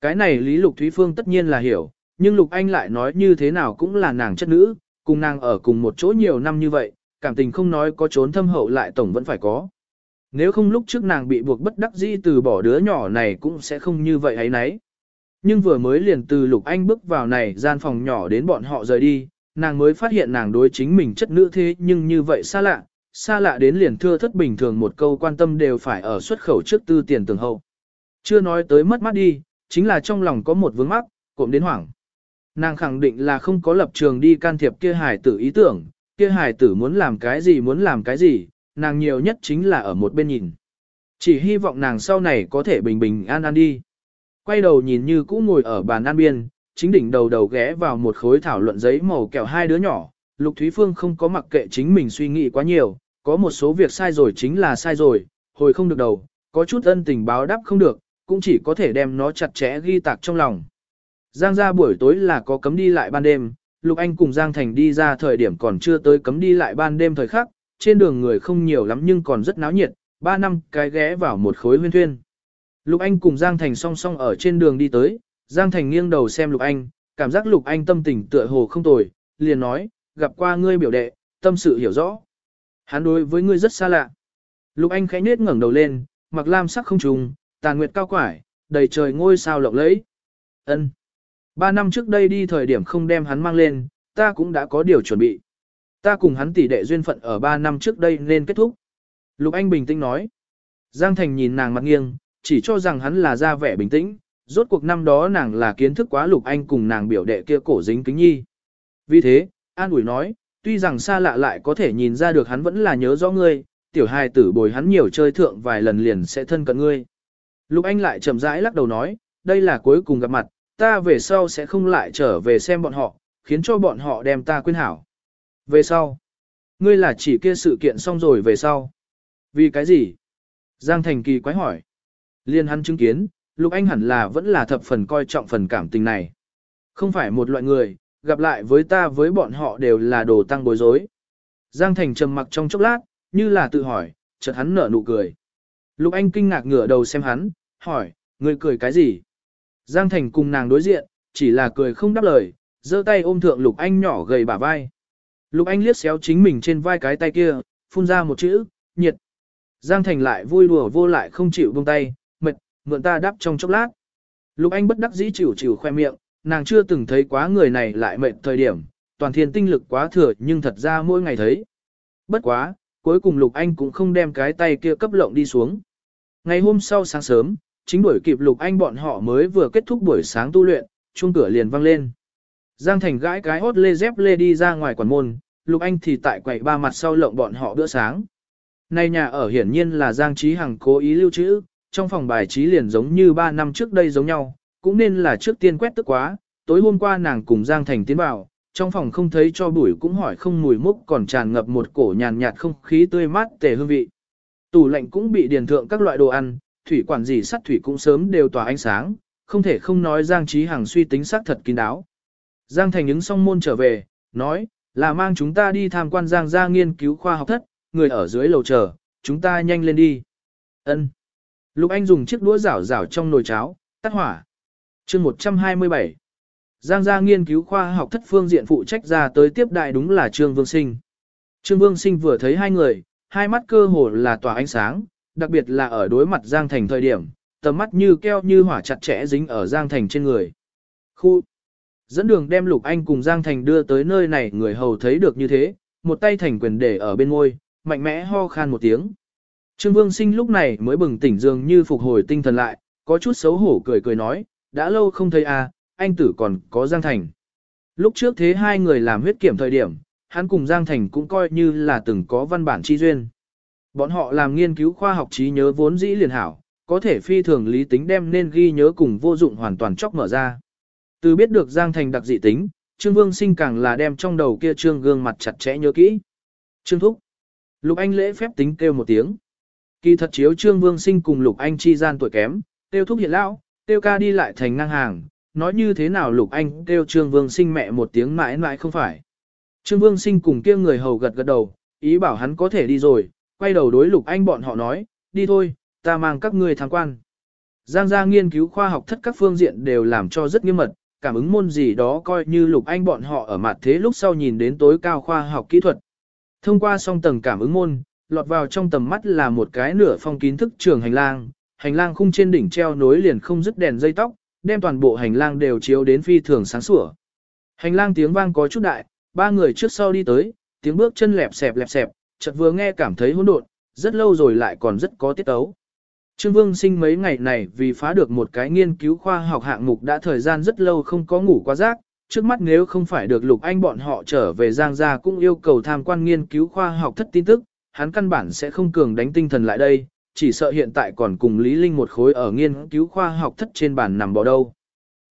Cái này Lý Lục Thúy Phương tất nhiên là hiểu, nhưng Lục Anh lại nói như thế nào cũng là nàng chất nữ, cùng nàng ở cùng một chỗ nhiều năm như vậy, cảm tình không nói có trốn thâm hậu lại tổng vẫn phải có. Nếu không lúc trước nàng bị buộc bất đắc dĩ từ bỏ đứa nhỏ này cũng sẽ không như vậy ấy nấy. Nhưng vừa mới liền từ Lục Anh bước vào này gian phòng nhỏ đến bọn họ rời đi, nàng mới phát hiện nàng đối chính mình chất nữ thế nhưng như vậy xa lạ, xa lạ đến liền thưa thất bình thường một câu quan tâm đều phải ở xuất khẩu trước tư tiền tường hậu. Chưa nói tới mất mắt đi, chính là trong lòng có một vướng mắc, cộm đến hoảng. Nàng khẳng định là không có lập trường đi can thiệp kia hài tử ý tưởng, kia hài tử muốn làm cái gì muốn làm cái gì, nàng nhiều nhất chính là ở một bên nhìn. Chỉ hy vọng nàng sau này có thể bình bình an an đi. Quay đầu nhìn như cũ ngồi ở bàn an biên, chính đỉnh đầu đầu ghé vào một khối thảo luận giấy màu kẹo hai đứa nhỏ, Lục Thúy Phương không có mặc kệ chính mình suy nghĩ quá nhiều, có một số việc sai rồi chính là sai rồi, hồi không được đầu, có chút ân tình báo đáp không được, cũng chỉ có thể đem nó chặt chẽ ghi tạc trong lòng. Giang ra buổi tối là có cấm đi lại ban đêm, Lục Anh cùng Giang Thành đi ra thời điểm còn chưa tới cấm đi lại ban đêm thời khắc, trên đường người không nhiều lắm nhưng còn rất náo nhiệt, ba năm cái ghé vào một khối huyên thuyên. Lục Anh cùng Giang Thành song song ở trên đường đi tới, Giang Thành nghiêng đầu xem Lục Anh, cảm giác Lục Anh tâm tình tựa hồ không tồi, liền nói, gặp qua ngươi biểu đệ, tâm sự hiểu rõ. Hắn đối với ngươi rất xa lạ. Lục Anh khẽ nết ngẩng đầu lên, mặc lam sắc không trùng, tàn nguyệt cao quải, đầy trời ngôi sao lộng lẫy. Ân. Ba năm trước đây đi thời điểm không đem hắn mang lên, ta cũng đã có điều chuẩn bị. Ta cùng hắn tỷ đệ duyên phận ở ba năm trước đây nên kết thúc. Lục Anh bình tĩnh nói. Giang Thành nhìn nàng mặt nghiêng, chỉ cho rằng hắn là ra vẻ bình tĩnh, rốt cuộc năm đó nàng là kiến thức quá Lục Anh cùng nàng biểu đệ kia cổ dính kính nhi. Vì thế, An ủi nói, tuy rằng xa lạ lại có thể nhìn ra được hắn vẫn là nhớ rõ ngươi, tiểu hài tử bồi hắn nhiều chơi thượng vài lần liền sẽ thân cận ngươi. Lục Anh lại chậm rãi lắc đầu nói, đây là cuối cùng gặp mặt, ta về sau sẽ không lại trở về xem bọn họ, khiến cho bọn họ đem ta quên hảo. Về sau, ngươi là chỉ kia sự kiện xong rồi về sau. Vì cái gì? Giang Thành Kỳ quái hỏi. Liên hắn chứng kiến, Lục Anh hẳn là vẫn là thập phần coi trọng phần cảm tình này. Không phải một loại người, gặp lại với ta với bọn họ đều là đồ tăng bối rối. Giang Thành trầm mặc trong chốc lát, như là tự hỏi, chợt hắn nở nụ cười. Lục Anh kinh ngạc ngửa đầu xem hắn, hỏi, ngươi cười cái gì? Giang Thành cùng nàng đối diện, chỉ là cười không đáp lời, giơ tay ôm thượng Lục Anh nhỏ gầy bả vai. Lục Anh liếc xéo chính mình trên vai cái tay kia, phun ra một chữ, nhiệt. Giang Thành lại vui đùa vô lại không chịu buông tay, mượn ta đáp trong chốc lát. Lục Anh bất đắc dĩ chịu chịu khoe miệng, nàng chưa từng thấy quá người này lại mệt thời điểm, toàn thiên tinh lực quá thừa nhưng thật ra mỗi ngày thấy. Bất quá, cuối cùng Lục Anh cũng không đem cái tay kia cấp lộng đi xuống. Ngày hôm sau sáng sớm, chính đuổi kịp Lục Anh bọn họ mới vừa kết thúc buổi sáng tu luyện, chuông cửa liền vang lên. Giang Thành gãi cái hốt lê dép lê đi ra ngoài quản môn, Lục Anh thì tại quầy ba mặt sau lộng bọn họ bữa sáng. Nay nhà ở hiển nhiên là Giang Trí Hằng cố ý lưu trữ, trong phòng bài trí liền giống như 3 năm trước đây giống nhau, cũng nên là trước tiên quét tức quá, tối hôm qua nàng cùng Giang Thành tiến vào, trong phòng không thấy cho bụi cũng hỏi không mùi mốc còn tràn ngập một cổ nhàn nhạt không khí tươi mát tề hương vị. Tủ lạnh cũng bị điền thượng các loại đồ ăn, thủy quản gì sắt thủy cũng sớm đều tỏa ánh sáng, không thể không nói Giang Trí Hằng suy tính xác thật kín đáo. Giang Thành ứng xong môn trở về, nói, là mang chúng ta đi tham quan Giang gia nghiên cứu khoa học thất, người ở dưới lầu chờ, chúng ta nhanh lên đi. Ân. Lục Anh dùng chiếc đũa rảo rảo trong nồi cháo, tắt hỏa. chương 127. Giang gia nghiên cứu khoa học thất phương diện phụ trách ra tới tiếp đại đúng là Trương Vương Sinh. Trương Vương Sinh vừa thấy hai người, hai mắt cơ hồ là tỏa ánh sáng, đặc biệt là ở đối mặt Giang Thành thời điểm, tầm mắt như keo như hỏa chặt chẽ dính ở Giang Thành trên người. Khu dẫn đường đem Lục Anh cùng Giang Thành đưa tới nơi này người hầu thấy được như thế, một tay thành quyền để ở bên ngôi, mạnh mẽ ho khan một tiếng. Trương Vương Sinh lúc này mới bừng tỉnh dường như phục hồi tinh thần lại, có chút xấu hổ cười cười nói, đã lâu không thấy à, anh tử còn có Giang Thành. Lúc trước thế hai người làm huyết kiểm thời điểm, hắn cùng Giang Thành cũng coi như là từng có văn bản chi duyên. Bọn họ làm nghiên cứu khoa học trí nhớ vốn dĩ liền hảo, có thể phi thường lý tính đem nên ghi nhớ cùng vô dụng hoàn toàn chóc mở ra. Từ biết được Giang Thành đặc dị tính, Trương Vương Sinh càng là đem trong đầu kia trương gương mặt chặt chẽ nhớ kỹ. Trương Thúc. Lục Anh lễ phép tính kêu một tiếng. Kỳ thật chiếu Trương Vương Sinh cùng Lục Anh chi gian tuổi kém, tiêu thúc hiện lão, tiêu ca đi lại thành ngang hàng, nói như thế nào Lục Anh tiêu Trương Vương Sinh mẹ một tiếng mãi mãi không phải. Trương Vương Sinh cùng kia người hầu gật gật đầu, ý bảo hắn có thể đi rồi, quay đầu đối Lục Anh bọn họ nói, đi thôi, ta mang các ngươi tham quan. Giang gia nghiên cứu khoa học thất các phương diện đều làm cho rất nghiêm mật, cảm ứng môn gì đó coi như Lục Anh bọn họ ở mặt thế lúc sau nhìn đến tối cao khoa học kỹ thuật. Thông qua song tầng cảm ứng môn, lọt vào trong tầm mắt là một cái nửa phong kín thức trường hành lang, hành lang khung trên đỉnh treo nối liền không dứt đèn dây tóc, đem toàn bộ hành lang đều chiếu đến phi thường sáng sủa. Hành lang tiếng vang có chút đại, ba người trước sau đi tới, tiếng bước chân lẹp xẹp lẹp xẹp, chợt vừa nghe cảm thấy hỗn độn, rất lâu rồi lại còn rất có tiết tấu. Trương Vương sinh mấy ngày này vì phá được một cái nghiên cứu khoa học hạng mục đã thời gian rất lâu không có ngủ qua giấc, trước mắt nếu không phải được Lục Anh bọn họ trở về Giang Gia cũng yêu cầu tham quan nghiên cứu khoa học thất tin tức, hắn căn bản sẽ không cường đánh tinh thần lại đây, chỉ sợ hiện tại còn cùng Lý Linh một khối ở nghiên cứu khoa học thất trên bàn nằm bò đâu.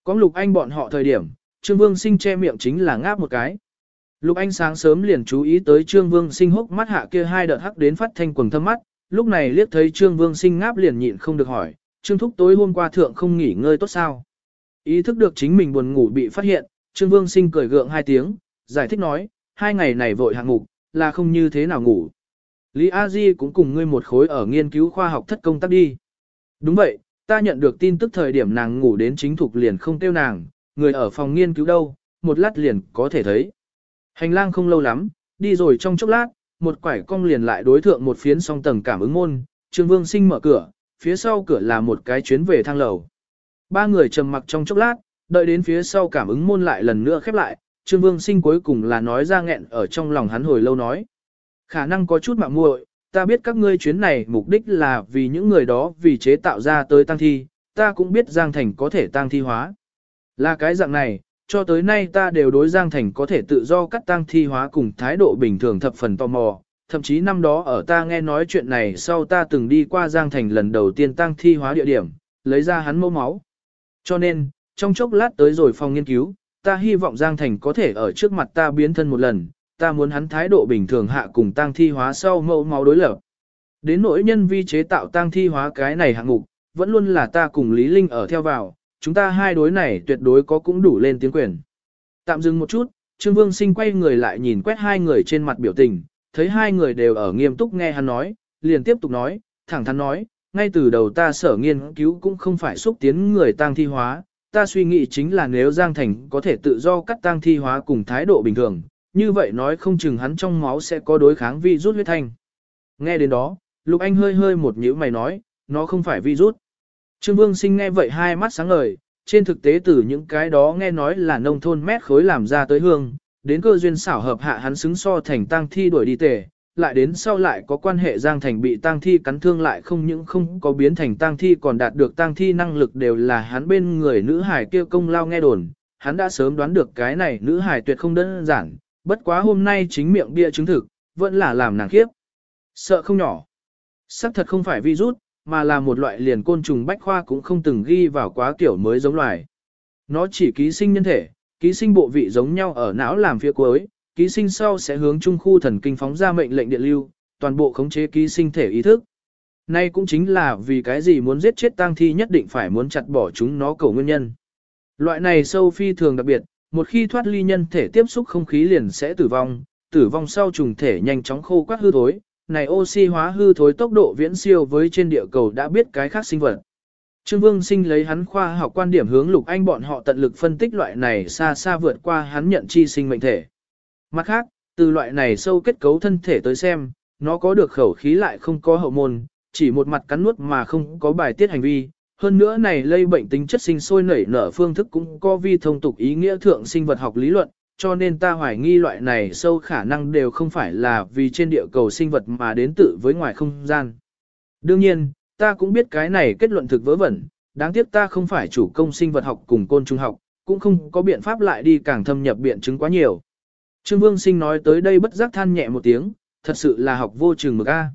Có Lục Anh bọn họ thời điểm, Trương Vương Sinh che miệng chính là ngáp một cái. Lục Anh sáng sớm liền chú ý tới Trương Vương Sinh hốc mắt hạ kia hai đợt hắc đến phát thanh quầng thâm mắt, lúc này liếc thấy Trương Vương Sinh ngáp liền nhịn không được hỏi, Trương Thúc tối hôm qua thượng không nghỉ ngơi tốt sao? Ý thức được chính mình buồn ngủ bị phát hiện, Trương Vương Sinh cười gượng hai tiếng, giải thích nói, hai ngày này vội hạng ngủ, là không như thế nào ngủ. Lý A Di cũng cùng ngươi một khối ở nghiên cứu khoa học thất công tác đi. Đúng vậy, ta nhận được tin tức thời điểm nàng ngủ đến chính thục liền không tiêu nàng, người ở phòng nghiên cứu đâu, một lát liền có thể thấy. Hành lang không lâu lắm, đi rồi trong chốc lát, một quải cong liền lại đối thượng một phiến song tầng cảm ứng môn, Trương Vương Sinh mở cửa, phía sau cửa là một cái chuyến về thang lầu. Ba người trầm mặc trong chốc lát, đợi đến phía sau cảm ứng môn lại lần nữa khép lại, Trương Vương Sinh cuối cùng là nói ra nghẹn ở trong lòng hắn hồi lâu nói. Khả năng có chút mạng muội, ta biết các ngươi chuyến này mục đích là vì những người đó vì chế tạo ra tới tăng thi, ta cũng biết Giang Thành có thể tăng thi hóa. Là cái dạng này, cho tới nay ta đều đối Giang Thành có thể tự do cắt tăng thi hóa cùng thái độ bình thường thập phần tò mò, thậm chí năm đó ở ta nghe nói chuyện này sau ta từng đi qua Giang Thành lần đầu tiên tăng thi hóa địa điểm, lấy ra hắn mẫu máu. Cho nên, trong chốc lát tới rồi phòng nghiên cứu, ta hy vọng Giang Thành có thể ở trước mặt ta biến thân một lần, ta muốn hắn thái độ bình thường hạ cùng tang thi hóa sau mẫu máu đối lập. Đến nỗi nhân vi chế tạo tang thi hóa cái này hạng mục, vẫn luôn là ta cùng Lý Linh ở theo vào, chúng ta hai đối này tuyệt đối có cũng đủ lên tiếng quyền. Tạm dừng một chút, Trương Vương Sinh quay người lại nhìn quét hai người trên mặt biểu tình, thấy hai người đều ở nghiêm túc nghe hắn nói, liền tiếp tục nói, thẳng thắn nói, ngay từ đầu ta sở nghiên cứu cũng không phải xúc tiến người tang thi hóa, ta suy nghĩ chính là nếu Giang Thành có thể tự do cắt tang thi hóa cùng thái độ bình thường, như vậy nói không chừng hắn trong máu sẽ có đối kháng vi rút huyết thanh. Nghe đến đó, Lục Anh hơi hơi một nhíu mày nói, nó không phải vi rút. Trương Vương Sinh nghe vậy hai mắt sáng ngời, trên thực tế từ những cái đó nghe nói là nông thôn mét khối làm ra tới hương, đến cơ duyên xảo hợp hạ hắn xứng so thành tang thi đuổi đi tề, lại đến sau lại có quan hệ Giang Thành bị tang thi cắn thương lại không những không có biến thành tang thi còn đạt được tang thi năng lực đều là hắn bên người nữ hải kia công lao nghe đồn, hắn đã sớm đoán được cái này nữ hải tuyệt không đơn giản, bất quá hôm nay chính miệng bia chứng thực, vẫn là làm nàng khiếp. Sợ không nhỏ. Sắc thật không phải virus, mà là một loại liền côn trùng bách khoa cũng không từng ghi vào quá kiểu mới giống loài. Nó chỉ ký sinh nhân thể, ký sinh bộ vị giống nhau ở não làm phía cuối, ký sinh sau sẽ hướng trung khu thần kinh phóng ra mệnh lệnh điện lưu, toàn bộ khống chế ký sinh thể ý thức. Nay cũng chính là vì cái gì muốn giết chết tang thi nhất định phải muốn chặt bỏ chúng nó cầu nguyên nhân. Loại này sâu phi thường đặc biệt, một khi thoát ly nhân thể tiếp xúc không khí liền sẽ tử vong, tử vong sau trùng thể nhanh chóng khô quát hư thối, này oxy hóa hư thối tốc độ viễn siêu với trên địa cầu đã biết cái khác sinh vật. Trương Vương Sinh lấy hắn khoa học quan điểm hướng Lục Anh bọn họ tận lực phân tích loại này xa xa vượt qua hắn nhận chi sinh mệnh thể. Mặt khác, từ loại này sâu kết cấu thân thể tới xem, nó có được khẩu khí lại không có hậu môn, chỉ một mặt cắn nuốt mà không có bài tiết hành vi. Hơn nữa này lây bệnh tính chất sinh sôi nảy nở phương thức cũng có vi thông tục ý nghĩa thượng sinh vật học lý luận, cho nên ta hoài nghi loại này sâu khả năng đều không phải là vì trên địa cầu sinh vật mà đến tự với ngoài không gian. Đương nhiên, ta cũng biết cái này kết luận thực vớ vẩn, đáng tiếc ta không phải chủ công sinh vật học cùng côn trùng học, cũng không có biện pháp lại đi càng thâm nhập biện chứng quá nhiều. Trương Vương Sinh nói tới đây bất giác than nhẹ một tiếng, thật sự là học vô trường mực A.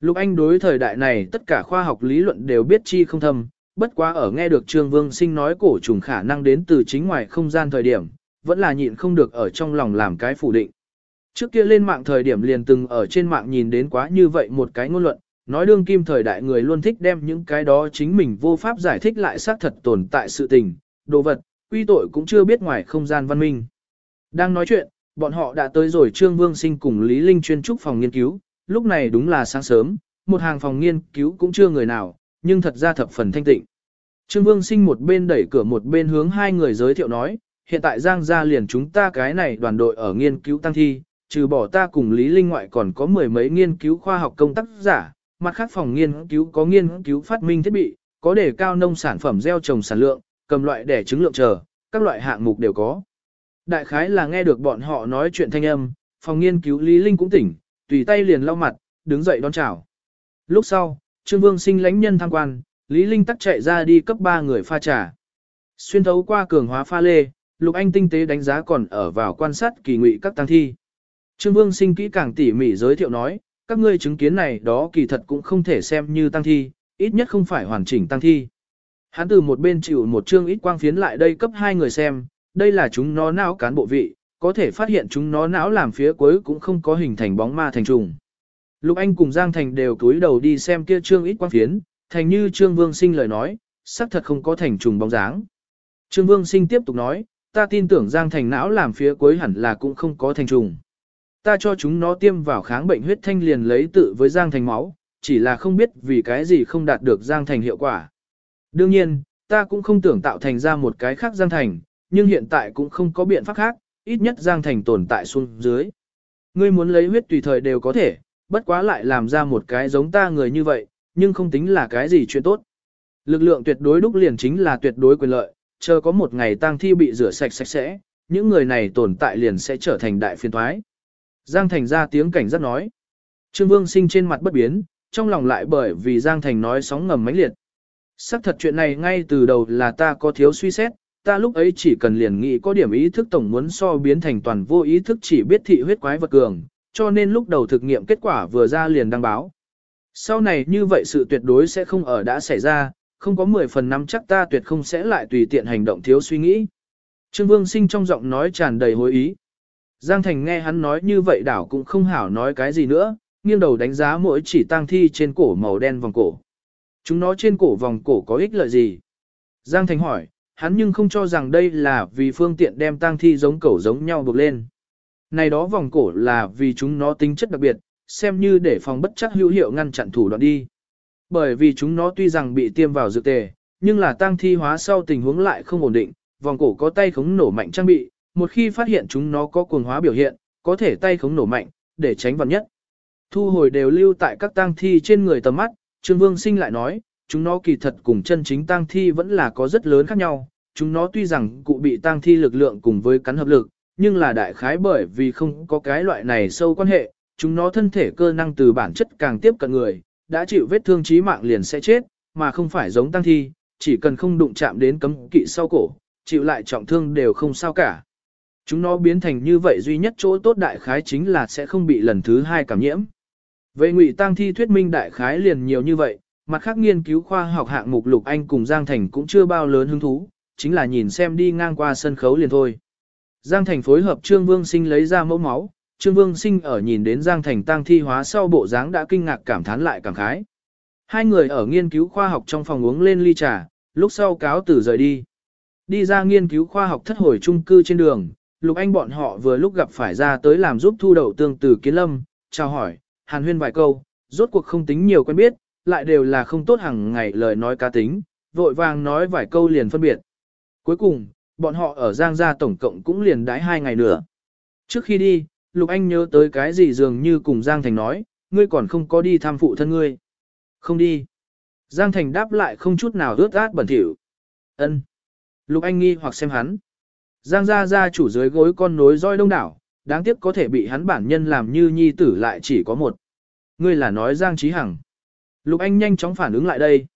Lục Anh đối thời đại này tất cả khoa học lý luận đều biết chi không thâm, bất quá ở nghe được Trương Vương Sinh nói cổ trùng khả năng đến từ chính ngoài không gian thời điểm, vẫn là nhịn không được ở trong lòng làm cái phủ định. Trước kia lên mạng thời điểm liền từng ở trên mạng nhìn đến quá như vậy một cái ngôn luận, nói đương kim thời đại người luôn thích đem những cái đó chính mình vô pháp giải thích lại xác thật tồn tại sự tình, đồ vật, quy tội cũng chưa biết ngoài không gian văn minh. Đang nói chuyện, bọn họ đã tới rồi Trương Vương Sinh cùng Lý Linh chuyên trúc phòng nghiên cứu, lúc này đúng là sáng sớm, một hàng phòng nghiên cứu cũng chưa người nào, nhưng thật ra thập phần thanh tịnh. Trương Vương Sinh một bên đẩy cửa một bên hướng hai người giới thiệu nói, hiện tại Giang gia liền chúng ta cái này đoàn đội ở nghiên cứu tăng thi, trừ bỏ ta cùng Lý Linh ngoại còn có mười mấy nghiên cứu khoa học công tác giả, mặt khác phòng nghiên cứu có nghiên cứu phát minh thiết bị, có đề cao nông sản phẩm gieo trồng sản lượng, cầm loại để trứng lượng chờ, các loại hạng mục đều có. Đại khái là nghe được bọn họ nói chuyện thanh âm, phòng nghiên cứu Lý Linh cũng tỉnh, tùy tay liền lau mặt, đứng dậy đón chào. Lúc sau, Trương Vương sinh lãnh nhân tham quan, Lý Linh tắt chạy ra đi cấp ba người pha trà. Xuyên thấu qua cường hóa pha lê, Lục Anh tinh tế đánh giá còn ở vào quan sát kỳ ngụy các tăng thi. Trương Vương sinh kỹ càng tỉ mỉ giới thiệu nói, các ngươi chứng kiến này đó kỳ thật cũng không thể xem như tăng thi, ít nhất không phải hoàn chỉnh tăng thi. Hắn từ một bên chịu một chương ít quang phiến lại đây cấp hai người xem, đây là chúng nó não cán bộ vị, có thể phát hiện chúng nó não làm phía cuối cũng không có hình thành bóng ma thành trùng. Lục Anh cùng Giang Thành đều cúi đầu đi xem kia trương ít quang phiến, thành như Trương Vương Sinh lời nói, xác thật không có thành trùng bóng dáng. Trương Vương Sinh tiếp tục nói, ta tin tưởng Giang Thành não làm phía cuối hẳn là cũng không có thành trùng. Ta cho chúng nó tiêm vào kháng bệnh huyết thanh liền lấy tự với Giang Thành máu, chỉ là không biết vì cái gì không đạt được Giang Thành hiệu quả. Đương nhiên, ta cũng không tưởng tạo thành ra một cái khác Giang Thành, nhưng hiện tại cũng không có biện pháp khác, ít nhất Giang Thành tồn tại xuống dưới. Ngươi muốn lấy huyết tùy thời đều có thể, bất quá lại làm ra một cái giống ta người như vậy, nhưng không tính là cái gì chuyện tốt. Lực lượng tuyệt đối đúc liền chính là tuyệt đối quyền lợi, chờ có một ngày tang thi bị rửa sạch sạch sẽ, những người này tồn tại liền sẽ trở thành đại phiên thoái. Giang Thành ra tiếng cảnh giác nói. Trương Vương sinh trên mặt bất biến, trong lòng lại bởi vì Giang Thành nói sóng ngầm mãnh liệt. Sắc thật chuyện này ngay từ đầu là ta có thiếu suy xét, ta lúc ấy chỉ cần liền nghĩ có điểm ý thức tổng muốn so biến thành toàn vô ý thức chỉ biết thị huyết quái vật cường, cho nên lúc đầu thực nghiệm kết quả vừa ra liền đăng báo. Sau này như vậy sự tuyệt đối sẽ không ở đã xảy ra, không có 10 phần năm chắc ta tuyệt không sẽ lại tùy tiện hành động thiếu suy nghĩ. Trương Vương Sinh trong giọng nói tràn đầy hối ý. Giang Thành nghe hắn nói như vậy đảo cũng không hảo nói cái gì nữa, nghiêng đầu đánh giá mỗi chỉ tang thi trên cổ màu đen vòng cổ. Chúng nó trên cổ vòng cổ có ích lợi gì? Giang Thành hỏi, hắn nhưng không cho rằng đây là vì phương tiện đem tang thi giống cẩu giống nhau buộc lên. Này đó vòng cổ là vì chúng nó tính chất đặc biệt, xem như để phòng bất chắc hữu hiệu ngăn chặn thủ đoạn đi. Bởi vì chúng nó tuy rằng bị tiêm vào dược tề, nhưng là tang thi hóa sau tình huống lại không ổn định, vòng cổ có tay khống nổ mạnh trang bị, một khi phát hiện chúng nó có cuồng hóa biểu hiện, có thể tay khống nổ mạnh, để tránh vật nhất. Thu hồi đều lưu tại các tang thi trên người tầm mắt, Trương Vương Sinh lại nói, chúng nó kỳ thật cùng chân chính tang thi vẫn là có rất lớn khác nhau, chúng nó tuy rằng cụ bị tang thi lực lượng cùng với cắn hợp lực, nhưng là đại khái bởi vì không có cái loại này sâu quan hệ, chúng nó thân thể cơ năng từ bản chất càng tiếp cận người, đã chịu vết thương chí mạng liền sẽ chết, mà không phải giống tăng thi, chỉ cần không đụng chạm đến cấm kỵ sau cổ, chịu lại trọng thương đều không sao cả. Chúng nó biến thành như vậy duy nhất chỗ tốt đại khái chính là sẽ không bị lần thứ hai cảm nhiễm. Về ngụy tăng thi thuyết minh đại khái liền nhiều như vậy, mặt khác nghiên cứu khoa học hạng mục Lục Anh cùng Giang Thành cũng chưa bao lớn hứng thú, chính là nhìn xem đi ngang qua sân khấu liền thôi. Giang Thành phối hợp Trương Vương Sinh lấy ra mẫu máu, Trương Vương Sinh ở nhìn đến Giang Thành tang thi hóa sau bộ dáng đã kinh ngạc cảm thán lại cảm khái. Hai người ở nghiên cứu khoa học trong phòng uống lên ly trà, lúc sau cáo từ rời đi. Đi ra nghiên cứu khoa học thất hồi trung cư trên đường, Lục Anh bọn họ vừa lúc gặp phải ra tới làm giúp thu đậu tương từ kiến lâm, chào hỏi, hàn huyên vài câu, rốt cuộc không tính nhiều quen biết, lại đều là không tốt hàng ngày lời nói cá tính, vội vàng nói vài câu liền phân biệt. Cuối cùng, bọn họ ở Giang gia tổng cộng cũng liền đái hai ngày nữa. Trước khi đi, Lục Anh nhớ tới cái gì dường như cùng Giang Thành nói, ngươi còn không có đi thăm phụ thân ngươi. Không đi. Giang Thành đáp lại không chút nào ướt át bẩn thỉu. Ân. Lục Anh nghi hoặc xem hắn. Giang gia gia chủ dưới gối con nối roi đông đảo, đáng tiếc có thể bị hắn bản nhân làm như nhi tử lại chỉ có một. Ngươi là nói Giang Trí Hằng. Lục Anh nhanh chóng phản ứng lại đây.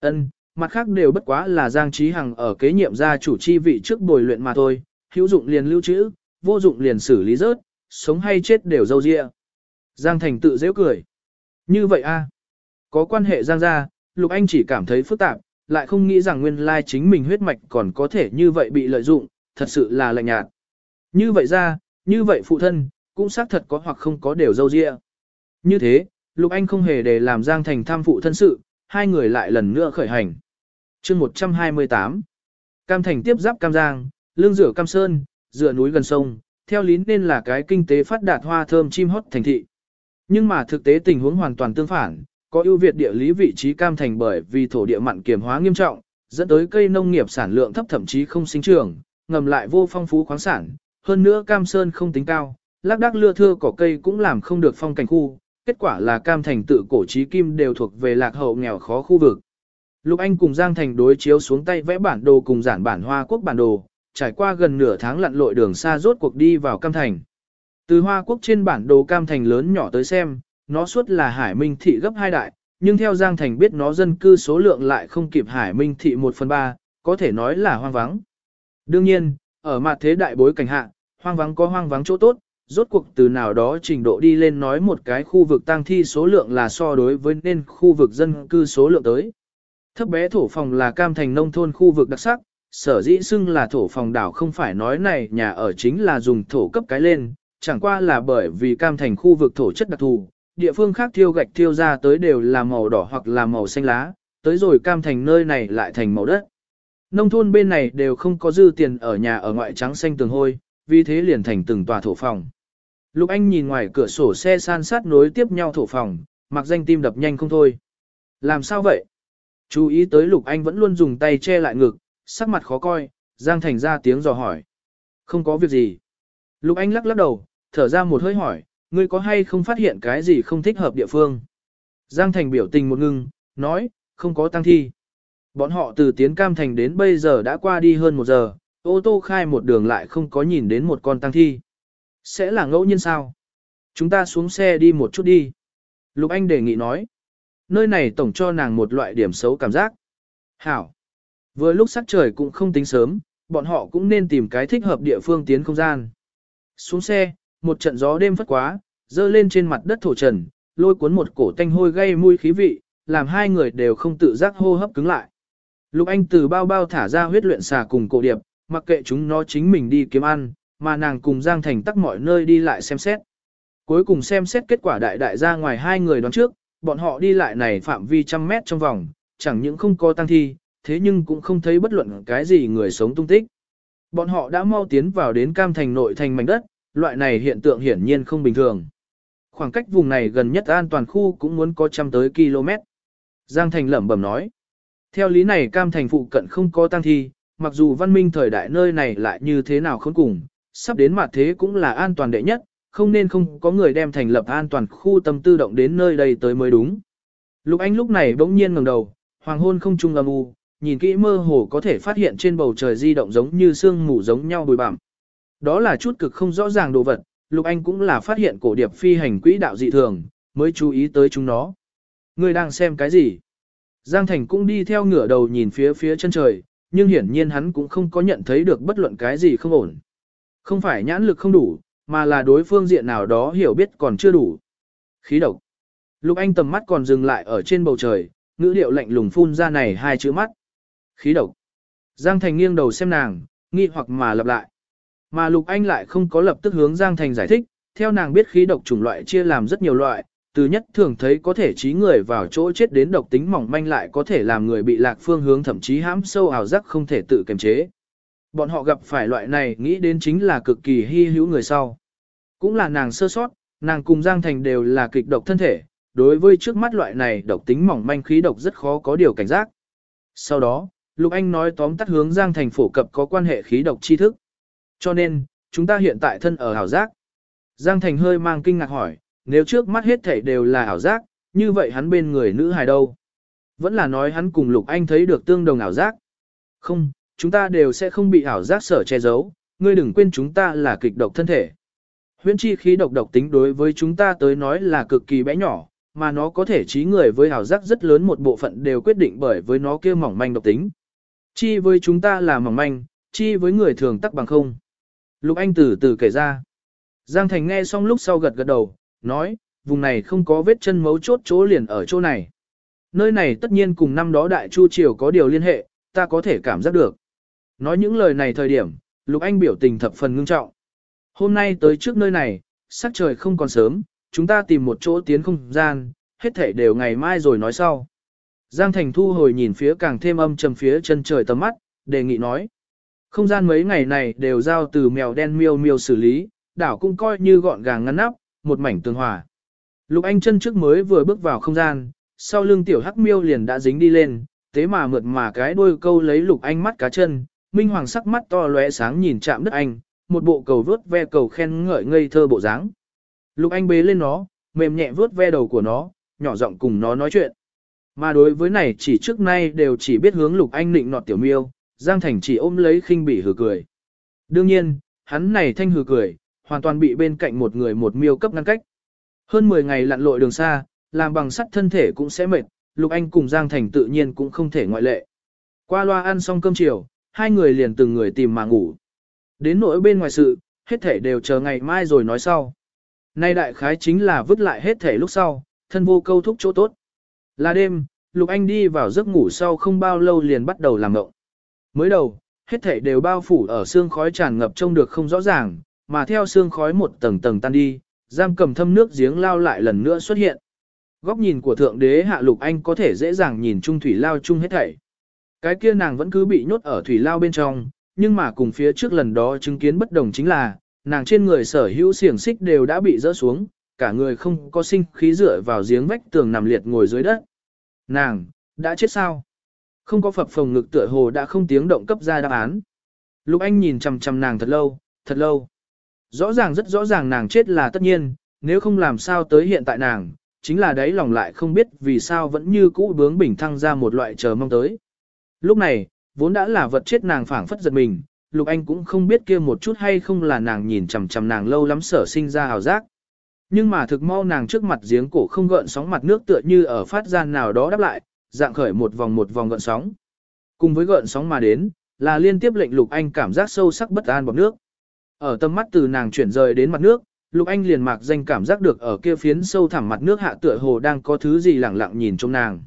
Ân, mặt khác đều bất quá là Giang Trí Hằng ở kế nhiệm gia chủ chi vị trước bồi luyện mà thôi, hữu dụng liền lưu trữ, vô dụng liền xử lý rớt, sống hay chết đều dâu dịa. Giang Thành tự dễ cười. Như vậy a, Có quan hệ Giang gia, Lục Anh chỉ cảm thấy phức tạp, lại không nghĩ rằng nguyên lai chính mình huyết mạch còn có thể như vậy bị lợi dụng, thật sự là lạnh nhạt. Như vậy ra, như vậy phụ thân, cũng xác thật có hoặc không có đều dâu dịa. Như thế, Lục Anh không hề để làm Giang Thành tham phụ thân sự, hai người lại lần nữa khởi hành chương 128 Cam Thành tiếp giáp Cam Giang, lương rửa Cam Sơn, dựa núi gần sông, theo lý nên là cái kinh tế phát đạt hoa thơm chim hót thành thị. Nhưng mà thực tế tình huống hoàn toàn tương phản, có ưu việt địa lý vị trí Cam Thành bởi vì thổ địa mặn kiềm hóa nghiêm trọng, dẫn tới cây nông nghiệp sản lượng thấp thậm chí không sinh trưởng, ngầm lại vô phong phú khoáng sản, hơn nữa Cam Sơn không tính cao, lác đác lưa thưa cỏ cây cũng làm không được phong cảnh khu, kết quả là Cam Thành tự cổ trí kim đều thuộc về lạc hậu nghèo khó khu vực. Lục Anh cùng Giang Thành đối chiếu xuống tay vẽ bản đồ cùng giản bản Hoa Quốc bản đồ, trải qua gần nửa tháng lặn lội đường xa rốt cuộc đi vào Cam Thành. Từ Hoa Quốc trên bản đồ Cam Thành lớn nhỏ tới xem, nó suốt là Hải Minh thị gấp hai đại, nhưng theo Giang Thành biết nó dân cư số lượng lại không kịp Hải Minh thị 1 phần 3, có thể nói là hoang vắng. Đương nhiên, ở mặt thế đại bối cảnh hạ, hoang vắng có hoang vắng chỗ tốt, rốt cuộc từ nào đó trình độ đi lên nói một cái khu vực tăng thi số lượng là so đối với nên khu vực dân cư số lượng tới. Thấp bé thổ phòng là cam thành nông thôn khu vực đặc sắc, sở dĩ xưng là thổ phòng đảo không phải nói này nhà ở chính là dùng thổ cấp cái lên, chẳng qua là bởi vì cam thành khu vực thổ chất đặc thù, địa phương khác thiêu gạch thiêu ra tới đều là màu đỏ hoặc là màu xanh lá, tới rồi cam thành nơi này lại thành màu đất. Nông thôn bên này đều không có dư tiền ở nhà ở ngoại trắng xanh tường hôi, vì thế liền thành từng tòa thổ phòng. Lục Anh nhìn ngoài cửa sổ xe san sát nối tiếp nhau thổ phòng, mặc danh tim đập nhanh không thôi. Làm sao vậy? Chú ý tới Lục Anh vẫn luôn dùng tay che lại ngực, sắc mặt khó coi, Giang Thành ra tiếng dò hỏi. Không có việc gì. Lục Anh lắc lắc đầu, thở ra một hơi hỏi, ngươi có hay không phát hiện cái gì không thích hợp địa phương? Giang Thành biểu tình một ngưng, nói, không có tăng thi. Bọn họ từ tiến cam thành đến bây giờ đã qua đi hơn một giờ, ô tô khai một đường lại không có nhìn đến một con tăng thi. Sẽ là ngẫu nhiên sao? Chúng ta xuống xe đi một chút đi. Lục Anh đề nghị nói. Nơi này tổng cho nàng một loại điểm xấu cảm giác. Hảo. Vừa lúc sắc trời cũng không tính sớm, bọn họ cũng nên tìm cái thích hợp địa phương tiến không gian. Xuống xe, một trận gió đêm phất quá, dơ lên trên mặt đất thổ trần, lôi cuốn một cổ tanh hôi gây mùi khí vị, làm hai người đều không tự giác hô hấp cứng lại. Lục Anh từ bao bao thả ra huyết luyện xà cùng cổ điệp, mặc kệ chúng nó chính mình đi kiếm ăn, mà nàng cùng Giang Thành tắc mọi nơi đi lại xem xét. Cuối cùng xem xét kết quả đại đại ra ngoài hai người đoán trước, bọn họ đi lại này phạm vi trăm mét trong vòng, chẳng những không có tăng thi, thế nhưng cũng không thấy bất luận cái gì người sống tung tích. Bọn họ đã mau tiến vào đến cam thành nội thành mảnh đất, loại này hiện tượng hiển nhiên không bình thường. Khoảng cách vùng này gần nhất an toàn khu cũng muốn có trăm tới km. Giang Thành lẩm bẩm nói. Theo lý này cam thành phụ cận không có tăng thi, mặc dù văn minh thời đại nơi này lại như thế nào không cùng, sắp đến mặt thế cũng là an toàn đệ nhất, không nên không có người đem thành lập an toàn khu tâm tư động đến nơi đây tới mới đúng. Lục Anh lúc này bỗng nhiên ngẩng đầu, hoàng hôn không trung âm u, nhìn kỹ mơ hồ có thể phát hiện trên bầu trời di động giống như sương mù giống nhau bùi bặm. Đó là chút cực không rõ ràng đồ vật, Lục Anh cũng là phát hiện cổ điệp phi hành quỹ đạo dị thường, mới chú ý tới chúng nó. Người đang xem cái gì? Giang Thành cũng đi theo ngửa đầu nhìn phía phía chân trời, nhưng hiển nhiên hắn cũng không có nhận thấy được bất luận cái gì không ổn. Không phải nhãn lực không đủ, mà là đối phương diện nào đó hiểu biết còn chưa đủ. Khí độc. Lục Anh tầm mắt còn dừng lại ở trên bầu trời, ngữ điệu lạnh lùng phun ra này hai chữ mắt. Khí độc. Giang Thành nghiêng đầu xem nàng, nghi hoặc mà lặp lại. Mà Lục Anh lại không có lập tức hướng Giang Thành giải thích, theo nàng biết khí độc chủng loại chia làm rất nhiều loại, từ nhất thường thấy có thể trí người vào chỗ chết đến độc tính mỏng manh lại có thể làm người bị lạc phương hướng thậm chí hãm sâu ảo giác không thể tự kiềm chế. Bọn họ gặp phải loại này nghĩ đến chính là cực kỳ hy hữu người sau. Cũng là nàng sơ sót, nàng cùng Giang Thành đều là kịch độc thân thể, đối với trước mắt loại này độc tính mỏng manh khí độc rất khó có điều cảnh giác. Sau đó, Lục Anh nói tóm tắt hướng Giang Thành phổ cập có quan hệ khí độc tri thức. Cho nên, chúng ta hiện tại thân ở hảo giác. Giang Thành hơi mang kinh ngạc hỏi, nếu trước mắt hết thảy đều là ảo giác, như vậy hắn bên người nữ hài đâu? Vẫn là nói hắn cùng Lục Anh thấy được tương đồng ảo giác. Không, chúng ta đều sẽ không bị ảo giác sở che giấu, ngươi đừng quên chúng ta là kịch độc thân thể. Huyễn chi khí độc độc tính đối với chúng ta tới nói là cực kỳ bé nhỏ, mà nó có thể trí người với ảo giác rất lớn một bộ phận đều quyết định bởi với nó kia mỏng manh độc tính. Chi với chúng ta là mỏng manh, chi với người thường tắc bằng không. Lục Anh từ từ kể ra. Giang Thành nghe xong lúc sau gật gật đầu, nói, vùng này không có vết chân mấu chốt chỗ liền ở chỗ này. Nơi này tất nhiên cùng năm đó Đại Chu Triều có điều liên hệ, ta có thể cảm giác được. Nói những lời này thời điểm, Lục Anh biểu tình thập phần ngưng trọng. Hôm nay tới trước nơi này, sắc trời không còn sớm, chúng ta tìm một chỗ tiến không gian, hết thể đều ngày mai rồi nói sau. Giang Thành thu hồi nhìn phía càng thêm âm trầm phía chân trời tầm mắt, đề nghị nói. Không gian mấy ngày này đều giao từ mèo đen miêu miêu xử lý, đảo cũng coi như gọn gàng ngăn nắp, một mảnh tường hòa. Lục Anh chân trước mới vừa bước vào không gian, sau lưng tiểu hắc miêu liền đã dính đi lên, thế mà mượt mà cái đuôi câu lấy Lục Anh mắt cá chân, minh hoàng sắc mắt to lóe sáng nhìn chạm đất anh, một bộ cầu vớt ve cầu khen ngợi ngây thơ bộ dáng. Lục Anh bế lên nó, mềm nhẹ vớt ve đầu của nó, nhỏ giọng cùng nó nói chuyện. Mà đối với này chỉ trước nay đều chỉ biết hướng Lục Anh nịnh nọt tiểu miêu, Giang Thành chỉ ôm lấy khinh bỉ hừ cười. Đương nhiên, hắn này thanh hừ cười, hoàn toàn bị bên cạnh một người một miêu cấp ngăn cách. Hơn 10 ngày lặn lội đường xa, làm bằng sắt thân thể cũng sẽ mệt, Lục Anh cùng Giang Thành tự nhiên cũng không thể ngoại lệ. Qua loa ăn xong cơm chiều, hai người liền từng người tìm mà ngủ. Đến nỗi bên ngoài sự, hết thể đều chờ ngày mai rồi nói sau. Nay đại khái chính là vứt lại hết thể lúc sau, thân vô câu thúc chỗ tốt. Là đêm, Lục Anh đi vào giấc ngủ sau không bao lâu liền bắt đầu làm ngộng. Mới đầu, hết thể đều bao phủ ở xương khói tràn ngập trông được không rõ ràng, mà theo xương khói một tầng tầng tan đi, giam cầm thâm nước giếng lao lại lần nữa xuất hiện. Góc nhìn của thượng đế hạ lục anh có thể dễ dàng nhìn trung thủy lao chung hết thảy. Cái kia nàng vẫn cứ bị nhốt ở thủy lao bên trong, nhưng mà cùng phía trước lần đó chứng kiến bất đồng chính là, nàng trên người sở hữu xiềng xích đều đã bị rỡ xuống, cả người không có sinh khí dựa vào giếng vách tường nằm liệt ngồi dưới đất. Nàng, đã chết sao? Không có phập phồng ngực tựa hồ đã không tiếng động cấp ra đáp án. Lục Anh nhìn chằm chằm nàng thật lâu, thật lâu. Rõ ràng rất rõ ràng nàng chết là tất nhiên, nếu không làm sao tới hiện tại nàng, chính là đấy lòng lại không biết vì sao vẫn như cũ bướng bình thăng ra một loại chờ mong tới. Lúc này, vốn đã là vật chết nàng phảng phất giật mình, Lục Anh cũng không biết kia một chút hay không là nàng nhìn chằm chằm nàng lâu lắm sở sinh ra hào giác. Nhưng mà thực mau nàng trước mặt giếng cổ không gợn sóng mặt nước tựa như ở phát gian nào đó đáp lại, dạng khởi một vòng một vòng gợn sóng. Cùng với gợn sóng mà đến, là liên tiếp lệnh Lục Anh cảm giác sâu sắc bất an bọt nước. Ở tâm mắt từ nàng chuyển rời đến mặt nước, Lục Anh liền mạc danh cảm giác được ở kia phiến sâu thẳm mặt nước hạ tựa hồ đang có thứ gì lẳng lặng nhìn trong nàng.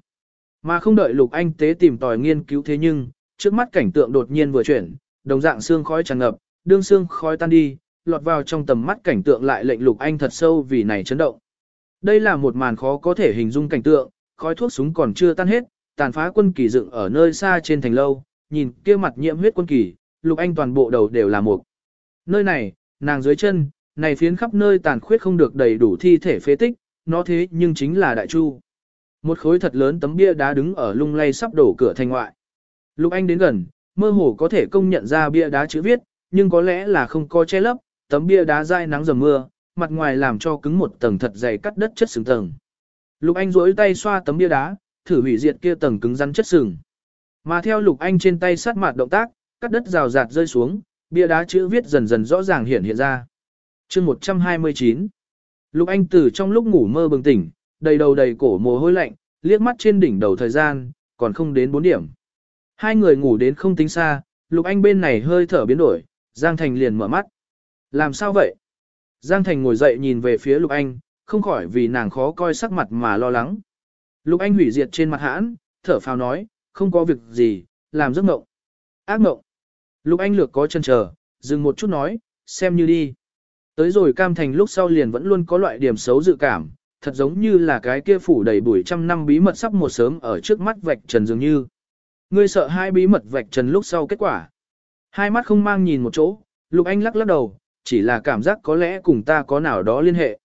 Mà không đợi Lục Anh tế tìm tòi nghiên cứu thế nhưng, trước mắt cảnh tượng đột nhiên vừa chuyển, đồng dạng xương khói tràn ngập, đương xương khói tan đi, lọt vào trong tầm mắt cảnh tượng lại lệnh Lục Anh thật sâu vì này chấn động. Đây là một màn khó có thể hình dung cảnh tượng, khói thuốc súng còn chưa tan hết, tàn phá quân kỳ dựng ở nơi xa trên thành lâu, nhìn kia mặt nhiễm huyết quân kỳ, Lục Anh toàn bộ đầu đều là mục. Nơi này, nàng dưới chân, này phiến khắp nơi tàn khuyết không được đầy đủ thi thể phế tích, nó thế nhưng chính là đại chu. Một khối thật lớn tấm bia đá đứng ở lung lay sắp đổ cửa thành ngoại. Lục anh đến gần, mơ hồ có thể công nhận ra bia đá chữ viết, nhưng có lẽ là không có che lấp, tấm bia đá dai nắng dầm mưa, mặt ngoài làm cho cứng một tầng thật dày cắt đất chất sừng tầng. Lục Anh duỗi tay xoa tấm bia đá, thử hủy diệt kia tầng cứng rắn chất sừng. Mà theo Lục Anh trên tay sát mặt động tác, cắt đất rào rạt rơi xuống, bia đá chữ viết dần dần rõ ràng hiện hiện ra. chương 129 Lục Anh từ trong lúc ngủ mơ bừng tỉnh, đầy đầu đầy cổ mồ hôi lạnh, liếc mắt trên đỉnh đầu thời gian, còn không đến 4 điểm. Hai người ngủ đến không tính xa, Lục Anh bên này hơi thở biến đổi, Giang Thành liền mở mắt. Làm sao vậy? Giang Thành ngồi dậy nhìn về phía Lục Anh, không khỏi vì nàng khó coi sắc mặt mà lo lắng. Lục Anh hủy diệt trên mặt hãn, thở phào nói, không có việc gì, làm giấc mộng. Ác mộng. Lục Anh lược có chân chờ, dừng một chút nói, xem như đi. Tới rồi cam thành lúc sau liền vẫn luôn có loại điểm xấu dự cảm, thật giống như là cái kia phủ đầy bụi trăm năm bí mật sắp một sớm ở trước mắt vạch trần dường như. Ngươi sợ hai bí mật vạch trần lúc sau kết quả. Hai mắt không mang nhìn một chỗ, Lục Anh lắc lắc đầu, chỉ là cảm giác có lẽ cùng ta có nào đó liên hệ.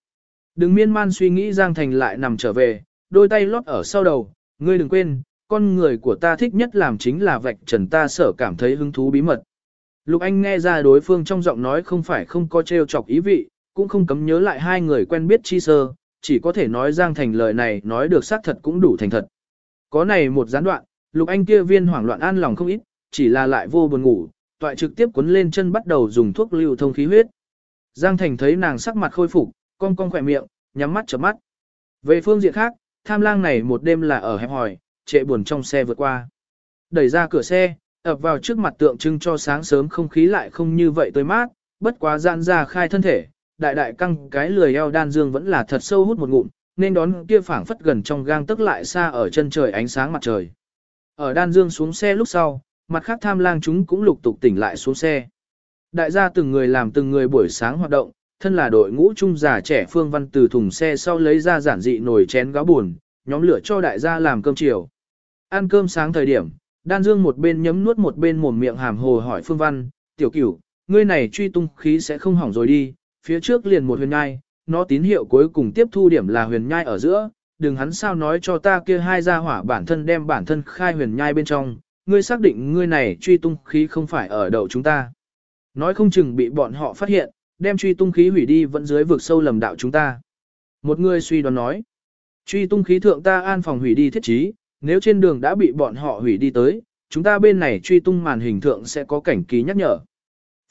Đừng miên man suy nghĩ Giang Thành lại nằm trở về, đôi tay lót ở sau đầu, ngươi đừng quên, con người của ta thích nhất làm chính là vạch trần ta sở cảm thấy hứng thú bí mật. Lục Anh nghe ra đối phương trong giọng nói không phải không có trêu chọc ý vị, cũng không cấm nhớ lại hai người quen biết chi sơ, chỉ có thể nói Giang Thành lời này nói được xác thật cũng đủ thành thật. Có này một gián đoạn, Lục Anh kia viên hoảng loạn an lòng không ít, chỉ là lại vô buồn ngủ, toại trực tiếp cuốn lên chân bắt đầu dùng thuốc lưu thông khí huyết. Giang Thành thấy nàng sắc mặt khôi phục, cong cong khỏe miệng, nhắm mắt chớp mắt. Về phương diện khác, tham lang này một đêm là ở hẹp hỏi, trệ buồn trong xe vượt qua. Đẩy ra cửa xe, ập vào trước mặt tượng trưng cho sáng sớm không khí lại không như vậy tươi mát, bất quá giãn ra khai thân thể, đại đại căng cái lười eo đan dương vẫn là thật sâu hút một ngụm, nên đón kia phảng phất gần trong gang tức lại xa ở chân trời ánh sáng mặt trời. Ở đan dương xuống xe lúc sau, mặt khác tham lang chúng cũng lục tục tỉnh lại xuống xe. Đại gia từng người làm từng người buổi sáng hoạt động, thân là đội ngũ trung già trẻ Phương Văn từ thùng xe sau lấy ra giản dị nồi chén gáo buồn, nhóm lửa cho đại gia làm cơm chiều. Ăn cơm sáng thời điểm, Đan Dương một bên nhấm nuốt một bên mồm miệng hàm hồ hỏi Phương Văn, tiểu cửu, ngươi này truy tung khí sẽ không hỏng rồi đi, phía trước liền một huyền nhai, nó tín hiệu cuối cùng tiếp thu điểm là huyền nhai ở giữa, đừng hắn sao nói cho ta kia hai gia hỏa bản thân đem bản thân khai huyền nhai bên trong, ngươi xác định ngươi này truy tung khí không phải ở đầu chúng ta. Nói không chừng bị bọn họ phát hiện, đem truy tung khí hủy đi vẫn dưới vực sâu lầm đạo chúng ta. Một người suy đoán nói, truy tung khí thượng ta an phòng hủy đi thiết trí, nếu trên đường đã bị bọn họ hủy đi tới, chúng ta bên này truy tung màn hình thượng sẽ có cảnh ký nhắc nhở.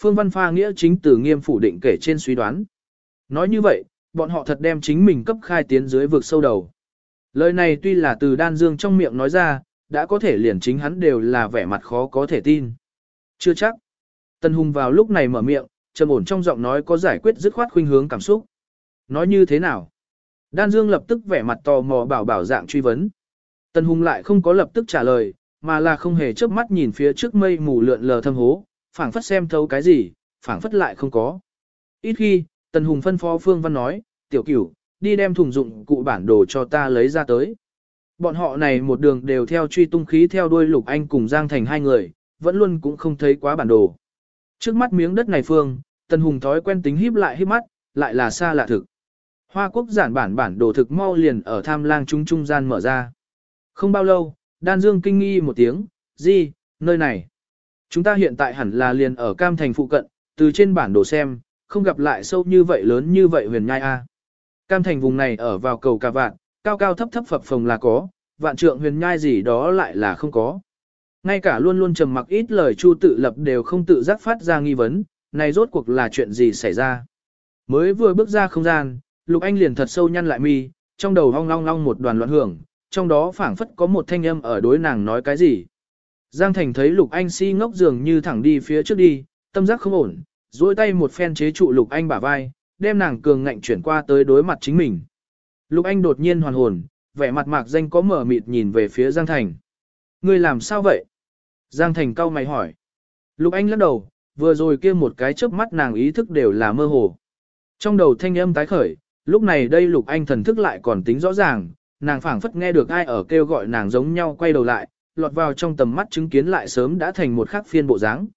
Phương Văn Pha nghĩa chính từ nghiêm phủ định kể trên suy đoán. Nói như vậy, bọn họ thật đem chính mình cấp khai tiến dưới vực sâu đầu. Lời này tuy là từ đan dương trong miệng nói ra, đã có thể liền chính hắn đều là vẻ mặt khó có thể tin. Chưa chắc. Tân Hùng vào lúc này mở miệng, trầm ổn trong giọng nói có giải quyết dứt khoát khuynh hướng cảm xúc. Nói như thế nào? Đan Dương lập tức vẻ mặt tò mò bảo bảo dạng truy vấn. Tân Hùng lại không có lập tức trả lời, mà là không hề chớp mắt nhìn phía trước mây mù lượn lờ thâm hố, phảng phất xem thấu cái gì, phảng phất lại không có. Ít khi, Tần Hùng phân phó Phương Văn nói, tiểu cửu, đi đem thùng dụng cụ bản đồ cho ta lấy ra tới. Bọn họ này một đường đều theo truy tung khí theo đuôi Lục Anh cùng Giang Thành hai người, vẫn luôn cũng không thấy quá bản đồ. Trước mắt miếng đất này phương, Tần Hùng thói quen tính híp lại híp mắt, lại là xa lạ thực. Hoa quốc giản bản bản đồ thực mau liền ở tham lang trung trung gian mở ra. Không bao lâu, Đan Dương kinh nghi một tiếng, gì, nơi này. Chúng ta hiện tại hẳn là liền ở Cam Thành phụ cận, từ trên bản đồ xem, không gặp lại sâu như vậy lớn như vậy huyền nhai A. Cam Thành vùng này ở vào cầu cà vạn, cao cao thấp thấp phập phồng là có, vạn trượng huyền nhai gì đó lại là không có. Ngay cả luôn luôn trầm mặc ít lời Chu tự lập đều không tự giác phát ra nghi vấn, này rốt cuộc là chuyện gì xảy ra. Mới vừa bước ra không gian, Lục Anh liền thật sâu nhăn lại mi, trong đầu hong long long một đoàn loạn hưởng, trong đó phảng phất có một thanh âm ở đối nàng nói cái gì. Giang Thành thấy Lục Anh si ngốc dường như thẳng đi phía trước đi, tâm giác không ổn, duỗi tay một phen chế trụ Lục Anh bả vai, đem nàng cường ngạnh chuyển qua tới đối mặt chính mình. Lục Anh đột nhiên hoàn hồn, vẻ mặt mạc danh có mở mịt nhìn về phía Giang Thành. Ngươi làm sao vậy? Giang Thành cau mày hỏi. Lục Anh lắc đầu, vừa rồi kia một cái chớp mắt nàng ý thức đều là mơ hồ. Trong đầu thanh âm tái khởi, lúc này đây Lục Anh thần thức lại còn tính rõ ràng, nàng phảng phất nghe được ai ở kêu gọi nàng giống nhau quay đầu lại, lọt vào trong tầm mắt chứng kiến lại sớm đã thành một khắc phiên bộ dáng.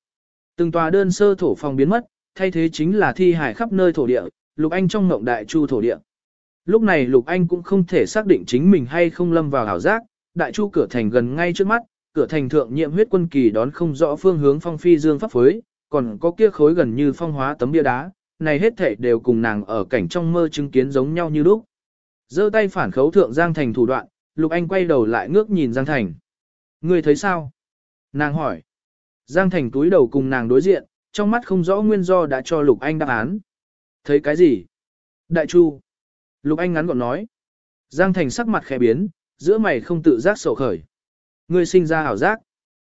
Từng tòa đơn sơ thổ phòng biến mất, thay thế chính là thi hải khắp nơi thổ địa, Lục Anh trong ngộng đại chu thổ địa. Lúc này Lục Anh cũng không thể xác định chính mình hay không lâm vào hảo giác, đại chu cửa thành gần ngay trước mắt, cửa thành thượng nhiệm huyết quân kỳ đón không rõ phương hướng phong phi dương pháp phối, còn có kia khối gần như phong hóa tấm bia đá, này hết thảy đều cùng nàng ở cảnh trong mơ chứng kiến giống nhau như lúc giơ tay phản khấu thượng Giang Thành thủ đoạn, Lục Anh quay đầu lại ngước nhìn Giang Thành. Ngươi thấy sao? Nàng hỏi. Giang Thành túi đầu cùng nàng đối diện, trong mắt không rõ nguyên do đã cho Lục Anh đáp án. Thấy cái gì? Đại Chu. Lục Anh ngắn gọn nói. Giang Thành sắc mặt khẽ biến, giữa mày không tự giác sầu khởi. Ngươi sinh ra hảo giác.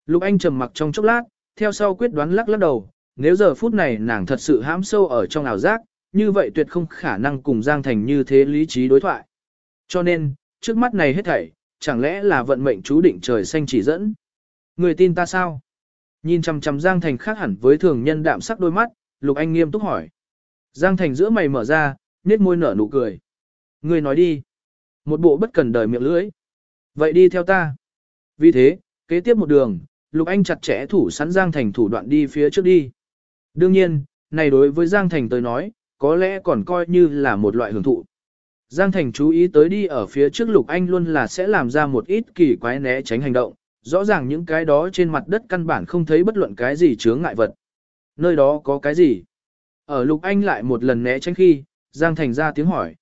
Lục Anh trầm mặc trong chốc lát, theo sau quyết đoán lắc lắc đầu, nếu giờ phút này nàng thật sự hãm sâu ở trong ảo giác, như vậy tuyệt không khả năng cùng Giang Thành như thế lý trí đối thoại. Cho nên, trước mắt này hết thảy, chẳng lẽ là vận mệnh chú định trời xanh chỉ dẫn. Người tin ta sao? Nhìn chằm chằm Giang Thành khác hẳn với thường nhân đạm sắc đôi mắt, Lục Anh nghiêm túc hỏi. Giang Thành giữa mày mở ra, nét môi nở nụ cười. Người nói đi. Một bộ bất cần đời miệng lưỡi. Vậy đi theo ta. Vì thế, kế tiếp một đường, Lục Anh chặt chẽ thủ sẵn Giang Thành thủ đoạn đi phía trước đi. Đương nhiên, này đối với Giang Thành tới nói, có lẽ còn coi như là một loại hưởng thụ. Giang Thành chú ý tới đi ở phía trước Lục Anh luôn là sẽ làm ra một ít kỳ quái né tránh hành động, rõ ràng những cái đó trên mặt đất căn bản không thấy bất luận cái gì chướng ngại vật. Nơi đó có cái gì? Ở Lục Anh lại một lần né tránh khi, Giang Thành ra tiếng hỏi.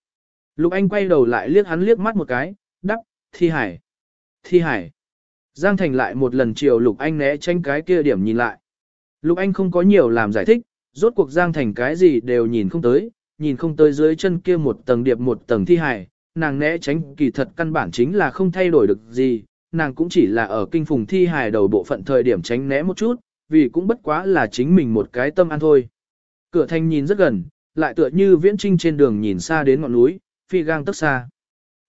Lục Anh quay đầu lại liếc hắn liếc mắt một cái, đắp, thi hải. Thi hải. Giang Thành lại một lần chiều Lục Anh né tránh cái kia điểm nhìn lại. Lục Anh không có nhiều làm giải thích, rốt cuộc Giang Thành cái gì đều nhìn không tới, nhìn không tới dưới chân kia một tầng điệp một tầng thi hải, nàng né tránh kỳ thật căn bản chính là không thay đổi được gì, nàng cũng chỉ là ở kinh phùng thi hải đầu bộ phận thời điểm tránh né một chút, vì cũng bất quá là chính mình một cái tâm an thôi. Cửa thanh nhìn rất gần, lại tựa như viễn trinh trên đường nhìn xa đến ngọn núi, phi gang tức xa.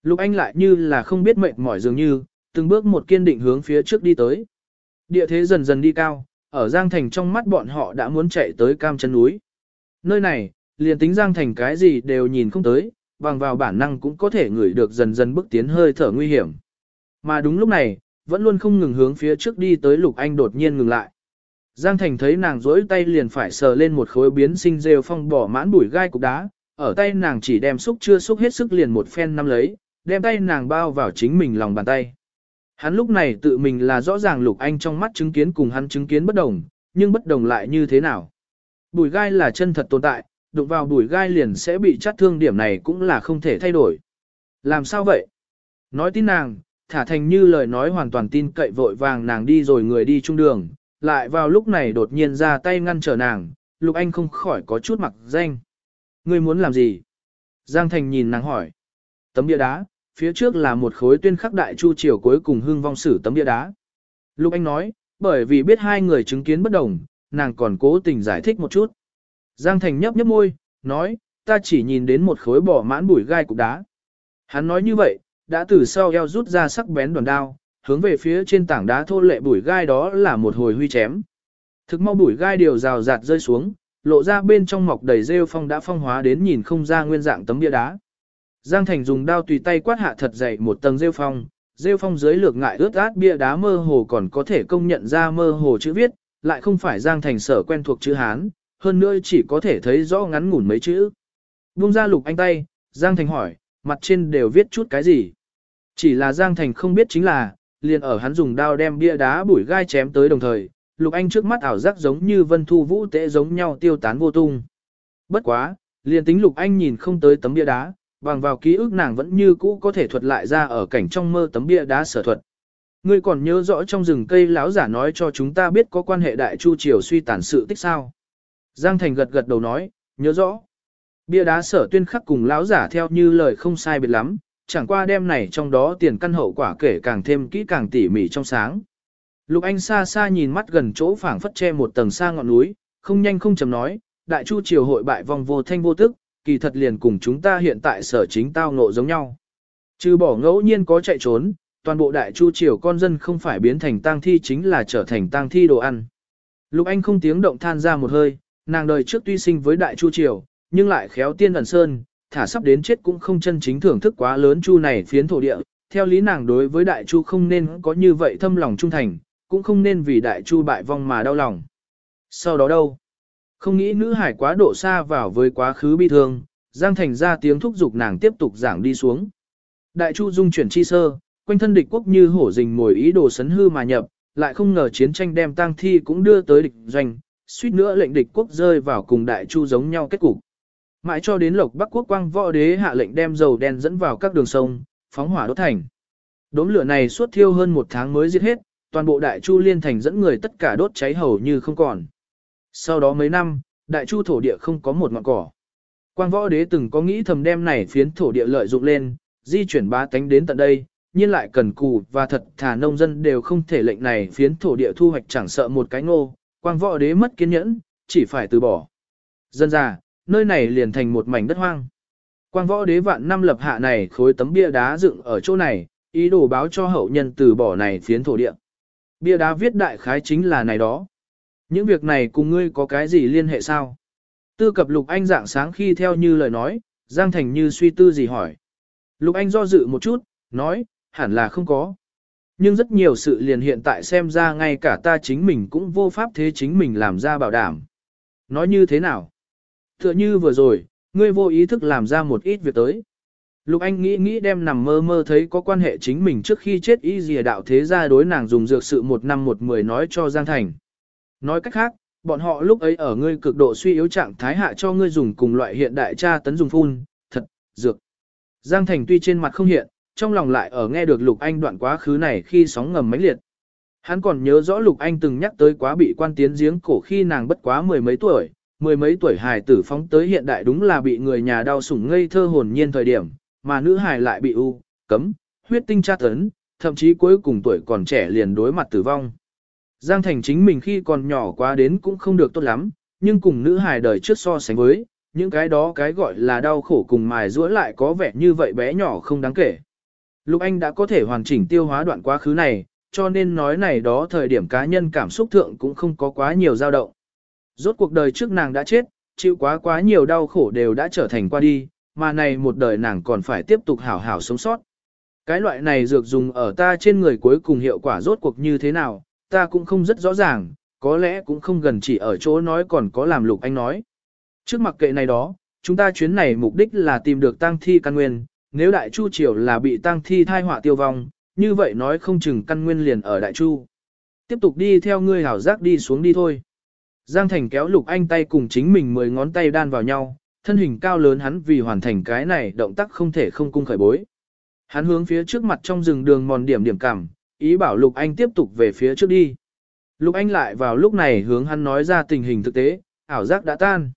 Lục Anh lại như là không biết mệt mỏi dường như, từng bước một kiên định hướng phía trước đi tới. Địa thế dần dần đi cao, ở Giang Thành trong mắt bọn họ đã muốn chạy tới cam chân núi. Nơi này, liền tính Giang Thành cái gì đều nhìn không tới, bằng vào bản năng cũng có thể ngửi được dần dần bước tiến hơi thở nguy hiểm. Mà đúng lúc này, vẫn luôn không ngừng hướng phía trước đi tới Lục Anh đột nhiên ngừng lại. Giang Thành thấy nàng rỗi tay liền phải sờ lên một khối biến sinh rêu phong bỏ mãn bụi gai cục đá, ở tay nàng chỉ đem xúc chưa xúc hết sức liền một phen nắm lấy, đem tay nàng bao vào chính mình lòng bàn tay. Hắn lúc này tự mình là rõ ràng Lục Anh trong mắt chứng kiến cùng hắn chứng kiến bất đồng, nhưng bất đồng lại như thế nào. Bùi gai là chân thật tồn tại, đụng vào bùi gai liền sẽ bị chắt thương điểm này cũng là không thể thay đổi. Làm sao vậy? Nói tin nàng, thả thành như lời nói hoàn toàn tin cậy vội vàng nàng đi rồi người đi trung đường, lại vào lúc này đột nhiên ra tay ngăn trở nàng, Lục Anh không khỏi có chút mặc danh. Ngươi muốn làm gì? Giang Thành nhìn nàng hỏi. Tấm bia đá, phía trước là một khối tuyên khắc đại chu triều cuối cùng hưng vong sử tấm bia đá. Lục Anh nói, bởi vì biết hai người chứng kiến bất đồng, nàng còn cố tình giải thích một chút. Giang Thành nhấp nhấp môi, nói, ta chỉ nhìn đến một khối bỏ mãn bụi gai cục đá. Hắn nói như vậy, đã từ sau eo rút ra sắc bén đoàn đao, hướng về phía trên tảng đá thô lệ bụi gai đó là một hồi huy chém. Thực mau bụi gai điều rào rạt rơi xuống, lộ ra bên trong mọc đầy rêu phong đã phong hóa đến nhìn không ra nguyên dạng tấm bia đá. Giang Thành dùng đao tùy tay quát hạ thật dày một tầng rêu phong, rêu phong dưới lược ngại ướt át bia đá mơ hồ còn có thể công nhận ra mơ hồ chữ viết, lại không phải Giang Thành sở quen thuộc chữ Hán, hơn nữa chỉ có thể thấy rõ ngắn ngủn mấy chữ. Buông ra lục anh tay, Giang Thành hỏi, mặt trên đều viết chút cái gì. Chỉ là Giang Thành không biết chính là, liền ở hắn dùng đao đem bia đá bủi gai chém tới đồng thời, lục anh trước mắt ảo giác giống như vân thu vũ tế giống nhau tiêu tán vô tung. Bất quá, liền tính lục anh nhìn không tới tấm bia đá, bằng vào ký ức nàng vẫn như cũ có thể thuật lại ra ở cảnh trong mơ tấm bia đá sở thuật. Ngươi còn nhớ rõ trong rừng cây lão giả nói cho chúng ta biết có quan hệ đại chu triều suy tàn sự tích sao? Giang Thành gật gật đầu nói, nhớ rõ. Bia đá sở tuyên khắc cùng lão giả theo như lời không sai biệt lắm, chẳng qua đêm này trong đó tiền căn hậu quả kể càng thêm kỹ càng tỉ mỉ trong sáng. Lục Anh xa xa nhìn mắt gần chỗ phảng phất che một tầng xa ngọn núi, không nhanh không chậm nói, đại chu triều hội bại vòng vô thanh vô tức, kỳ thật liền cùng chúng ta hiện tại sở chính tao ngộ giống nhau. Trừ bỏ ngẫu nhiên có chạy trốn, toàn bộ đại chu triều con dân không phải biến thành tang thi chính là trở thành tang thi đồ ăn. Lục Anh không tiếng động than ra một hơi, nàng đời trước tuy sinh với đại chu triều, nhưng lại khéo tiên ẩn sơn, thả sắp đến chết cũng không chân chính thưởng thức quá lớn chu này phiến thổ địa. Theo lý nàng đối với đại chu không nên có như vậy thâm lòng trung thành, cũng không nên vì đại chu bại vong mà đau lòng. Sau đó đâu? Không nghĩ nữ hải quá độ xa vào với quá khứ bi thương, Giang Thành ra tiếng thúc giục nàng tiếp tục giảng đi xuống. Đại chu dung chuyển chi sơ, quanh thân địch quốc như hổ rình mồi ý đồ sấn hư mà nhập, lại không ngờ chiến tranh đem tang thi cũng đưa tới địch doanh, suýt nữa lệnh địch quốc rơi vào cùng đại chu giống nhau kết cục. Mãi cho đến lộc bắc quốc quang võ đế hạ lệnh đem dầu đen dẫn vào các đường sông, phóng hỏa đốt thành. Đốm lửa này suốt thiêu hơn một tháng mới giết hết, toàn bộ đại chu liên thành dẫn người tất cả đốt cháy hầu như không còn. Sau đó mấy năm, đại chu thổ địa không có một ngọn cỏ. Quang võ đế từng có nghĩ thầm đem này phiến thổ địa lợi dụng lên, di chuyển bá tánh đến tận đây, nhưng lại cần cù và thật thả nông dân đều không thể lệnh này phiến thổ địa thu hoạch chẳng sợ một cái ngô, quang võ đế mất kiên nhẫn, chỉ phải từ bỏ. Dân già, nơi này liền thành một mảnh đất hoang. Quang võ đế vạn năm lập hạ này khối tấm bia đá dựng ở chỗ này, ý đồ báo cho hậu nhân từ bỏ này phiến thổ địa. Bia đá viết đại khái chính là này đó. Những việc này cùng ngươi có cái gì liên hệ sao? Tư cập Lục Anh dạng sáng khi theo như lời nói, Giang Thành như suy tư gì hỏi. Lục Anh do dự một chút, nói, hẳn là không có. Nhưng rất nhiều sự liền hiện tại xem ra ngay cả ta chính mình cũng vô pháp thế chính mình làm ra bảo đảm. Nói như thế nào? Tựa như vừa rồi, ngươi vô ý thức làm ra một ít việc tới. Lục Anh nghĩ nghĩ đem nằm mơ mơ thấy có quan hệ chính mình trước khi chết y dìa đạo thế gia đối nàng dùng dược sự một năm một mười nói cho Giang Thành. Nói cách khác, bọn họ lúc ấy ở ngươi cực độ suy yếu trạng thái hạ cho ngươi dùng cùng loại hiện đại tra tấn dùng phun, thật, dược. Giang Thành tuy trên mặt không hiện, trong lòng lại ở nghe được Lục Anh đoạn quá khứ này khi sóng ngầm mãnh liệt. Hắn còn nhớ rõ Lục Anh từng nhắc tới quá bị quan tiến giếng cổ khi nàng bất quá mười mấy tuổi, mười mấy tuổi hài tử phóng tới hiện đại đúng là bị người nhà đau sủng ngây thơ hồn nhiên thời điểm, mà nữ hài lại bị u, cấm, huyết tinh tra tấn, thậm chí cuối cùng tuổi còn trẻ liền đối mặt tử vong. Giang Thành chính mình khi còn nhỏ quá đến cũng không được tốt lắm, nhưng cùng nữ hài đời trước so sánh với, những cái đó cái gọi là đau khổ cùng mài rũa lại có vẻ như vậy bé nhỏ không đáng kể. Lục Anh đã có thể hoàn chỉnh tiêu hóa đoạn quá khứ này, cho nên nói này đó thời điểm cá nhân cảm xúc thượng cũng không có quá nhiều dao động. Rốt cuộc đời trước nàng đã chết, chịu quá quá nhiều đau khổ đều đã trở thành qua đi, mà này một đời nàng còn phải tiếp tục hảo hảo sống sót. Cái loại này dược dùng ở ta trên người cuối cùng hiệu quả rốt cuộc như thế nào, ta cũng không rất rõ ràng, có lẽ cũng không gần chỉ ở chỗ nói còn có làm lục anh nói. Trước mặc kệ này đó, chúng ta chuyến này mục đích là tìm được tang thi căn nguyên, nếu đại chu triều là bị tang thi thai họa tiêu vong, như vậy nói không chừng căn nguyên liền ở đại chu. Tiếp tục đi theo ngươi hảo giác đi xuống đi thôi. Giang Thành kéo lục anh tay cùng chính mình mười ngón tay đan vào nhau, thân hình cao lớn hắn vì hoàn thành cái này động tác không thể không cung khởi bối. Hắn hướng phía trước mặt trong rừng đường mòn điểm điểm cảm, ý bảo Lục Anh tiếp tục về phía trước đi. Lục Anh lại vào lúc này hướng hắn nói ra tình hình thực tế, ảo giác đã tan.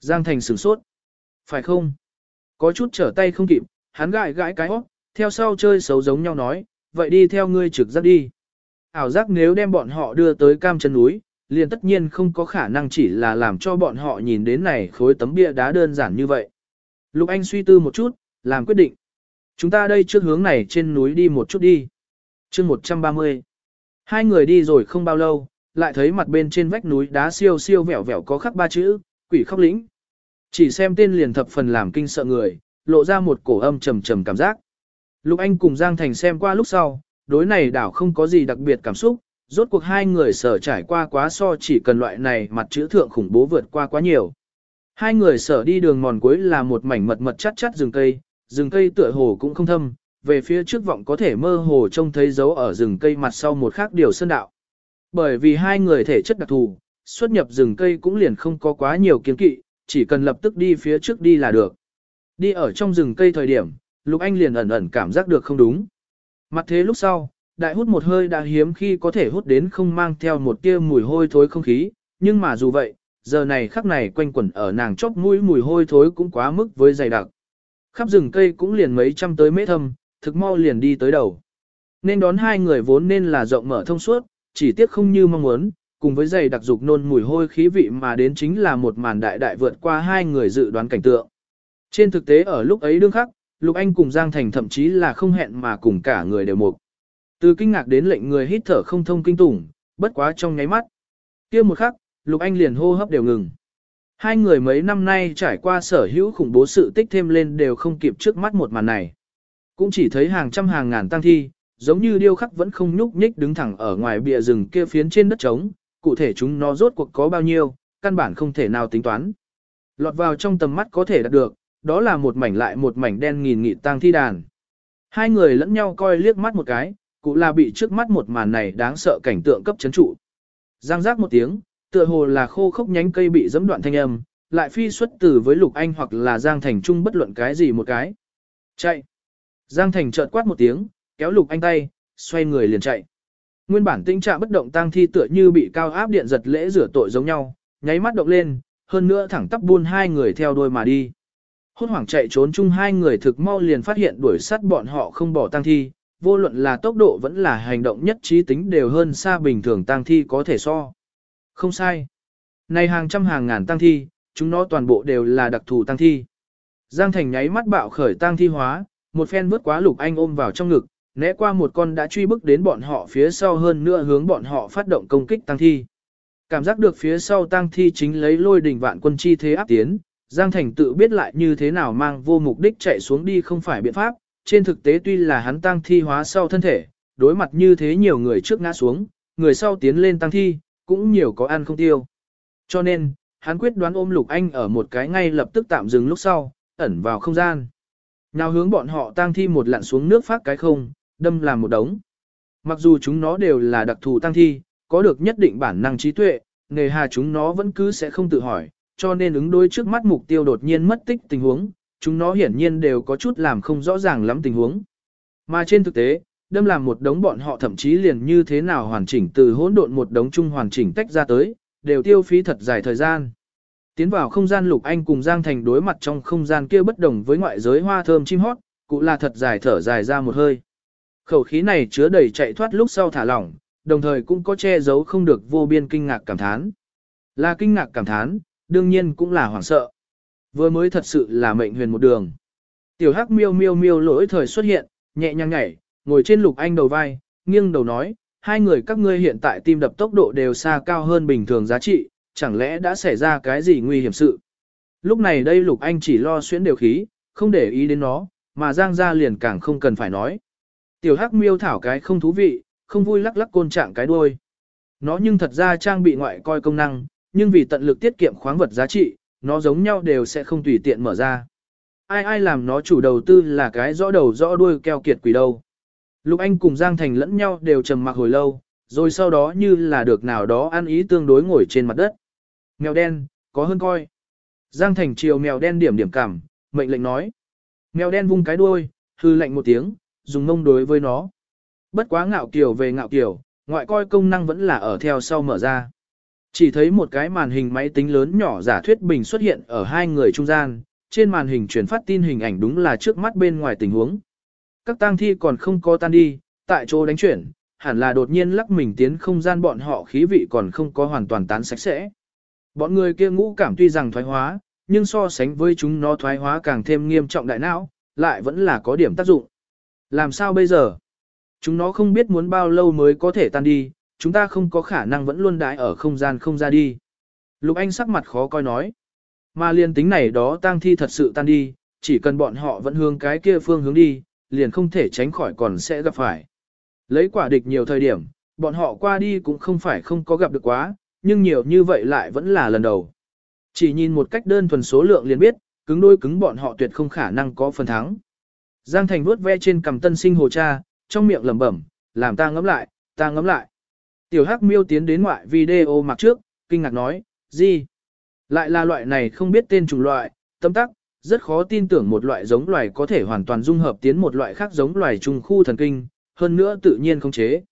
Giang Thành sửng sốt. Phải không? Có chút trở tay không kịp, hắn gãi gãi cái hót, theo sau chơi xấu giống nhau nói, vậy đi theo ngươi trực giác đi. Ảo giác nếu đem bọn họ đưa tới cam chân núi, liền tất nhiên không có khả năng chỉ là làm cho bọn họ nhìn đến này khối tấm bia đá đơn giản như vậy. Lục Anh suy tư một chút, làm quyết định. Chúng ta đây trước hướng này trên núi đi một chút đi. chương 130. Hai người đi rồi không bao lâu, lại thấy mặt bên trên vách núi đá siêu siêu vẹo vẹo có khắc ba chữ, quỷ khóc lĩnh. Chỉ xem tên liền thập phần làm kinh sợ người, lộ ra một cổ âm trầm trầm cảm giác. Lục Anh cùng Giang Thành xem qua lúc sau, đối này đảo không có gì đặc biệt cảm xúc, rốt cuộc hai người sở trải qua quá so chỉ cần loại này mặt chữ thượng khủng bố vượt qua quá nhiều. Hai người sở đi đường mòn cuối là một mảnh mật mật chắt chắt rừng cây, rừng cây tựa hồ cũng không thâm, về phía trước vọng có thể mơ hồ trông thấy dấu ở rừng cây mặt sau một khác điều sơn đạo. Bởi vì hai người thể chất đặc thù, xuất nhập rừng cây cũng liền không có quá nhiều kiến kỵ, chỉ cần lập tức đi phía trước đi là được. Đi ở trong rừng cây thời điểm, Lục Anh liền ẩn ẩn cảm giác được không đúng. Mặt thế lúc sau, đại hút một hơi đã hiếm khi có thể hút đến không mang theo một tia mùi hôi thối không khí, nhưng mà dù vậy, giờ này khắc này quanh quẩn ở nàng chóp mũi mùi hôi thối cũng quá mức với dày đặc. Khắp rừng cây cũng liền mấy trăm tới mét thâm, thực mau liền đi tới đầu. Nên đón hai người vốn nên là rộng mở thông suốt, chỉ tiếc không như mong muốn, cùng với dày đặc dục nôn mùi hôi khí vị mà đến chính là một màn đại đại vượt qua hai người dự đoán cảnh tượng. Trên thực tế ở lúc ấy đương khắc, Lục Anh cùng Giang Thành thậm chí là không hẹn mà cùng cả người đều mục. Từ kinh ngạc đến lệnh người hít thở không thông kinh tủng, bất quá trong nháy mắt. kia một khắc, Lục Anh liền hô hấp đều ngừng. Hai người mấy năm nay trải qua sở hữu khủng bố sự tích thêm lên đều không kịp trước mắt một màn này. Cũng chỉ thấy hàng trăm hàng ngàn tăng thi, giống như điêu khắc vẫn không nhúc nhích đứng thẳng ở ngoài bìa rừng kia phiến trên đất trống, cụ thể chúng nó rốt cuộc có bao nhiêu, căn bản không thể nào tính toán. Lọt vào trong tầm mắt có thể đạt được, đó là một mảnh lại một mảnh đen nghìn nghị tang thi đàn. Hai người lẫn nhau coi liếc mắt một cái, cụ là bị trước mắt một màn này đáng sợ cảnh tượng cấp chấn trụ. Giang giác một tiếng, tựa hồ là khô khốc nhánh cây bị giẫm đoạn thanh âm, lại phi xuất từ với Lục Anh hoặc là Giang Thành Trung bất luận cái gì một cái. Chạy! Giang Thành chợt quát một tiếng, kéo Lục Anh tay, xoay người liền chạy. Nguyên bản tinh trạng bất động tang thi tựa như bị cao áp điện giật lễ rửa tội giống nhau, nháy mắt động lên, hơn nữa thẳng tắp buôn hai người theo đuôi mà đi. Hốt hoảng chạy trốn chung hai người thực mau liền phát hiện đuổi sát bọn họ không bỏ tang thi, vô luận là tốc độ vẫn là hành động nhất trí tính đều hơn xa bình thường tang thi có thể so. Không sai. Này hàng trăm hàng ngàn tang thi, chúng nó toàn bộ đều là đặc thù tang thi. Giang Thành nháy mắt bạo khởi tang thi hóa, một phen vứt quá Lục Anh ôm vào trong ngực, né qua một con đã truy bức đến bọn họ phía sau hơn nữa hướng bọn họ phát động công kích tang thi. Cảm giác được phía sau tang thi chính lấy lôi đỉnh vạn quân chi thế áp tiến, Giang Thành tự biết lại như thế nào mang vô mục đích chạy xuống đi không phải biện pháp, trên thực tế tuy là hắn tang thi hóa sau thân thể, đối mặt như thế nhiều người trước ngã xuống, người sau tiến lên tang thi, cũng nhiều có ăn không tiêu. Cho nên, hắn quyết đoán ôm Lục Anh ở một cái ngay lập tức tạm dừng lúc sau, ẩn vào không gian. Nào hướng bọn họ tang thi một lặn xuống nước phát cái không, đâm làm một đống. Mặc dù chúng nó đều là đặc thù tang thi, có được nhất định bản năng trí tuệ, nghề hà chúng nó vẫn cứ sẽ không tự hỏi, cho nên ứng đối trước mắt mục tiêu đột nhiên mất tích tình huống, chúng nó hiển nhiên đều có chút làm không rõ ràng lắm tình huống. Mà trên thực tế, đâm làm một đống bọn họ thậm chí liền như thế nào hoàn chỉnh từ hỗn độn một đống chung hoàn chỉnh tách ra tới, đều tiêu phí thật dài thời gian. Tiến vào không gian Lục Anh cùng Giang Thành đối mặt trong không gian kia bất đồng với ngoại giới hoa thơm chim hót, cụ là thật dài thở dài ra một hơi. Khẩu khí này chứa đầy chạy thoát lúc sau thả lỏng, đồng thời cũng có che giấu không được vô biên kinh ngạc cảm thán. Là kinh ngạc cảm thán, đương nhiên cũng là hoảng sợ. Vừa mới thật sự là mệnh huyền một đường. Tiểu hắc miêu miêu miêu lỗi thời xuất hiện, nhẹ nhàng nhảy, ngồi trên lục anh đầu vai, nghiêng đầu nói, hai người các ngươi hiện tại tim đập tốc độ đều xa cao hơn bình thường giá trị, chẳng lẽ đã xảy ra cái gì nguy hiểm sự. Lúc này đây lục anh chỉ lo xuyến điều khí, không để ý đến nó, mà giang ra liền càng không cần phải nói. Tiểu hắc miêu thảo cái không thú vị, không vui lắc lắc côn trạng cái đuôi. Nó nhưng thật ra trang bị ngoại coi công năng, nhưng vì tận lực tiết kiệm khoáng vật giá trị, nó giống nhau đều sẽ không tùy tiện mở ra. Ai ai làm nó chủ đầu tư là cái rõ đầu rõ đuôi keo kiệt quỷ đâu. Lục Anh cùng Giang Thành lẫn nhau đều trầm mặc hồi lâu, rồi sau đó như là được nào đó ăn ý tương đối ngồi trên mặt đất. Mèo đen, có hơn coi. Giang Thành chiều mèo đen điểm điểm cảm, mệnh lệnh nói. Mèo đen vung cái đuôi, hư lệnh một tiếng, dùng mông đối với nó. Bất quá ngạo kiểu về ngạo kiểu, ngoại coi công năng vẫn là ở theo sau mở ra. Chỉ thấy một cái màn hình máy tính lớn nhỏ giả thuyết bình xuất hiện ở hai người trung gian, trên màn hình truyền phát tin hình ảnh đúng là trước mắt bên ngoài tình huống. Các tang thi còn không có tan đi, tại chỗ đánh chuyển, hẳn là đột nhiên lắc mình tiến không gian bọn họ khí vị còn không có hoàn toàn tán sạch sẽ. Bọn người kia ngũ cảm tuy rằng thoái hóa, nhưng so sánh với chúng nó thoái hóa càng thêm nghiêm trọng đại não, lại vẫn là có điểm tác dụng. Làm sao bây giờ? Chúng nó không biết muốn bao lâu mới có thể tan đi, chúng ta không có khả năng vẫn luôn đái ở không gian không ra đi. Lục Anh sắc mặt khó coi nói. Mà liên tính này đó tang thi thật sự tan đi, chỉ cần bọn họ vẫn hướng cái kia phương hướng đi, liền không thể tránh khỏi còn sẽ gặp phải. Lấy quả địch nhiều thời điểm, bọn họ qua đi cũng không phải không có gặp được quá, nhưng nhiều như vậy lại vẫn là lần đầu. Chỉ nhìn một cách đơn thuần số lượng liền biết, cứng đôi cứng bọn họ tuyệt không khả năng có phần thắng. Giang Thành vuốt ve trên cầm tân sinh hồ cha, trong miệng lẩm bẩm, làm ta ngấm lại, ta ngấm lại. Tiểu Hắc Miêu tiến đến ngoại video mặc trước, kinh ngạc nói, gì? Lại là loại này không biết tên chủng loại, tâm tắc, rất khó tin tưởng một loại giống loài có thể hoàn toàn dung hợp tiến một loại khác giống loài trùng khu thần kinh, hơn nữa tự nhiên không chế.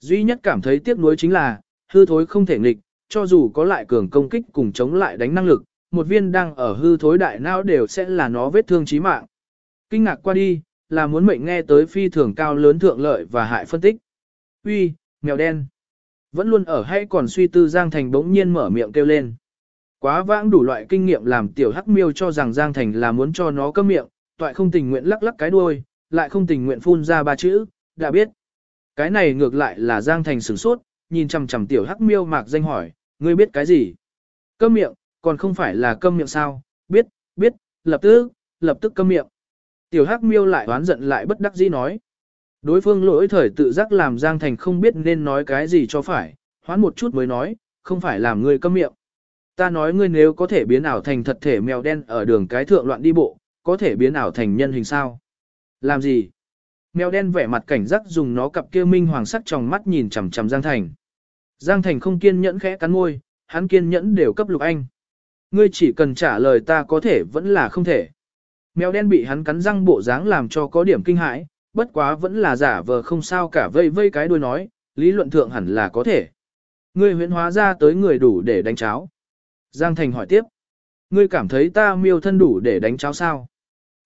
Duy nhất cảm thấy tiếc nuối chính là, hư thối không thể nghịch, cho dù có lại cường công kích cùng chống lại đánh năng lực, một viên đang ở hư thối đại não đều sẽ là nó vết thương chí mạng. Kinh ngạc qua đi, là muốn mệnh nghe tới phi thường cao lớn thượng lợi và hại phân tích. Uy, mèo đen. Vẫn luôn ở hay còn suy tư Giang Thành bỗng nhiên mở miệng kêu lên. Quá vãng đủ loại kinh nghiệm làm tiểu hắc miêu cho rằng Giang Thành là muốn cho nó cấm miệng, toại không tình nguyện lắc lắc cái đuôi, lại không tình nguyện phun ra ba chữ, đã biết. Cái này ngược lại là Giang Thành sửng sốt, nhìn chằm chằm tiểu hắc miêu mạc danh hỏi, ngươi biết cái gì? Câm miệng, còn không phải là câm miệng sao? Biết, biết, lập tức, lập tức câm miệng. Tiểu hắc miêu lại oán giận lại bất đắc dĩ nói. Đối phương lỗi thời tự giác làm Giang Thành không biết nên nói cái gì cho phải, hoán một chút mới nói, không phải làm ngươi câm miệng. Ta nói ngươi nếu có thể biến ảo thành thật thể mèo đen ở đường cái thượng loạn đi bộ, có thể biến ảo thành nhân hình sao? Làm gì? Mèo đen vẻ mặt cảnh giác dùng nó cặp kia minh hoàng sắc trong mắt nhìn chằm chằm Giang Thành. Giang Thành không kiên nhẫn khẽ cắn môi, hắn kiên nhẫn đều cấp lục anh. Ngươi chỉ cần trả lời ta có thể vẫn là không thể. Mèo đen bị hắn cắn răng bộ dáng làm cho có điểm kinh hãi, bất quá vẫn là giả vờ không sao cả vây vây cái đuôi nói, lý luận thượng hẳn là có thể. Ngươi huyễn hóa ra tới người đủ để đánh cháo. Giang Thành hỏi tiếp. Ngươi cảm thấy ta miêu thân đủ để đánh cháo sao?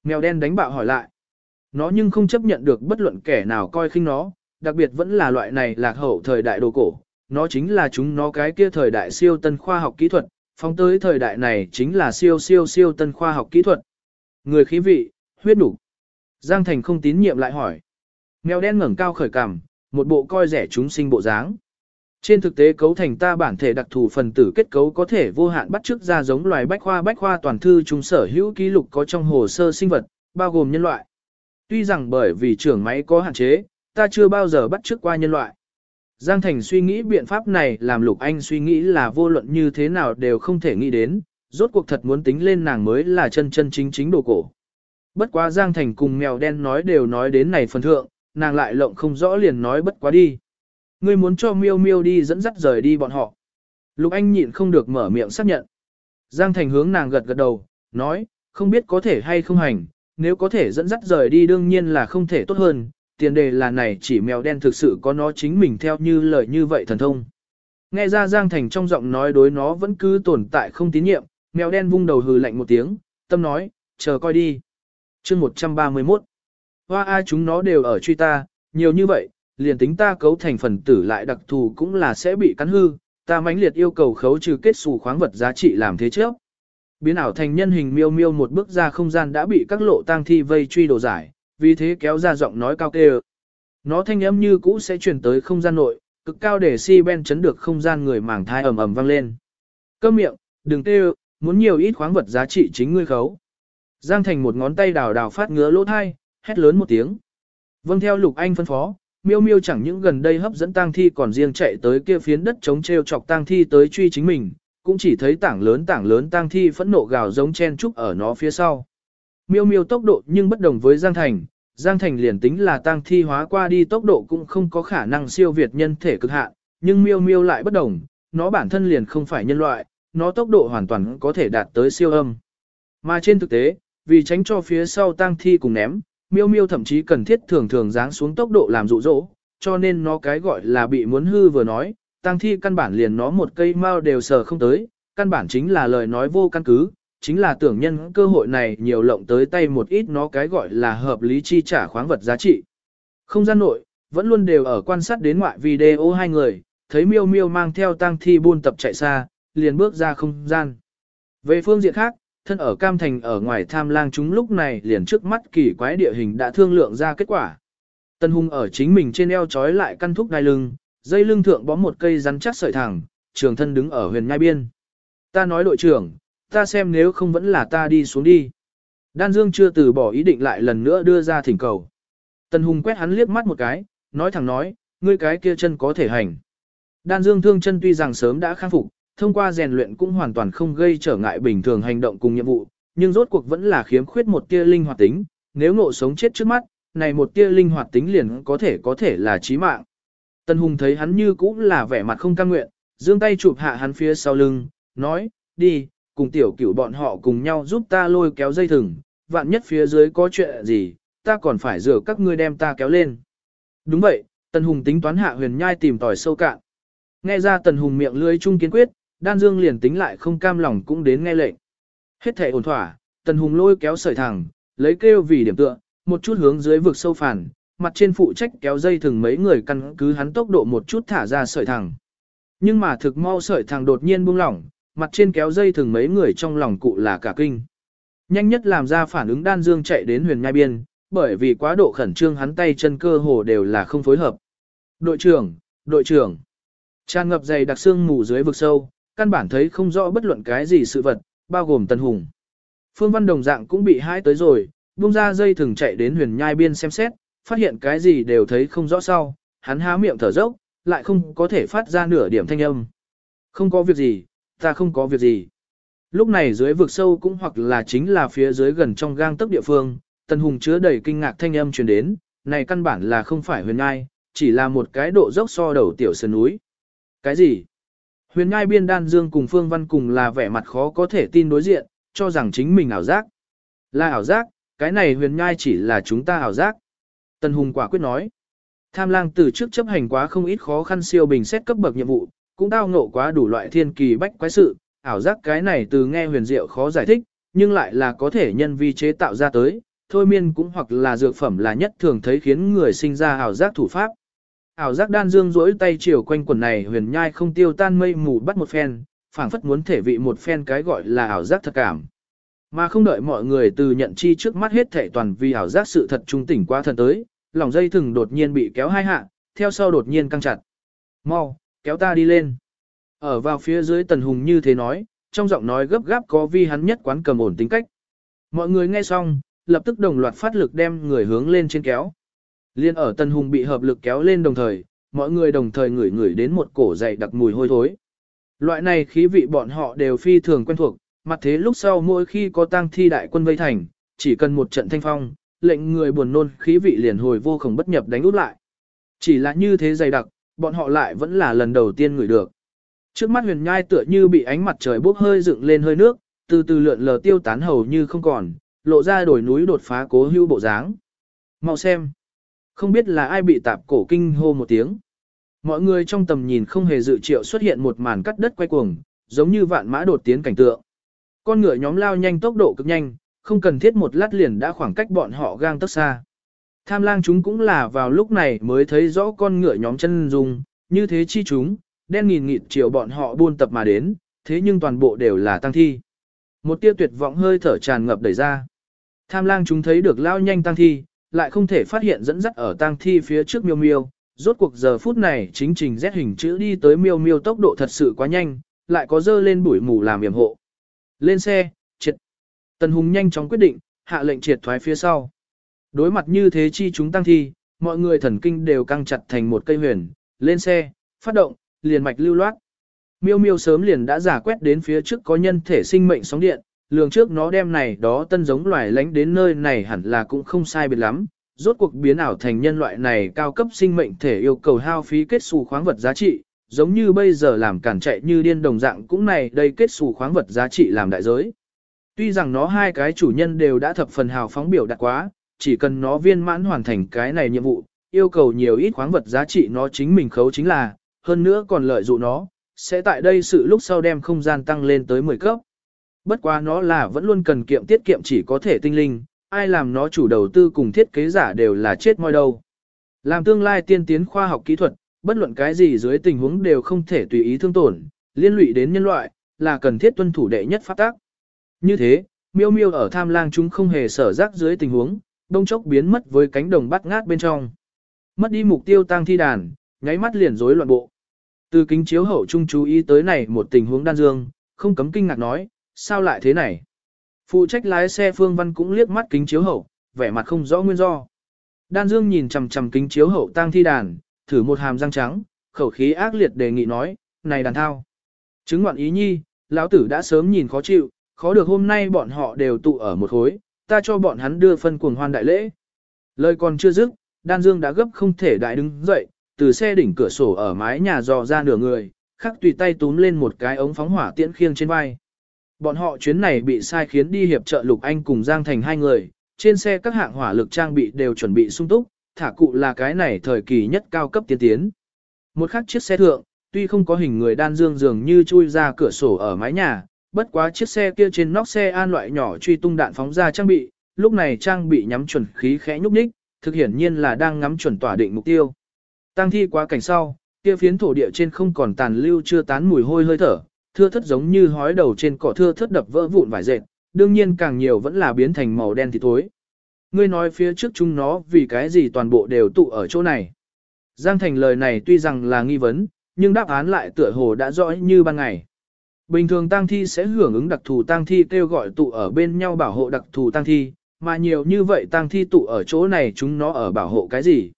Mèo đen đánh bạo hỏi lại. Nó nhưng không chấp nhận được bất luận kẻ nào coi khinh nó, đặc biệt vẫn là loại này lạc hậu thời đại đồ cổ. Nó chính là chúng nó cái kia thời đại siêu tân khoa học kỹ thuật, phóng tới thời đại này chính là siêu siêu siêu tân khoa học kỹ thuật. Người khí vị, huyết đủ. Giang Thành không tín nhiệm lại hỏi. Mèo đen ngẩng cao khởi cằm, một bộ coi rẻ chúng sinh bộ dáng. Trên thực tế cấu thành ta bản thể đặc thù phần tử kết cấu có thể vô hạn bắt chước ra giống loài bách khoa bách khoa toàn thư chúng sở hữu ký lục có trong hồ sơ sinh vật, bao gồm nhân loại. Tuy rằng bởi vì trưởng máy có hạn chế, ta chưa bao giờ bắt chước qua nhân loại. Giang Thành suy nghĩ biện pháp này làm Lục Anh suy nghĩ là vô luận như thế nào đều không thể nghĩ đến, rốt cuộc thật muốn tính lên nàng mới là chân chân chính chính đồ cổ. Bất quá Giang Thành cùng mèo đen nói đều nói đến này phần thượng, nàng lại lộng không rõ liền nói bất quá đi. Ngươi muốn cho miêu miêu đi dẫn dắt rời đi bọn họ. Lục Anh nhịn không được mở miệng xác nhận. Giang Thành hướng nàng gật gật đầu, nói, không biết có thể hay không hành, nếu có thể dẫn dắt rời đi đương nhiên là không thể tốt hơn, tiền đề là này chỉ mèo đen thực sự có nó chính mình theo như lời như vậy thần thông. Nghe ra Giang Thành trong giọng nói đối nó vẫn cứ tồn tại không tín nhiệm, mèo đen vung đầu hừ lạnh một tiếng, tâm nói, chờ coi đi chương 131 Hoa ai chúng nó đều ở truy ta, nhiều như vậy, liền tính ta cấu thành phần tử lại đặc thù cũng là sẽ bị cắn hư, ta mãnh liệt yêu cầu khấu trừ kết xù khoáng vật giá trị làm thế trước. Biến ảo thành nhân hình miêu miêu một bước ra không gian đã bị các lộ tang thi vây truy đồ giải, vì thế kéo ra giọng nói cao kêu. Nó thanh âm như cũ sẽ truyền tới không gian nội, cực cao để si ben chấn được không gian người màng thai ầm ầm vang lên. Câm miệng, đừng kêu, muốn nhiều ít khoáng vật giá trị chính ngươi khấu. Giang thành một ngón tay đào đào phát ngứa lỗ thai, hét lớn một tiếng. Vâng theo lục anh phân phó, miêu miêu chẳng những gần đây hấp dẫn tang thi còn riêng chạy tới kia phiến đất chống treo chọc tang thi tới truy chính mình, cũng chỉ thấy tảng lớn tảng lớn tang thi phẫn nộ gào giống chen trúc ở nó phía sau. Miêu miêu tốc độ nhưng bất đồng với Giang Thành, Giang Thành liền tính là tang thi hóa qua đi tốc độ cũng không có khả năng siêu việt nhân thể cực hạn, nhưng miêu miêu lại bất đồng, nó bản thân liền không phải nhân loại, nó tốc độ hoàn toàn có thể đạt tới siêu âm. Mà trên thực tế, vì tránh cho phía sau tang thi cùng ném, miêu miêu thậm chí cần thiết thường thường giáng xuống tốc độ làm dụ dỗ, cho nên nó cái gọi là bị muốn hư vừa nói, tăng thi căn bản liền nó một cây mao đều sờ không tới, căn bản chính là lời nói vô căn cứ, chính là tưởng nhân cơ hội này nhiều lộng tới tay một ít nó cái gọi là hợp lý chi trả khoáng vật giá trị. Không gian nội, vẫn luôn đều ở quan sát đến ngoại video hai người, thấy miêu miêu mang theo tăng thi buôn tập chạy xa, liền bước ra không gian. Về phương diện khác, thân ở Cam Thành ở ngoài tham lang chúng lúc này liền trước mắt kỳ quái địa hình đã thương lượng ra kết quả. Tân Hùng ở chính mình trên eo trói lại căn thúc đai lưng, dây lưng thượng bó một cây rắn chắc sợi thẳng, trường thân đứng ở huyền nhai biên. Ta nói đội trưởng, ta xem nếu không vẫn là ta đi xuống đi. Đan Dương chưa từ bỏ ý định lại lần nữa đưa ra thỉnh cầu. Tân Hùng quét hắn liếc mắt một cái, nói thẳng nói, ngươi cái kia chân có thể hành. Đan Dương thương chân tuy rằng sớm đã khang phục, thông qua rèn luyện cũng hoàn toàn không gây trở ngại bình thường hành động cùng nhiệm vụ, nhưng rốt cuộc vẫn là khiếm khuyết một tia linh hoạt tính, nếu ngộ sống chết trước mắt, này một tia linh hoạt tính liền có thể có thể là chí mạng. Tân Hùng thấy hắn như cũng là vẻ mặt không cam nguyện, giương tay chụp hạ hắn phía sau lưng, nói, đi, cùng tiểu cửu bọn họ cùng nhau giúp ta lôi kéo dây thừng, vạn nhất phía dưới có chuyện gì, ta còn phải rửa các ngươi đem ta kéo lên. Đúng vậy, Tân Hùng tính toán hạ huyền nhai tìm tòi sâu cạn. Nghe ra Tần Hùng miệng lưới trung kiến quyết, Đan Dương liền tính lại không cam lòng cũng đến nghe lệnh. Hết thể ổn thỏa, Tần Hùng lôi kéo sợi thẳng, lấy kêu vì điểm tựa, một chút hướng dưới vực sâu phản, mặt trên phụ trách kéo dây thừng mấy người căn cứ hắn tốc độ một chút thả ra sợi thẳng. Nhưng mà thực mau sợi thẳng đột nhiên buông lỏng, mặt trên kéo dây thừng mấy người trong lòng cụ là cả kinh. Nhanh nhất làm ra phản ứng đan dương chạy đến huyền nhai biên, bởi vì quá độ khẩn trương hắn tay chân cơ hồ đều là không phối hợp. Đội trưởng, đội trưởng. Tràn ngập dày đặc xương mù dưới vực sâu, căn bản thấy không rõ bất luận cái gì sự vật, bao gồm Tần Hùng. Phương Văn đồng dạng cũng bị hãi tới rồi, buông ra dây thừng chạy đến huyền nhai biên xem xét, phát hiện cái gì đều thấy không rõ sau, hắn há miệng thở dốc, lại không có thể phát ra nửa điểm thanh âm. Không có việc gì, ta không có việc gì. Lúc này dưới vực sâu cũng hoặc là chính là phía dưới gần trong gang tấc địa phương, Tần Hùng chứa đầy kinh ngạc thanh âm truyền đến, này căn bản là không phải huyền nhai, chỉ là một cái độ dốc so đầu tiểu sơn núi. Cái gì? Huyền nhai biên đan dương cùng Phương Văn cùng là vẻ mặt khó có thể tin đối diện, cho rằng chính mình ảo giác. Là ảo giác, cái này huyền nhai chỉ là chúng ta ảo giác. Tần Hùng quả quyết nói. Tham lang từ trước chấp hành quá không ít khó khăn siêu bình xét cấp bậc nhiệm vụ, cũng tao ngộ quá đủ loại thiên kỳ bách quái sự, ảo giác cái này từ nghe huyền diệu khó giải thích, nhưng lại là có thể nhân vi chế tạo ra tới, thôi miên cũng hoặc là dược phẩm là nhất thường thấy khiến người sinh ra ảo giác thủ pháp. Ảo giác đan dương rỗi tay chiều quanh quần này huyền nhai không tiêu tan mây mù bắt một phen, phảng phất muốn thể vị một phen cái gọi là ảo giác thật cảm. Mà không đợi mọi người từ nhận chi trước mắt hết thể toàn vì ảo giác sự thật trung tỉnh qua thần tới, lòng dây thừng đột nhiên bị kéo hai hạ, theo sau đột nhiên căng chặt. Mau, kéo ta đi lên. Ở vào phía dưới tần hùng như thế nói, trong giọng nói gấp gáp có vi hắn nhất quán cầm ổn tính cách. Mọi người nghe xong, lập tức đồng loạt phát lực đem người hướng lên trên kéo. Liên ở Tân hùng bị hợp lực kéo lên đồng thời, mọi người đồng thời ngửi ngửi đến một cổ dày đặc mùi hôi thối. Loại này khí vị bọn họ đều phi thường quen thuộc, mặt thế lúc sau mỗi khi có tang thi đại quân vây thành, chỉ cần một trận thanh phong, lệnh người buồn nôn khí vị liền hồi vô cùng bất nhập đánh út lại. Chỉ là như thế dày đặc, bọn họ lại vẫn là lần đầu tiên ngửi được. Trước mắt huyền nhai tựa như bị ánh mặt trời bốc hơi dựng lên hơi nước, từ từ lượn lờ tiêu tán hầu như không còn, lộ ra đồi núi đột phá cố hưu bộ dáng. Mau xem. Không biết là ai bị tạp cổ kinh hô một tiếng. Mọi người trong tầm nhìn không hề dự triệu xuất hiện một màn cắt đất quay cuồng, giống như vạn mã đột tiến cảnh tượng. Con ngựa nhóm lao nhanh tốc độ cực nhanh, không cần thiết một lát liền đã khoảng cách bọn họ gang tấc xa. Tham lang chúng cũng là vào lúc này mới thấy rõ con ngựa nhóm chân dung, như thế chi chúng, đen nghìn nghịt chiều bọn họ buôn tập mà đến, thế nhưng toàn bộ đều là tăng thi. Một tia tuyệt vọng hơi thở tràn ngập đẩy ra. Tham lang chúng thấy được lao nhanh tăng thi, lại không thể phát hiện dẫn dắt ở tang thi phía trước miêu miêu. Rốt cuộc giờ phút này chính trình rét hình chữ đi tới miêu miêu tốc độ thật sự quá nhanh, lại có dơ lên bụi mù làm yểm hộ. Lên xe, triệt. Tần Hùng nhanh chóng quyết định, hạ lệnh triệt thoái phía sau. Đối mặt như thế chi chúng tăng thi, mọi người thần kinh đều căng chặt thành một cây huyền, lên xe, phát động, liền mạch lưu loát. Miêu miêu sớm liền đã giả quét đến phía trước có nhân thể sinh mệnh sóng điện, lường trước nó đem này đó tân giống loài lánh đến nơi này hẳn là cũng không sai biệt lắm. Rốt cuộc biến ảo thành nhân loại này cao cấp sinh mệnh thể yêu cầu hao phí kết xù khoáng vật giá trị, giống như bây giờ làm cản chạy như điên đồng dạng cũng này đây kết xù khoáng vật giá trị làm đại giới. Tuy rằng nó hai cái chủ nhân đều đã thập phần hào phóng biểu đạt quá, chỉ cần nó viên mãn hoàn thành cái này nhiệm vụ, yêu cầu nhiều ít khoáng vật giá trị nó chính mình khấu chính là, hơn nữa còn lợi dụng nó, sẽ tại đây sự lúc sau đem không gian tăng lên tới 10 cấp. Bất quá nó là vẫn luôn cần kiệm tiết kiệm chỉ có thể tinh linh, ai làm nó chủ đầu tư cùng thiết kế giả đều là chết moi đâu. Làm tương lai tiên tiến khoa học kỹ thuật, bất luận cái gì dưới tình huống đều không thể tùy ý thương tổn, liên lụy đến nhân loại, là cần thiết tuân thủ đệ nhất pháp tác. Như thế, miêu miêu ở tham lang chúng không hề sở rác dưới tình huống, đông chốc biến mất với cánh đồng bắt ngát bên trong. Mất đi mục tiêu tăng thi đàn, nháy mắt liền rối loạn bộ. Từ kính chiếu hậu trung chú ý tới này một tình huống đan dương, không cấm kinh ngạc nói, sao lại thế này? Phụ trách lái xe Phương Văn cũng liếc mắt kính chiếu hậu, vẻ mặt không rõ nguyên do. Đan Dương nhìn chằm chằm kính chiếu hậu tang thi đàn, thử một hàm răng trắng, khẩu khí ác liệt đề nghị nói, này đàn thao. Chứng ngoạn ý nhi, lão tử đã sớm nhìn khó chịu, khó được hôm nay bọn họ đều tụ ở một khối, ta cho bọn hắn đưa phân cuồng hoan đại lễ. Lời còn chưa dứt, Đan Dương đã gấp không thể đại đứng dậy, từ xe đỉnh cửa sổ ở mái nhà dò ra nửa người, khắc tùy tay túm lên một cái ống phóng hỏa tiễn khiêng trên vai. Bọn họ chuyến này bị sai khiến đi hiệp trợ Lục Anh cùng Giang Thành hai người, trên xe các hạng hỏa lực trang bị đều chuẩn bị sung túc, thả cụ là cái này thời kỳ nhất cao cấp tiên tiến. Một khắc chiếc xe thượng, tuy không có hình người đan dương dường như chui ra cửa sổ ở mái nhà, bất quá chiếc xe kia trên nóc xe an loại nhỏ truy tung đạn phóng ra trang bị, lúc này trang bị nhắm chuẩn khí khẽ nhúc nhích, thực hiển nhiên là đang ngắm chuẩn tỏa định mục tiêu. Tăng thi quá cảnh sau, kia phiến thổ địa trên không còn tàn lưu chưa tán mùi hôi hơi thở, thưa thất giống như hói đầu trên cỏ thưa thất đập vỡ vụn vải dệt, đương nhiên càng nhiều vẫn là biến thành màu đen thì thối. Ngươi nói phía trước chúng nó vì cái gì toàn bộ đều tụ ở chỗ này. Giang Thành lời này tuy rằng là nghi vấn, nhưng đáp án lại tựa hồ đã rõ như ban ngày. Bình thường tang thi sẽ hưởng ứng đặc thù tang thi kêu gọi tụ ở bên nhau bảo hộ đặc thù tang thi, mà nhiều như vậy tang thi tụ ở chỗ này chúng nó ở bảo hộ cái gì?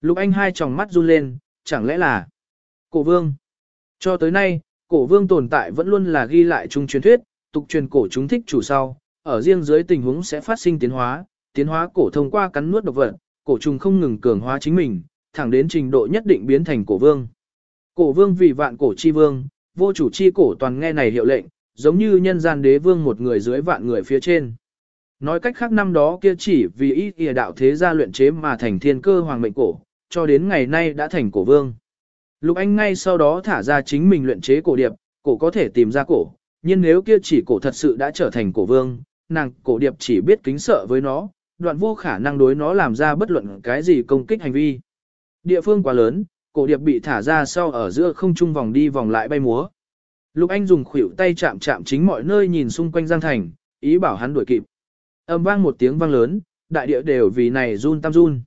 Lục Anh hai tròng mắt run lên, chẳng lẽ là cổ vương? Cho tới nay, cổ vương tồn tại vẫn luôn là ghi lại chung truyền thuyết, tục truyền cổ chúng thích chủ sau, ở riêng dưới tình huống sẽ phát sinh tiến hóa, tiến hóa cổ thông qua cắn nuốt độc vật, cổ trùng không ngừng cường hóa chính mình, thẳng đến trình độ nhất định biến thành cổ vương. Cổ vương vì vạn cổ chi vương, vô chủ chi cổ toàn nghe này hiệu lệnh, giống như nhân gian đế vương một người dưới vạn người phía trên. Nói cách khác năm đó kia chỉ vì ý ỉa đạo thế gia luyện chế mà thành thiên cơ hoàng mệnh cổ, cho đến ngày nay đã thành cổ vương. Lục Anh ngay sau đó thả ra chính mình luyện chế cổ điệp, cổ có thể tìm ra cổ, Nhưng nếu kia chỉ cổ thật sự đã trở thành cổ vương, nàng cổ điệp chỉ biết kính sợ với nó, đoạn vô khả năng đối nó làm ra bất luận cái gì công kích hành vi. Địa phương quá lớn, cổ điệp bị thả ra sau ở giữa không trung vòng đi vòng lại bay múa. Lục Anh dùng khuỷu tay chạm chạm chính mọi nơi nhìn xung quanh Giang Thành, ý bảo hắn đuổi kịp. Âm vang một tiếng vang lớn, đại địa đều vì này run tam run.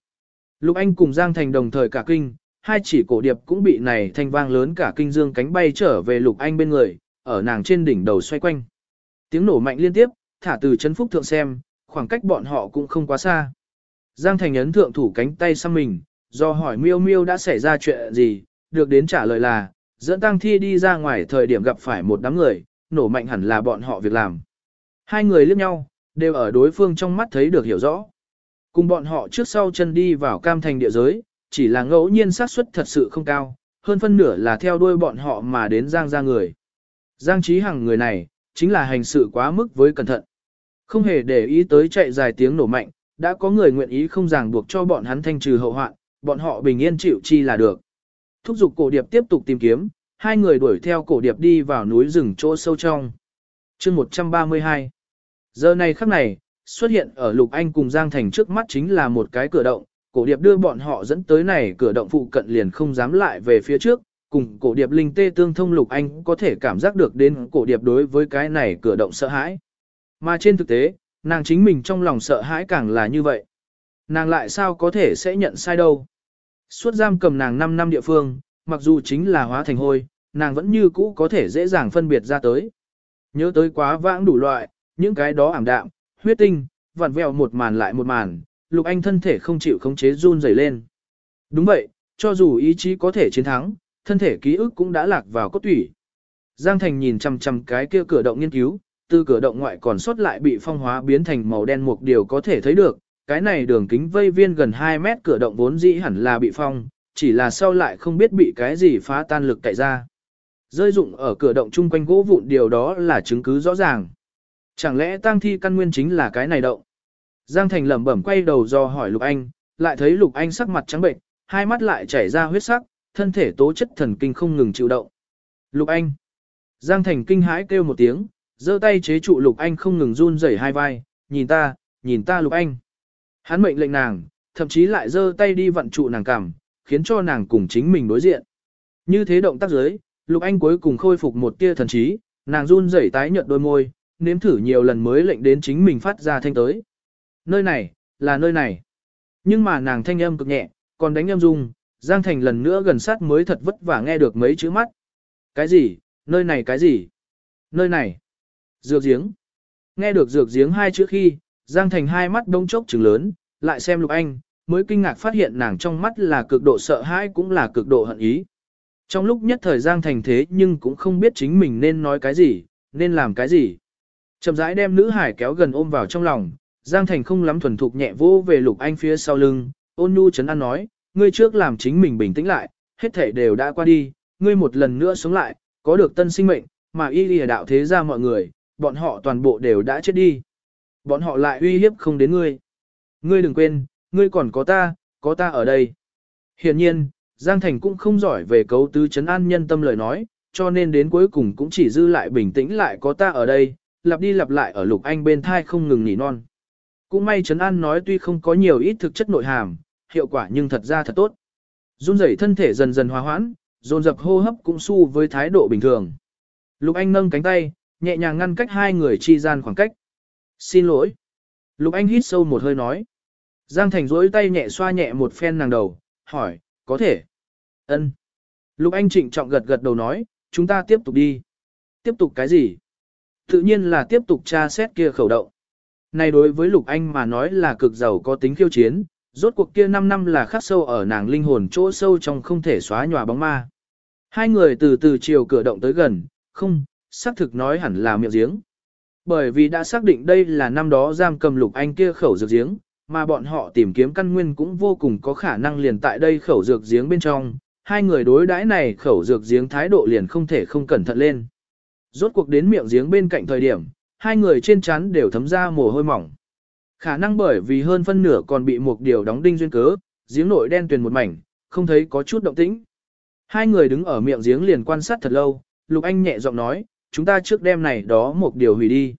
Lục Anh cùng Giang Thành đồng thời cả kinh, hai chỉ cổ điệp cũng bị này thanh vang lớn cả kinh dương cánh bay trở về Lục Anh bên người, ở nàng trên đỉnh đầu xoay quanh. Tiếng nổ mạnh liên tiếp, thả từ chân phúc thượng xem, khoảng cách bọn họ cũng không quá xa. Giang Thành ấn thượng thủ cánh tay sang mình, do hỏi miêu miêu đã xảy ra chuyện gì, được đến trả lời là, dẫn tăng thi đi ra ngoài thời điểm gặp phải một đám người, nổ mạnh hẳn là bọn họ việc làm. Hai người liếc nhau, đều ở đối phương trong mắt thấy được hiểu rõ. Cùng bọn họ trước sau chân đi vào cam thành địa giới, chỉ là ngẫu nhiên xác suất thật sự không cao, hơn phân nửa là theo đuôi bọn họ mà đến Giang ra người. Giang Trí Hằng người này, chính là hành sự quá mức với cẩn thận. Không hề để ý tới chạy dài tiếng nổ mạnh, đã có người nguyện ý không ràng buộc cho bọn hắn thanh trừ hậu hoạn, bọn họ bình yên chịu chi là được. Thúc giục cổ điệp tiếp tục tìm kiếm, hai người đuổi theo cổ điệp đi vào núi rừng chỗ sâu trong. chương 132 Giờ này khắc này, xuất hiện ở Lục Anh cùng Giang Thành trước mắt chính là một cái cửa động, cổ điệp đưa bọn họ dẫn tới này cửa động phụ cận liền không dám lại về phía trước, cùng cổ điệp linh tê tương thông Lục Anh có thể cảm giác được đến cổ điệp đối với cái này cửa động sợ hãi. Mà trên thực tế, nàng chính mình trong lòng sợ hãi càng là như vậy. Nàng lại sao có thể sẽ nhận sai đâu. Suốt giam cầm nàng 5 năm địa phương, mặc dù chính là hóa thành hôi, nàng vẫn như cũ có thể dễ dàng phân biệt ra tới. Nhớ tới quá vãng đủ loại, những cái đó ảm đạm, huyết tinh, vặn vẹo một màn lại một màn, Lục Anh thân thể không chịu khống chế run rẩy lên. Đúng vậy, cho dù ý chí có thể chiến thắng, thân thể ký ức cũng đã lạc vào cốt tủy. Giang Thành nhìn chằm chằm cái kia cửa động nghiên cứu, từ cửa động ngoại còn sót lại bị phong hóa biến thành màu đen một điều có thể thấy được, cái này đường kính vây viên gần 2 mét cửa động vốn dĩ hẳn là bị phong, chỉ là sau lại không biết bị cái gì phá tan lực cậy ra. Rơi dụng ở cửa động chung quanh gỗ vụn điều đó là chứng cứ rõ ràng. Chẳng lẽ tang thi căn nguyên chính là cái này động? Giang Thành lẩm bẩm quay đầu do hỏi Lục Anh, lại thấy Lục Anh sắc mặt trắng bệnh, hai mắt lại chảy ra huyết sắc, thân thể tố chất thần kinh không ngừng chịu động. Lục Anh. Giang Thành kinh hãi kêu một tiếng, giơ tay chế trụ Lục Anh không ngừng run rẩy hai vai, nhìn ta, nhìn ta Lục Anh. Hắn mệnh lệnh nàng, thậm chí lại giơ tay đi vặn trụ nàng cằm, khiến cho nàng cùng chính mình đối diện. Như thế động tác dưới, Lục Anh cuối cùng khôi phục một tia thần trí, nàng run rẩy tái nhợt đôi môi, nếm thử nhiều lần mới lệnh đến chính mình phát ra thanh tới. Nơi này, là nơi này. Nhưng mà nàng thanh âm cực nhẹ, còn đánh âm dung, Giang Thành lần nữa gần sát mới thật vất vả nghe được mấy chữ mắt. Cái gì, nơi này cái gì? Nơi này. Dược giếng. Nghe được dược giếng hai chữ khi, Giang Thành hai mắt đông chốc trừng lớn, lại xem Lục Anh, mới kinh ngạc phát hiện nàng trong mắt là cực độ sợ hãi cũng là cực độ hận ý. Trong lúc nhất thời Giang Thành thế nhưng cũng không biết chính mình nên nói cái gì, nên làm cái gì. Chậm rãi đem nữ hải kéo gần ôm vào trong lòng, Giang Thành không lắm thuần thục nhẹ vô về Lục Anh phía sau lưng, ôn nhu chấn an nói, ngươi trước làm chính mình bình tĩnh lại, hết thể đều đã qua đi, ngươi một lần nữa sống lại, có được tân sinh mệnh, mà y lìa đạo thế ra mọi người, bọn họ toàn bộ đều đã chết đi. Bọn họ lại uy hiếp không đến ngươi. Ngươi đừng quên, ngươi còn có ta, có ta ở đây. Hiện nhiên, Giang Thành cũng không giỏi về cấu tứ chấn an nhân tâm lời nói, cho nên đến cuối cùng cũng chỉ dư lại bình tĩnh lại có ta ở đây, lặp đi lặp lại ở Lục Anh bên thai không ngừng nỉ non. Cũng may chấn an nói tuy không có nhiều ít thực chất nội hàm, hiệu quả nhưng thật ra thật tốt. Run rẩy thân thể dần dần hòa hoãn, dồn dập hô hấp cũng su với thái độ bình thường. Lục Anh nâng cánh tay, nhẹ nhàng ngăn cách hai người chi gian khoảng cách. Xin lỗi. Lục Anh hít sâu một hơi nói. Giang Thành duỗi tay nhẹ xoa nhẹ một phen nàng đầu, hỏi, có thể. Ân. Lục Anh trịnh trọng gật gật đầu nói, chúng ta tiếp tục đi. Tiếp tục cái gì? Tự nhiên là tiếp tục tra xét kia khẩu động. Này đối với Lục Anh mà nói là cực giàu có tính khiêu chiến, rốt cuộc kia 5 năm là khắc sâu ở nàng linh hồn chỗ sâu trong không thể xóa nhòa bóng ma. Hai người từ từ chiều cửa động tới gần, không, xác thực nói hẳn là miệng giếng. Bởi vì đã xác định đây là năm đó giam cầm Lục Anh kia khẩu dược giếng, mà bọn họ tìm kiếm căn nguyên cũng vô cùng có khả năng liền tại đây khẩu dược giếng bên trong, hai người đối đãi này khẩu dược giếng thái độ liền không thể không cẩn thận lên. Rốt cuộc đến miệng giếng bên cạnh thời điểm, hai người trên chắn đều thấm ra mồ hôi mỏng. Khả năng bởi vì hơn phân nửa còn bị một điều đóng đinh duyên cớ, giếng nội đen tuyền một mảnh, không thấy có chút động tĩnh. Hai người đứng ở miệng giếng liền quan sát thật lâu, Lục Anh nhẹ giọng nói, chúng ta trước đêm này đó một điều hủy đi.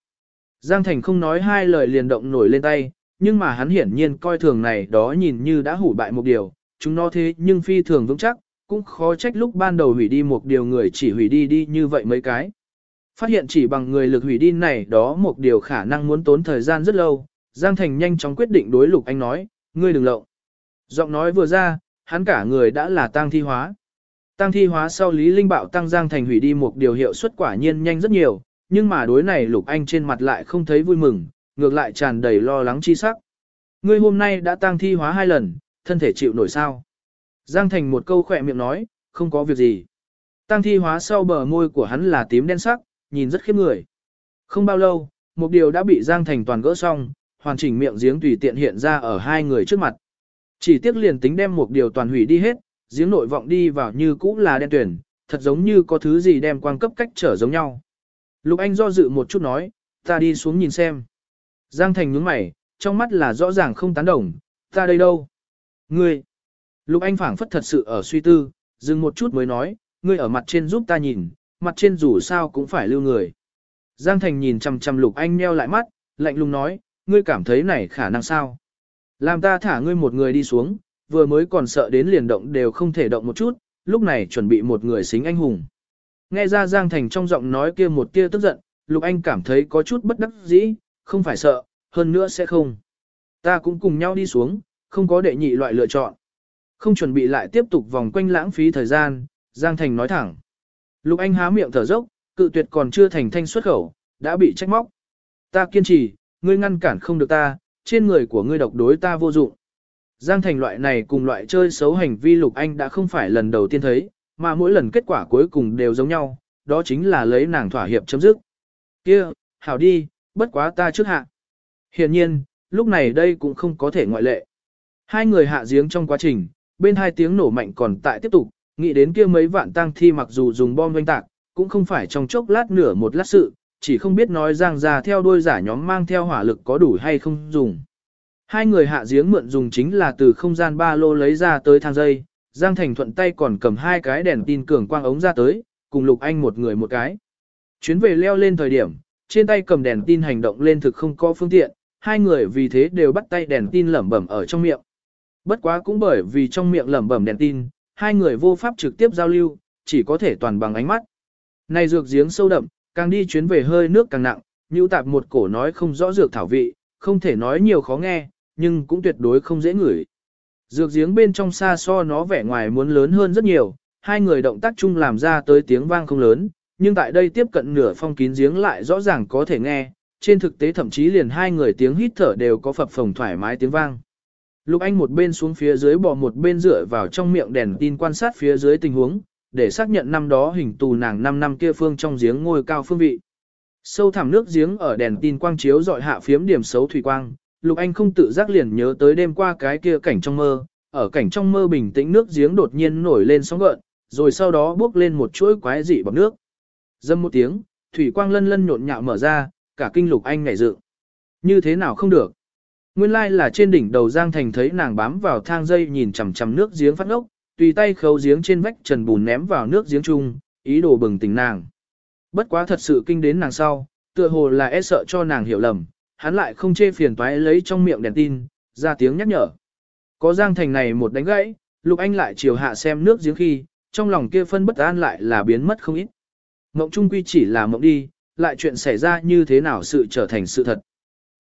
Giang Thành không nói hai lời liền động nổi lên tay, nhưng mà hắn hiển nhiên coi thường này đó nhìn như đã hủ bại một điều, chúng nó thế nhưng phi thường vững chắc, cũng khó trách lúc ban đầu hủy đi một điều người chỉ hủy đi đi như vậy mấy cái. Phát hiện chỉ bằng người lực hủy đi này đó một điều khả năng muốn tốn thời gian rất lâu, Giang Thành nhanh chóng quyết định đối Lục Anh nói, ngươi đừng lộng. Giọng nói vừa ra, hắn cả người đã là tang thi hóa. Tăng thi hóa sau Lý Linh Bạo tăng Giang Thành hủy đi một điều hiệu suất quả nhiên nhanh rất nhiều, nhưng mà đối này Lục Anh trên mặt lại không thấy vui mừng, ngược lại tràn đầy lo lắng chi sắc. Ngươi hôm nay đã tăng thi hóa hai lần, thân thể chịu nổi sao? Giang Thành một câu khỏe miệng nói, không có việc gì. Tăng thi hóa sau bờ môi của hắn là tím đen sắc, nhìn rất khiếp người. Không bao lâu, một điều đã bị Giang Thành toàn gỡ xong, hoàn chỉnh miệng giếng tùy tiện hiện ra ở hai người trước mặt. Chỉ tiếc liền tính đem một điều toàn hủy đi hết, giếng nội vọng đi vào như cũ là đen tuyển, thật giống như có thứ gì đem quang cấp cách trở giống nhau. Lục Anh do dự một chút nói, ta đi xuống nhìn xem. Giang Thành nhướng mày, trong mắt là rõ ràng không tán đồng, ta đây đâu? Ngươi! Lục Anh phảng phất thật sự ở suy tư, dừng một chút mới nói, ngươi ở mặt trên giúp ta nhìn, mặt trên dù sao cũng phải lưu người. Giang Thành nhìn chằm chằm Lục Anh nheo lại mắt, lạnh lùng nói, ngươi cảm thấy này khả năng sao? Làm ta thả ngươi một người đi xuống, vừa mới còn sợ đến liền động đều không thể động một chút, lúc này chuẩn bị một người xính anh hùng. Nghe ra Giang Thành trong giọng nói kia một tia tức giận, Lục Anh cảm thấy có chút bất đắc dĩ, không phải sợ, hơn nữa sẽ không. Ta cũng cùng nhau đi xuống, không có đệ nhị loại lựa chọn. Không chuẩn bị lại tiếp tục vòng quanh lãng phí thời gian, Giang Thành nói thẳng. Lục Anh há miệng thở dốc, cự tuyệt còn chưa thành thanh xuất khẩu, đã bị trách móc. Ta kiên trì, ngươi ngăn cản không được ta, trên người của ngươi độc đối ta vô dụng. Giang Thành loại này cùng loại chơi xấu hành vi Lục Anh đã không phải lần đầu tiên thấy, mà mỗi lần kết quả cuối cùng đều giống nhau, đó chính là lấy nàng thỏa hiệp chấm dứt. Kia, hảo đi, bất quá ta trước hạ. Hiện nhiên, lúc này đây cũng không có thể ngoại lệ. Hai người hạ giếng trong quá trình, bên hai tiếng nổ mạnh còn tại tiếp tục, nghĩ đến kia mấy vạn tang thi mặc dù dùng bom doanh tạc, cũng không phải trong chốc lát nửa một lát sự, chỉ không biết nói Giang ra theo đuôi giả nhóm mang theo hỏa lực có đủ hay không dùng. Hai người hạ giếng mượn dùng chính là từ không gian ba lô lấy ra tới thang dây, Giang Thành thuận tay còn cầm hai cái đèn tin cường quang ống ra tới, cùng Lục Anh một người một cái. Chuyến về leo lên thời điểm, trên tay cầm đèn tin hành động lên thực không có phương tiện, hai người vì thế đều bắt tay đèn tin lẩm bẩm ở trong miệng. Bất quá cũng bởi vì trong miệng lẩm bẩm đèn tin, hai người vô pháp trực tiếp giao lưu, chỉ có thể toàn bằng ánh mắt. Này dược giếng sâu đậm, càng đi chuyến về hơi nước càng nặng, nhũ tạp một cổ nói không rõ dược thảo vị, không thể nói nhiều khó nghe, nhưng cũng tuyệt đối không dễ ngửi. Dược giếng bên trong xa so nó vẻ ngoài muốn lớn hơn rất nhiều, hai người động tác chung làm ra tới tiếng vang không lớn, nhưng tại đây tiếp cận nửa phong kín giếng lại rõ ràng có thể nghe, trên thực tế thậm chí liền hai người tiếng hít thở đều có phập phồng thoải mái tiếng vang. Lục Anh một bên xuống phía dưới bò một bên dựa vào trong miệng đèn tin quan sát phía dưới tình huống, để xác nhận năm đó hình tù nàng 5 năm kia phương trong giếng ngôi cao phương vị. Sâu thẳm nước giếng ở đèn tin quang chiếu dọi hạ phiếm điểm xấu thủy quang, Lục Anh không tự giác liền nhớ tới đêm qua cái kia cảnh trong mơ, ở cảnh trong mơ bình tĩnh nước giếng đột nhiên nổi lên sóng gợn, rồi sau đó bước lên một chuỗi quái dị bọt nước. Dâm một tiếng, thủy quang lân lân nhộn nhạo mở ra, cả kinh Lục Anh ngảy dựng. Như thế nào không được? Nguyên lai là trên đỉnh đầu Giang Thành thấy nàng bám vào thang dây nhìn chằm chằm nước giếng phát ngốc, tùy tay khấu giếng trên vách trần bùn ném vào nước giếng chung, ý đồ bừng tỉnh nàng. Bất quá thật sự kinh đến nàng sau, tựa hồ là e sợ cho nàng hiểu lầm, hắn lại không chê phiền toái lấy trong miệng đèn tin, ra tiếng nhắc nhở. Có Giang Thành này một đánh gãy, Lục Anh lại chiều hạ xem nước giếng khi, trong lòng kia phân bất an lại là biến mất không ít. Mộng trung quy chỉ là mộng đi, lại chuyện xảy ra như thế nào sự trở thành sự thật.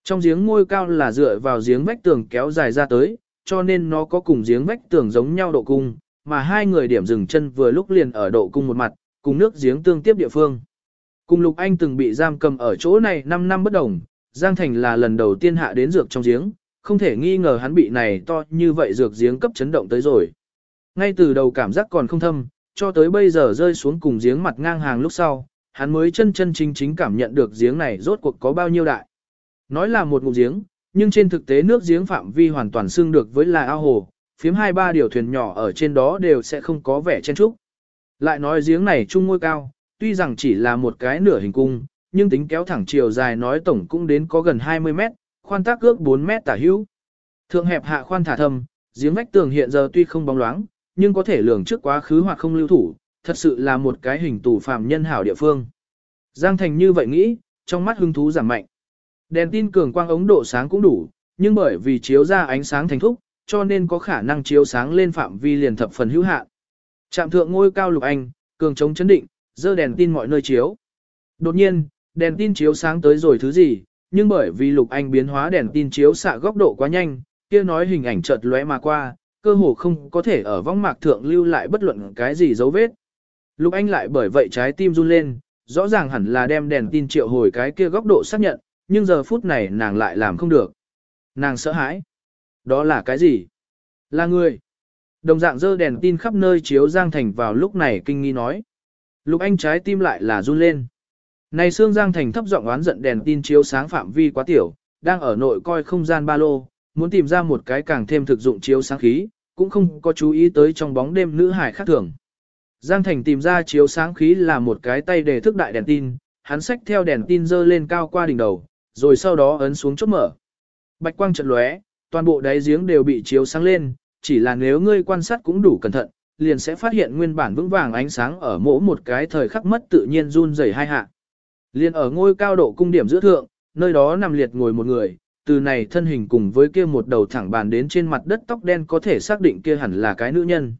Trong giếng ngôi cao là dựa vào giếng vách tường kéo dài ra tới, cho nên nó có cùng giếng vách tường giống nhau độ cung, mà hai người điểm dừng chân vừa lúc liền ở độ cung một mặt, cùng nước giếng tương tiếp địa phương. Cùng Lục Anh từng bị giam cầm ở chỗ này 5 năm bất đồng, Giang Thành là lần đầu tiên hạ đến dược trong giếng, không thể nghi ngờ hắn bị này to như vậy dược giếng cấp chấn động tới rồi. Ngay từ đầu cảm giác còn không thâm, cho tới bây giờ rơi xuống cùng giếng mặt ngang hàng lúc sau, hắn mới chân chân chính chính cảm nhận được giếng này rốt cuộc có bao nhiêu đại. Nói là một ngụm giếng, nhưng trên thực tế nước giếng phạm vi hoàn toàn xưng được với là ao hồ, phiếm hai ba điều thuyền nhỏ ở trên đó đều sẽ không có vẻ chen trúc. Lại nói giếng này trung ngôi cao, tuy rằng chỉ là một cái nửa hình cung, nhưng tính kéo thẳng chiều dài nói tổng cũng đến có gần 20 mét, khoan tác ước 4 mét tả hữu. Thượng hẹp hạ khoan thả thầm, giếng vách tường hiện giờ tuy không bóng loáng, nhưng có thể lường trước quá khứ hoặc không lưu thủ, thật sự là một cái hình tủ phạm nhân hảo địa phương. Giang Thành như vậy nghĩ, trong mắt hứng thú giảm mạnh. Đèn tin cường quang ống độ sáng cũng đủ, nhưng bởi vì chiếu ra ánh sáng thành thúc, cho nên có khả năng chiếu sáng lên phạm vi liền thập phần hữu hạn. Trạm thượng ngôi cao lục anh, cường chống chấn định, dơ đèn tin mọi nơi chiếu. Đột nhiên, đèn tin chiếu sáng tới rồi thứ gì, nhưng bởi vì lục anh biến hóa đèn tin chiếu xạ góc độ quá nhanh, kia nói hình ảnh chợt lóe mà qua, cơ hồ không có thể ở vong mạc thượng lưu lại bất luận cái gì dấu vết. Lục anh lại bởi vậy trái tim run lên, rõ ràng hẳn là đem đèn tin triệu hồi cái kia góc độ xác nhận, nhưng giờ phút này nàng lại làm không được. Nàng sợ hãi. Đó là cái gì? Là người. Đồng dạng dơ đèn tin khắp nơi chiếu Giang Thành vào lúc này kinh nghi nói. Lục Anh trái tim lại là run lên. Này Sương Giang Thành thấp giọng oán giận đèn tin chiếu sáng phạm vi quá tiểu, đang ở nội coi không gian ba lô, muốn tìm ra một cái càng thêm thực dụng chiếu sáng khí, cũng không có chú ý tới trong bóng đêm nữ hải khác thường. Giang Thành tìm ra chiếu sáng khí là một cái tay để thức đại đèn tin, hắn xách theo đèn tin dơ lên cao qua đỉnh đầu, rồi sau đó ấn xuống chốt mở. Bạch quang chợt lóe, toàn bộ đáy giếng đều bị chiếu sáng lên, chỉ là nếu ngươi quan sát cũng đủ cẩn thận, liền sẽ phát hiện nguyên bản vững vàng ánh sáng ở mỗi một cái thời khắc mất tự nhiên run rẩy hai hạ. Liên ở ngôi cao độ cung điểm giữa thượng, nơi đó nằm liệt ngồi một người, từ này thân hình cùng với kia một đầu thẳng bàn đến trên mặt đất tóc đen có thể xác định kia hẳn là cái nữ nhân.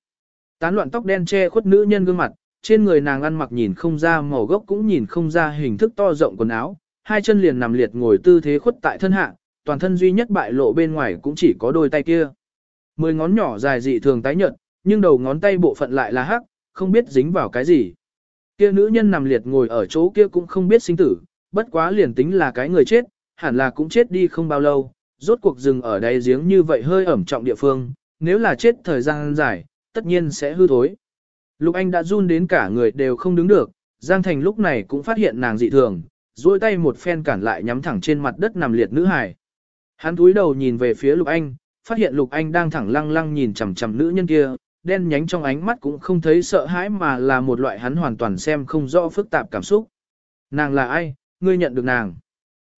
Tán loạn tóc đen che khuất nữ nhân gương mặt, trên người nàng ăn mặc nhìn không ra màu gốc cũng nhìn không ra hình thức to rộng quần áo, hai chân liền nằm liệt ngồi tư thế khuất tại thân hạ, toàn thân duy nhất bại lộ bên ngoài cũng chỉ có đôi tay kia. Mười ngón nhỏ dài dị thường tái nhợt, nhưng đầu ngón tay bộ phận lại là hắc, không biết dính vào cái gì. Kia nữ nhân nằm liệt ngồi ở chỗ kia cũng không biết sinh tử, bất quá liền tính là cái người chết, hẳn là cũng chết đi không bao lâu, rốt cuộc dừng ở đáy giếng như vậy hơi ẩm trọng địa phương, nếu là chết thời gian dài, tất nhiên sẽ hư thối. Lục Anh đã run đến cả người đều không đứng được, Giang Thành lúc này cũng phát hiện nàng dị thường, duỗi tay một phen cản lại nhắm thẳng trên mặt đất nằm liệt nữ hải. Hắn túi đầu nhìn về phía Lục Anh, phát hiện Lục Anh đang thẳng lăng lăng nhìn chằm chằm nữ nhân kia, đen nhánh trong ánh mắt cũng không thấy sợ hãi mà là một loại hắn hoàn toàn xem không rõ phức tạp cảm xúc. Nàng là ai, ngươi nhận được nàng.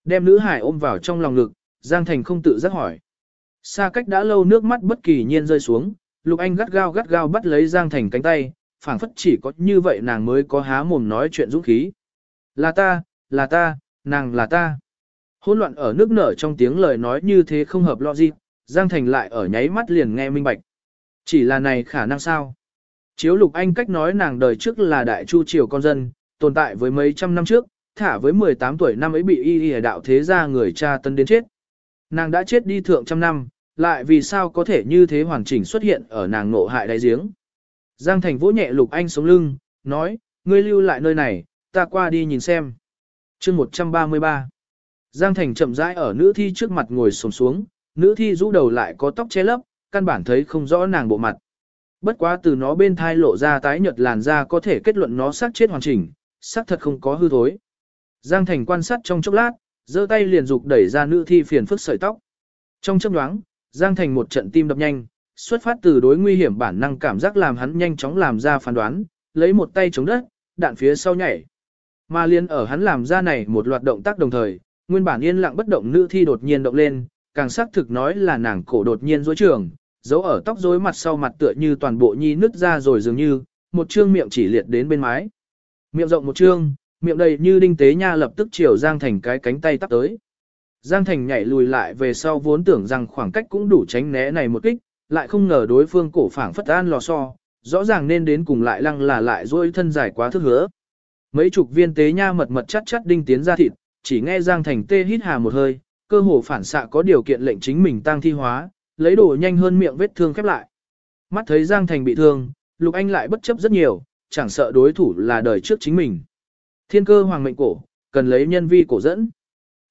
Đem nữ hải ôm vào trong lòng ngực, Giang Thành không tự giác hỏi. Xa cách đã lâu nước mắt bất kỳ nhiên rơi xuống, Lục Anh gắt gao gắt gao bắt lấy Giang Thành cánh tay, phảng phất chỉ có như vậy nàng mới có há mồm nói chuyện dũng khí. Là ta, là ta, nàng là ta. Hỗn loạn ở nước nở trong tiếng lời nói như thế không hợp logic, Giang Thành lại ở nháy mắt liền nghe minh bạch. Chỉ là này khả năng sao? Chiếu Lục Anh cách nói nàng đời trước là đại chu triều con dân, tồn tại với mấy trăm năm trước, thả với 18 tuổi năm ấy bị y y đạo thế gia người cha tân đến chết. Nàng đã chết đi thượng trăm năm, lại vì sao có thể như thế hoàn chỉnh xuất hiện ở nàng nộ hại đáy giếng. Giang Thành vỗ nhẹ Lục Anh sống lưng, nói, ngươi lưu lại nơi này, ta qua đi nhìn xem chương 133 Giang Thành chậm rãi ở nữ thi trước mặt ngồi sồm xuống, nữ thi rũ đầu lại có tóc che lấp, căn bản thấy không rõ nàng bộ mặt. Bất quá từ nó bên thai lộ ra tái nhợt làn da có thể kết luận nó xác chết hoàn chỉnh, xác thật không có hư thối. Giang Thành quan sát trong chốc lát, giơ tay liền dục đẩy ra nữ thi phiền phức sợi tóc. Trong chớp nhoáng, Giang Thành một trận tim đập nhanh, xuất phát từ đối nguy hiểm bản năng cảm giác làm hắn nhanh chóng làm ra phán đoán, lấy một tay chống đất, đạn phía sau nhảy. Mà liên ở hắn làm ra này một loạt động tác đồng thời, nguyên bản yên lặng bất động nữ thi đột nhiên động lên, càng xác thực nói là nàng cổ đột nhiên rối trường, giấu ở tóc rối mặt sau mặt tựa như toàn bộ nhi nứt ra rồi dường như, một trương miệng chỉ liệt đến bên mái. Miệng rộng một trương, miệng đầy như đinh tế nha lập tức chiều Giang Thành cái cánh tay tắp tới. Giang Thành nhảy lùi lại về sau vốn tưởng rằng khoảng cách cũng đủ tránh né này một kích, lại không ngờ đối phương cổ phảng phất an lò so, rõ ràng nên đến cùng lại lăng là lại rối thân dài quá thức hứa. Mấy chục viên tế nha mật mật chắt chắt đinh tiến ra thịt, chỉ nghe Giang Thành tê hít hà một hơi, cơ hồ phản xạ có điều kiện lệnh chính mình tăng thi hóa, lấy đồ nhanh hơn miệng vết thương khép lại. Mắt thấy Giang Thành bị thương, Lục Anh lại bất chấp rất nhiều, chẳng sợ đối thủ là đời trước chính mình. Thiên cơ hoàng mệnh cổ, cần lấy nhân vi cổ dẫn.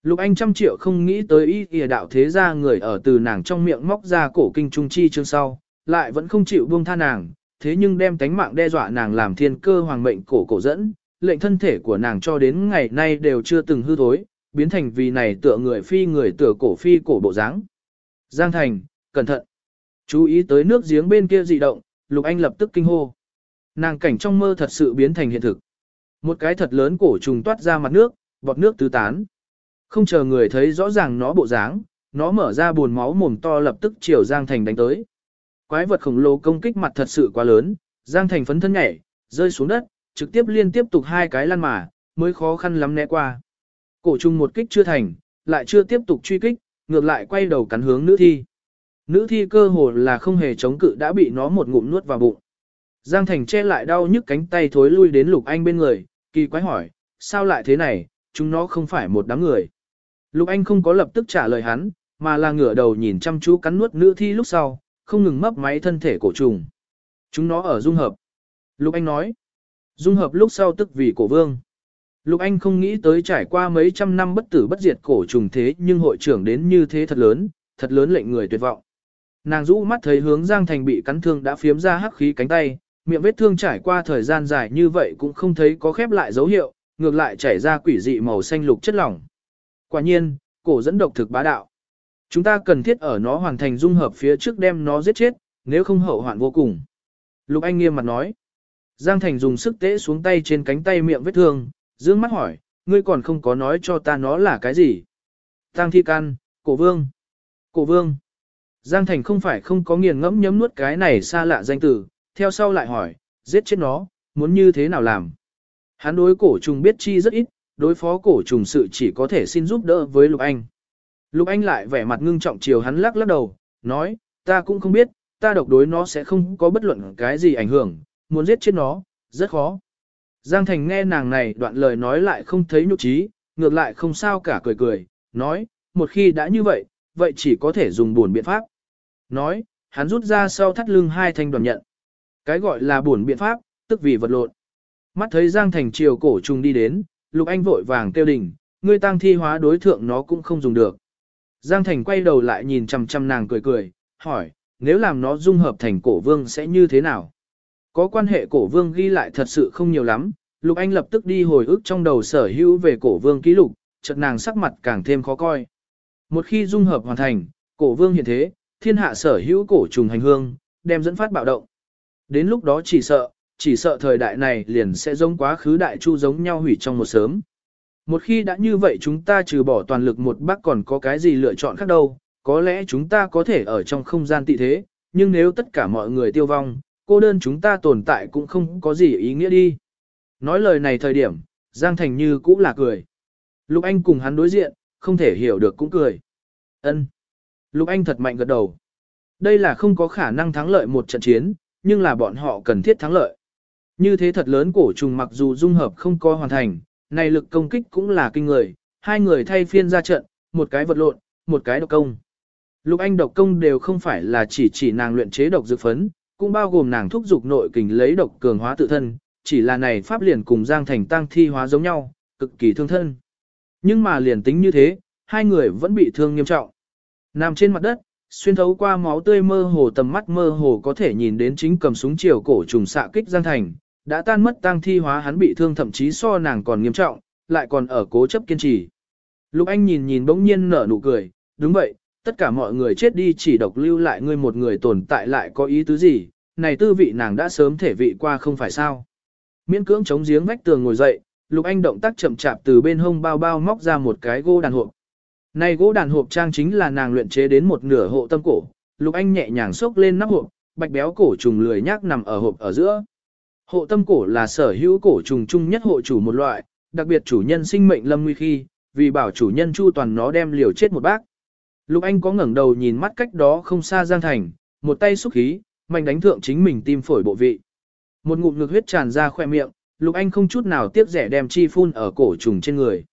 Lục Anh trăm triệu không nghĩ tới ý kìa đạo thế ra người ở từ nàng trong miệng móc ra cổ kinh trung chi chương sau, lại vẫn không chịu buông tha nàng, thế nhưng đem tánh mạng đe dọa nàng làm thiên cơ hoàng mệnh cổ cổ dẫn, lệnh thân thể của nàng cho đến ngày nay đều chưa từng hư thối, biến thành vì này tựa người phi người tựa cổ phi cổ bộ dáng. Giang Thành, cẩn thận. Chú ý tới nước giếng bên kia dị động, Lục Anh lập tức kinh hô. Nàng cảnh trong mơ thật sự biến thành hiện thực. Một cái thật lớn cổ trùng toát ra mặt nước, bọt nước tứ tán. Không chờ người thấy rõ ràng nó bộ dáng, nó mở ra buồn máu mồm to lập tức chiều Giang Thành đánh tới. Quái vật khổng lồ công kích mặt thật sự quá lớn, Giang Thành phấn thân nhảy, rơi xuống đất, trực tiếp liên tiếp tục hai cái lăn mà, mới khó khăn lắm né qua. Cổ trùng một kích chưa thành, lại chưa tiếp tục truy kích, ngược lại quay đầu cắn hướng nữ thi. Nữ thi cơ hồ là không hề chống cự đã bị nó một ngụm nuốt vào bụng. Giang Thành che lại đau nhức cánh tay thối lui đến Lục Anh bên người, kỳ quái hỏi, sao lại thế này, chúng nó không phải một đám người. Lục Anh không có lập tức trả lời hắn, mà là ngửa đầu nhìn chăm chú cắn nuốt nữ thi lúc sau, không ngừng mấp máy thân thể cổ trùng. Chúng nó ở dung hợp. Lục Anh nói, dung hợp lúc sau tức vì cổ vương. Lục Anh không nghĩ tới trải qua mấy trăm năm bất tử bất diệt cổ trùng thế nhưng hội trưởng đến như thế thật lớn, thật lớn lệnh người tuyệt vọng. Nàng rũ mắt thấy hướng Giang Thành bị cắn thương đã phiếm ra hắc khí cánh tay, miệng vết thương trải qua thời gian dài như vậy cũng không thấy có khép lại dấu hiệu, ngược lại chảy ra quỷ dị màu xanh lục chất lỏng. Quả nhiên, cổ dẫn độc thực bá đạo. Chúng ta cần thiết ở nó hoàn thành dung hợp phía trước đem nó giết chết, nếu không hậu hoạn vô cùng. Lục Anh nghiêm mặt nói. Giang Thành dùng sức tế xuống tay trên cánh tay miệng vết thương, dương mắt hỏi, ngươi còn không có nói cho ta nó là cái gì. Tăng thi can, cổ vương. Cổ vương. Giang Thành không phải không có nghiền ngẫm nhấm nuốt cái này xa lạ danh từ, theo sau lại hỏi, giết chết nó, muốn như thế nào làm. Hắn đối cổ trùng biết chi rất ít, đối phó cổ trùng sự chỉ có thể xin giúp đỡ với Lục Anh. Lục Anh lại vẻ mặt ngưng trọng chiều hắn lắc lắc đầu, nói, ta cũng không biết, ta độc đối nó sẽ không có bất luận cái gì ảnh hưởng, muốn giết chết nó, rất khó. Giang Thành nghe nàng này đoạn lời nói lại không thấy nhục trí, ngược lại không sao cả cười cười, nói, một khi đã như vậy, vậy chỉ có thể dùng buồn biện pháp. Nói, hắn rút ra sau thắt lưng hai thanh đoàn nhận. Cái gọi là buồn biện pháp, tức vì vật lộn. Mắt thấy Giang Thành chiều cổ trùng đi đến, Lục Anh vội vàng kêu đỉnh, ngươi tăng thi hóa đối thượng nó cũng không dùng được. Giang Thành quay đầu lại nhìn chằm chằm nàng cười cười, hỏi, nếu làm nó dung hợp thành cổ vương sẽ như thế nào? Có quan hệ cổ vương ghi lại thật sự không nhiều lắm, Lục Anh lập tức đi hồi ức trong đầu sở hữu về cổ vương ký lục, chợt nàng sắc mặt càng thêm khó coi. Một khi dung hợp hoàn thành, cổ vương hiện thế, thiên hạ sở hữu cổ trùng hành hương, đem dẫn phát bạo động. Đến lúc đó chỉ sợ, chỉ sợ thời đại này liền sẽ giống quá khứ đại chu giống nhau hủy trong một sớm. Một khi đã như vậy chúng ta trừ bỏ toàn lực một bác còn có cái gì lựa chọn khác đâu, có lẽ chúng ta có thể ở trong không gian tị thế, nhưng nếu tất cả mọi người tiêu vong, cô đơn chúng ta tồn tại cũng không có gì ý nghĩa đi. Nói lời này thời điểm, Giang Thành Như cũng là cười. Lục Anh cùng hắn đối diện, không thể hiểu được cũng cười. Ân. Lục Anh thật mạnh gật đầu. Đây là không có khả năng thắng lợi một trận chiến, nhưng là bọn họ cần thiết thắng lợi. Như thế thật lớn cổ trùng mặc dù dung hợp không có hoàn thành, này lực công kích cũng là kinh người, hai người thay phiên ra trận, một cái vật lộn, một cái độc công. Lục Anh độc công đều không phải là chỉ chỉ nàng luyện chế độc dược phấn, cũng bao gồm nàng thúc dục nội kình lấy độc cường hóa tự thân, chỉ là này pháp liền cùng Giang Thành tăng thi hóa giống nhau, cực kỳ thương thân. Nhưng mà liền tính như thế, hai người vẫn bị thương nghiêm trọng. Nằm trên mặt đất, xuyên thấu qua máu tươi mơ hồ tầm mắt mơ hồ có thể nhìn đến chính cầm súng chiều cổ trùng xạ kích Giang Thành, đã tan mất tăng thi hóa hắn bị thương thậm chí so nàng còn nghiêm trọng, lại còn ở cố chấp kiên trì. Lục Anh nhìn nhìn bỗng nhiên nở nụ cười, đúng vậy, tất cả mọi người chết đi chỉ độc lưu lại ngươi một người tồn tại lại có ý tứ gì, này tư vị nàng đã sớm thể vị qua không phải sao. Miễn cưỡng chống giếng vách tường ngồi dậy, Lục Anh động tác chậm chạp từ bên hông bao bao móc ra một cái gỗ đàn hộp. Này gỗ đàn hộp trang chính là nàng luyện chế đến một nửa hộ tâm cổ, Lục Anh nhẹ nhàng xốc lên nắp hộp, bạch béo cổ trùng lười nhác nằm ở hộp ở giữa. Hộ tâm cổ là sở hữu cổ trùng chung nhất hộ chủ một loại, đặc biệt chủ nhân sinh mệnh lâm nguy khi, vì bảo chủ nhân chu toàn nó đem liều chết một bác. Lục Anh có ngẩng đầu nhìn mắt cách đó không xa Giang Thành, một tay xúc khí, mạnh đánh thượng chính mình tim phổi bộ vị. Một ngụm ngược huyết tràn ra khỏe miệng, Lục Anh không chút nào tiếc rẻ đem chi phun ở cổ trùng trên người.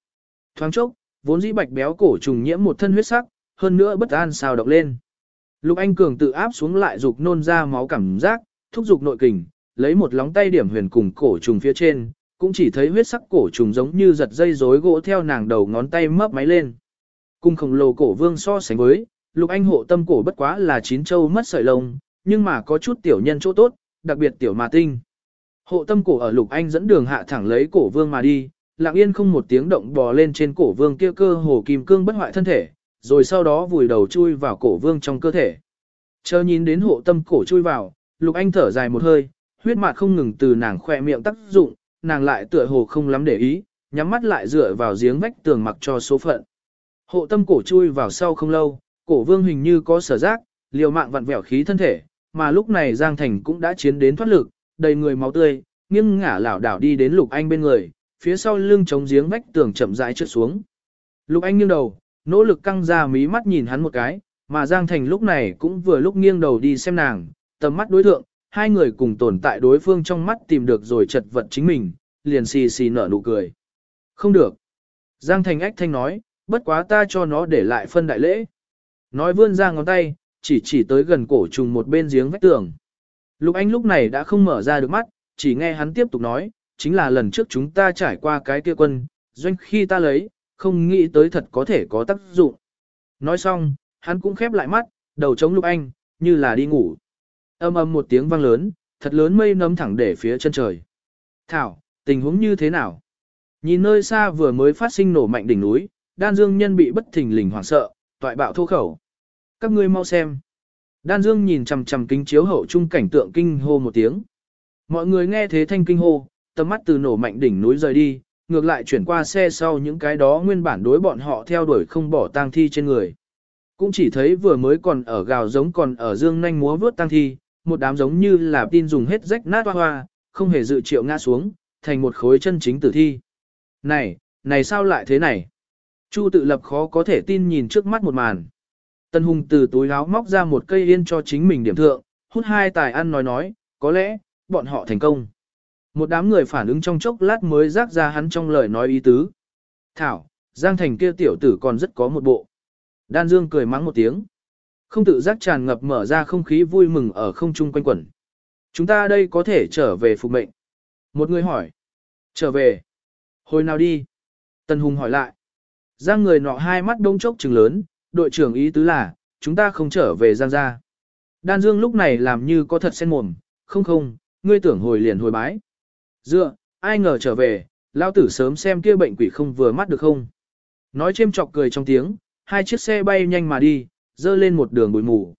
Thoáng chốc, vốn dĩ bạch béo cổ trùng nhiễm một thân huyết sắc, hơn nữa bất an sao động lên. Lục Anh cường tự áp xuống lại dục nôn ra máu cảm giác, thúc dục nội kình, lấy một lóng tay điểm huyền cùng cổ trùng phía trên, cũng chỉ thấy huyết sắc cổ trùng giống như giật dây rối gỗ theo nàng đầu ngón tay mấp máy lên. Cung khổng lồ cổ vương so sánh với, Lục Anh hộ tâm cổ bất quá là chín châu mất sợi lông, nhưng mà có chút tiểu nhân chỗ tốt, đặc biệt tiểu mà tinh. Hộ tâm cổ ở Lục Anh dẫn đường hạ thẳng lấy cổ vương mà đi, lặng yên không một tiếng động bò lên trên cổ vương kia cơ hồ kim cương bất hoại thân thể, rồi sau đó vùi đầu chui vào cổ vương trong cơ thể. Chờ nhìn đến hộ tâm cổ chui vào, Lục Anh thở dài một hơi, huyết mạt không ngừng từ nàng khỏe miệng tác dụng, nàng lại tựa hồ không lắm để ý, nhắm mắt lại dựa vào giếng vách tường mặc cho số phận. Hộ tâm cổ chui vào sau không lâu, cổ vương hình như có sở giác, liều mạng vặn vẹo khí thân thể, mà lúc này Giang Thành cũng đã chiến đến thoát lực, đầy người máu tươi, nghiêng ngả lảo đảo đi đến Lục Anh bên người, phía sau lưng chống giếng vách tường chậm rãi trượt xuống. Lục Anh nghiêng đầu, nỗ lực căng ra mí mắt nhìn hắn một cái, mà Giang Thành lúc này cũng vừa lúc nghiêng đầu đi xem nàng, tầm mắt đối thượng, hai người cùng tồn tại đối phương trong mắt tìm được rồi chật vật chính mình, liền xì xì nở nụ cười. Không được. Giang Thành ách thanh nói, bất quá ta cho nó để lại phân đại lễ. Nói vươn ra ngón tay, chỉ chỉ tới gần cổ trùng một bên giếng vách tường. Lục Anh lúc này đã không mở ra được mắt, chỉ nghe hắn tiếp tục nói, chính là lần trước chúng ta trải qua cái kia quân, doanh khi ta lấy, không nghĩ tới thật có thể có tác dụng. Nói xong, hắn cũng khép lại mắt, đầu chống Lục Anh, như là đi ngủ. Âm âm một tiếng vang lớn, thật lớn mây nấm thẳng để phía chân trời. Thảo, tình huống như thế nào? Nhìn nơi xa vừa mới phát sinh nổ mạnh đỉnh núi, đan dương nhân bị bất thình lình hoảng sợ, toại bạo thô khẩu. Các ngươi mau xem. Đan dương nhìn chằm chằm kính chiếu hậu trung cảnh tượng kinh hô một tiếng. Mọi người nghe thế thanh kinh hô, tầm mắt từ nổ mạnh đỉnh núi rời đi, ngược lại chuyển qua xe sau những cái đó nguyên bản đối bọn họ theo đuổi không bỏ tang thi trên người. Cũng chỉ thấy vừa mới còn ở gào giống còn ở dương nhanh múa vướt tang thi, một đám giống như là tin dùng hết rách nát hoa hoa, không hề dự triệu ngã xuống, thành một khối chân chính tử thi. Này, này sao lại thế này? Chu tự lập khó có thể tin nhìn trước mắt một màn. Tân Hùng từ túi áo móc ra một cây yên cho chính mình điểm thượng, hút hai tài ăn nói nói, có lẽ, bọn họ thành công. Một đám người phản ứng trong chốc lát mới rác ra hắn trong lời nói ý tứ. Thảo, Giang Thành kia tiểu tử còn rất có một bộ. Đan Dương cười mắng một tiếng. Không tự giác tràn ngập mở ra không khí vui mừng ở không trung quanh quẩn. Chúng ta đây có thể trở về phục mệnh. Một người hỏi. Trở về. Hồi nào đi? Tần Hùng hỏi lại. Giang người nọ hai mắt đông chốc trừng lớn, đội trưởng ý tứ là, chúng ta không trở về Giang ra. Đan Dương lúc này làm như có thật sen mồm, không không, ngươi tưởng hồi liền hồi bái. Dựa, ai ngờ trở về, lao tử sớm xem kia bệnh quỷ không vừa mắt được không. Nói chêm chọc cười trong tiếng, hai chiếc xe bay nhanh mà đi, dơ lên một đường bụi mù.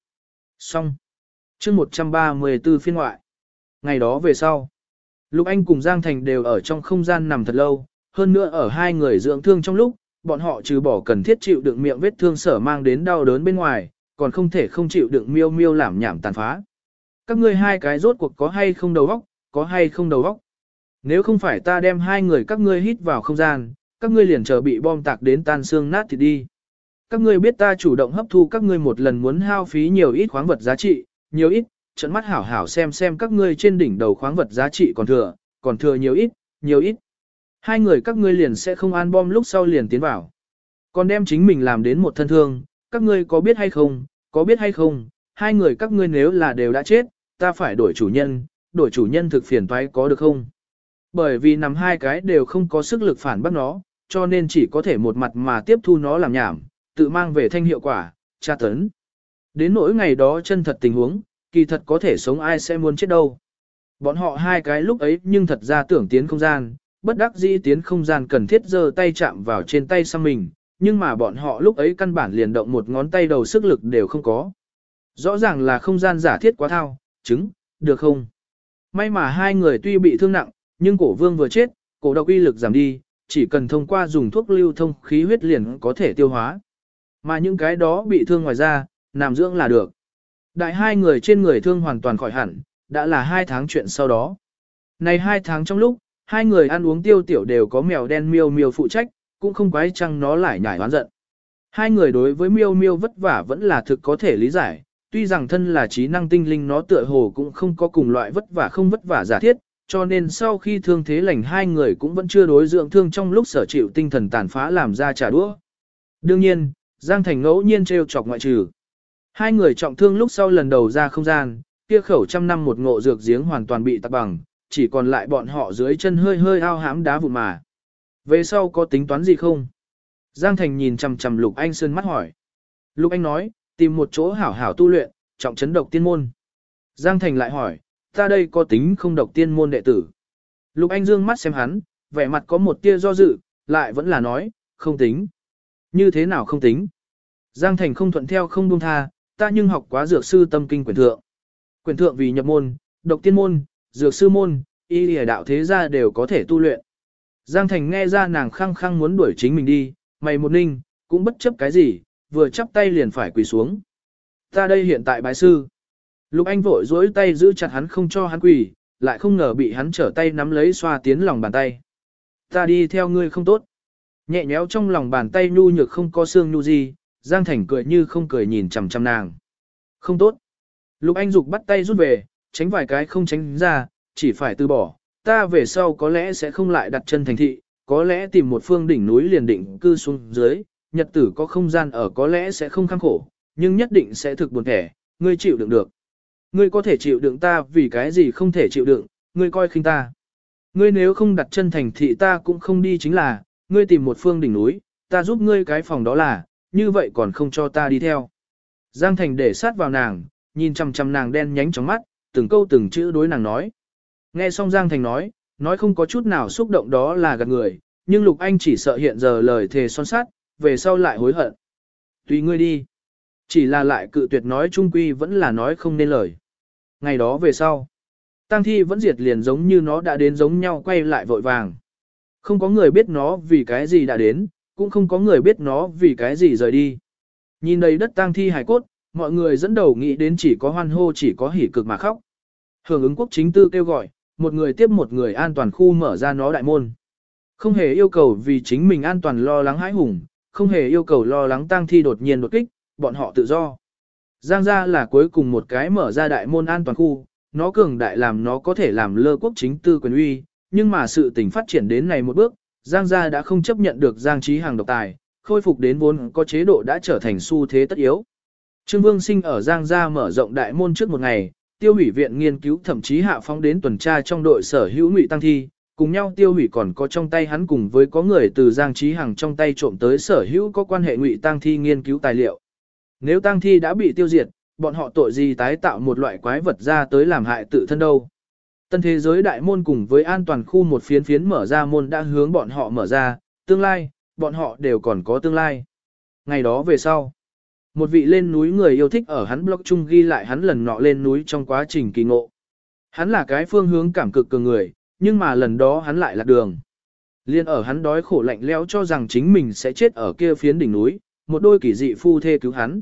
Xong. chương 134 phiên ngoại. Ngày đó về sau, Lục Anh cùng Giang Thành đều ở trong không gian nằm thật lâu, hơn nữa ở hai người dưỡng thương trong lúc, bọn họ trừ bỏ cần thiết chịu đựng miệng vết thương sở mang đến đau đớn bên ngoài, còn không thể không chịu đựng miêu miêu làm nhảm tàn phá. Các ngươi hai cái rốt cuộc có hay không đầu óc, có hay không đầu óc. Nếu không phải ta đem hai người các ngươi hít vào không gian, các ngươi liền chờ bị bom tạc đến tan xương nát thì đi. Các ngươi biết ta chủ động hấp thu các ngươi một lần muốn hao phí nhiều ít khoáng vật giá trị, nhiều ít, trận mắt hảo hảo xem xem các ngươi trên đỉnh đầu khoáng vật giá trị còn thừa, còn thừa nhiều ít, nhiều ít. Hai người các ngươi liền sẽ không an bom lúc sau liền tiến vào. Còn đem chính mình làm đến một thân thương, các ngươi có biết hay không, có biết hay không, hai người các ngươi nếu là đều đã chết, ta phải đổi chủ nhân, đổi chủ nhân thực phiền toái có được không? Bởi vì nằm hai cái đều không có sức lực phản bác nó, cho nên chỉ có thể một mặt mà tiếp thu nó làm nhảm, tự mang về thanh hiệu quả, tra tấn. Đến nỗi ngày đó chân thật tình huống, kỳ thật có thể sống ai sẽ muốn chết đâu. Bọn họ hai cái lúc ấy nhưng thật ra tưởng tiến không gian, bất đắc dĩ tiến không gian cần thiết giơ tay chạm vào trên tay sang mình, nhưng mà bọn họ lúc ấy căn bản liền động một ngón tay đầu sức lực đều không có. Rõ ràng là không gian giả thiết quá thao, chứng, được không? May mà hai người tuy bị thương nặng, nhưng cổ vương vừa chết, cổ độc uy lực giảm đi, chỉ cần thông qua dùng thuốc lưu thông khí huyết liền có thể tiêu hóa. Mà những cái đó bị thương ngoài ra, nằm dưỡng là được. Đại hai người trên người thương hoàn toàn khỏi hẳn, đã là hai tháng chuyện sau đó. Này hai tháng trong lúc, hai người ăn uống tiêu tiểu đều có mèo đen miêu miêu phụ trách, cũng không quái chăng nó lại nhảy oán giận. Hai người đối với miêu miêu vất vả vẫn là thực có thể lý giải, tuy rằng thân là trí năng tinh linh nó tựa hồ cũng không có cùng loại vất vả không vất vả giả thiết, cho nên sau khi thương thế lành hai người cũng vẫn chưa đối dưỡng thương trong lúc sở chịu tinh thần tàn phá làm ra trả đũa. Đương nhiên, Giang Thành ngẫu nhiên trêu chọc ngoại trừ. Hai người trọng thương lúc sau lần đầu ra không gian, kia khẩu trăm năm một ngộ dược giếng hoàn toàn bị tạc bằng, chỉ còn lại bọn họ dưới chân hơi hơi ao hãm đá vụn mà. Về sau có tính toán gì không? Giang Thành nhìn chằm chằm Lục Anh Sơn mắt hỏi. Lục Anh nói, tìm một chỗ hảo hảo tu luyện, trọng chấn độc tiên môn. Giang Thành lại hỏi, ta đây có tính không độc tiên môn đệ tử? Lục Anh dương mắt xem hắn, vẻ mặt có một tia do dự, lại vẫn là nói, không tính. Như thế nào không tính? Giang Thành không thuận theo không buông tha, ta nhưng học quá dược sư tâm kinh quyển thượng. Quyển thượng vì nhập môn, độc tiên môn, dược sư môn, y lìa đạo thế gia đều có thể tu luyện. Giang Thành nghe ra nàng khăng khăng muốn đuổi chính mình đi, mày một ninh, cũng bất chấp cái gì, vừa chắp tay liền phải quỳ xuống. Ta đây hiện tại bái sư. Lục Anh vội dối tay giữ chặt hắn không cho hắn quỳ, lại không ngờ bị hắn trở tay nắm lấy xoa tiến lòng bàn tay. Ta đi theo ngươi không tốt. Nhẹ nhéo trong lòng bàn tay nhu nhược không có xương nhu gì, Giang Thành cười như không cười nhìn chằm chằm nàng. Không tốt. Lục Anh Dục bắt tay rút về, tránh vài cái không tránh ra, chỉ phải từ bỏ. Ta về sau có lẽ sẽ không lại đặt chân thành thị, có lẽ tìm một phương đỉnh núi liền định cư xuống dưới, nhật tử có không gian ở có lẽ sẽ không khăng khổ, nhưng nhất định sẽ thực buồn thẻ, ngươi chịu đựng được. Ngươi có thể chịu đựng ta vì cái gì không thể chịu đựng, ngươi coi khinh ta. Ngươi nếu không đặt chân thành thị ta cũng không đi chính là, ngươi tìm một phương đỉnh núi, ta giúp ngươi cái phòng đó là, như vậy còn không cho ta đi theo. Giang Thành để sát vào nàng, nhìn chằm chằm nàng đen nhánh trong mắt, từng câu từng chữ đối nàng nói. Nghe xong Giang Thành nói, nói không có chút nào xúc động đó là gạt người, nhưng Lục Anh chỉ sợ hiện giờ lời thề son sát, về sau lại hối hận. Tùy ngươi đi. Chỉ là lại cự tuyệt nói trung quy vẫn là nói không nên lời. Ngày đó về sau, Tăng thi vẫn diệt liền giống như nó đã đến giống nhau quay lại vội vàng. Không có người biết nó vì cái gì đã đến, cũng không có người biết nó vì cái gì rời đi. Nhìn đầy đất tang thi hải cốt, mọi người dẫn đầu nghĩ đến chỉ có hoan hô chỉ có hỉ cực mà khóc. Hưởng ứng quốc chính tư kêu gọi, một người tiếp một người an toàn khu mở ra nó đại môn. Không hề yêu cầu vì chính mình an toàn lo lắng hãi hùng, không hề yêu cầu lo lắng tang thi đột nhiên đột kích, bọn họ tự do. Giang gia là cuối cùng một cái mở ra đại môn an toàn khu, nó cường đại làm nó có thể làm lơ quốc chính tư quyền uy, nhưng mà sự tình phát triển đến này một bước, Giang gia đã không chấp nhận được Giang trí hàng độc tài, khôi phục đến vốn có chế độ đã trở thành xu thế tất yếu. Trương Vương Sinh ở Giang gia mở rộng đại môn trước một ngày, tiêu hủy viện nghiên cứu thậm chí hạ phóng đến tuần tra trong đội sở hữu ngụy tăng thi, cùng nhau tiêu hủy còn có trong tay hắn cùng với có người từ Giang Trí Hằng trong tay trộm tới sở hữu có quan hệ ngụy tăng thi nghiên cứu tài liệu. Nếu tăng thi đã bị tiêu diệt, bọn họ tội gì tái tạo một loại quái vật ra tới làm hại tự thân đâu. Tân thế giới đại môn cùng với an toàn khu một phiến phiến mở ra môn đã hướng bọn họ mở ra, tương lai, bọn họ đều còn có tương lai. Ngày đó về sau, một vị lên núi người yêu thích ở hắn blog chung ghi lại hắn lần nọ lên núi trong quá trình kỳ ngộ. Hắn là cái phương hướng cảm cực cường người, nhưng mà lần đó hắn lại lạc đường. Liên ở hắn đói khổ lạnh lẽo cho rằng chính mình sẽ chết ở kia phiến đỉnh núi, một đôi kỳ dị phu thê cứu hắn.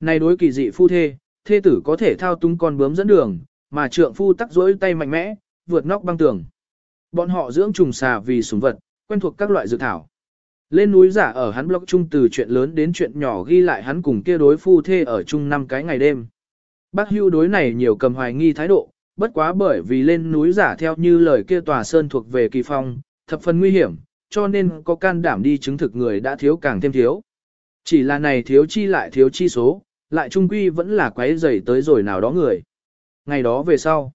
Này đối kỳ dị phu thê, thê tử có thể thao túng con bướm dẫn đường, mà trượng phu tắc rỗi tay mạnh mẽ, vượt nóc băng tường. Bọn họ dưỡng trùng xà vì sủng vật, quen thuộc các loại dược thảo. Lên núi giả ở hắn blog chung từ chuyện lớn đến chuyện nhỏ ghi lại hắn cùng kia đối phu thê ở chung năm cái ngày đêm. Bác hưu đối này nhiều cầm hoài nghi thái độ, bất quá bởi vì lên núi giả theo như lời kia tòa sơn thuộc về kỳ phong, thập phần nguy hiểm, cho nên có can đảm đi chứng thực người đã thiếu càng thêm thiếu. Chỉ là này thiếu chi lại thiếu chi số, lại trung quy vẫn là quấy rầy tới rồi nào đó người. Ngày đó về sau,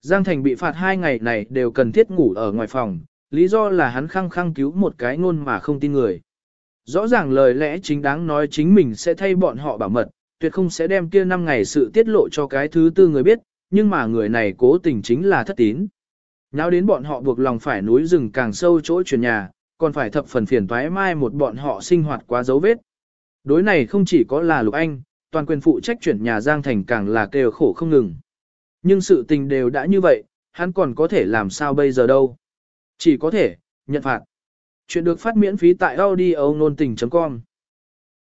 Giang Thành bị phạt hai ngày này đều cần thiết ngủ ở ngoài phòng, lý do là hắn khăng khăng cứu một cái ngôn mà không tin người. Rõ ràng lời lẽ chính đáng nói chính mình sẽ thay bọn họ bảo mật, tuyệt không sẽ đem kia năm ngày sự tiết lộ cho cái thứ tư người biết, nhưng mà người này cố tình chính là thất tín. Nào đến bọn họ buộc lòng phải núi rừng càng sâu chỗ chuyển nhà, còn phải thập phần phiền toái mai một bọn họ sinh hoạt quá dấu vết. Đối này không chỉ có là Lục Anh, toàn quyền phụ trách chuyển nhà Giang Thành càng là kêu khổ không ngừng. Nhưng sự tình đều đã như vậy, hắn còn có thể làm sao bây giờ đâu. Chỉ có thể, nhận phạt. Chuyện được phát miễn phí tại audio nôn tình.com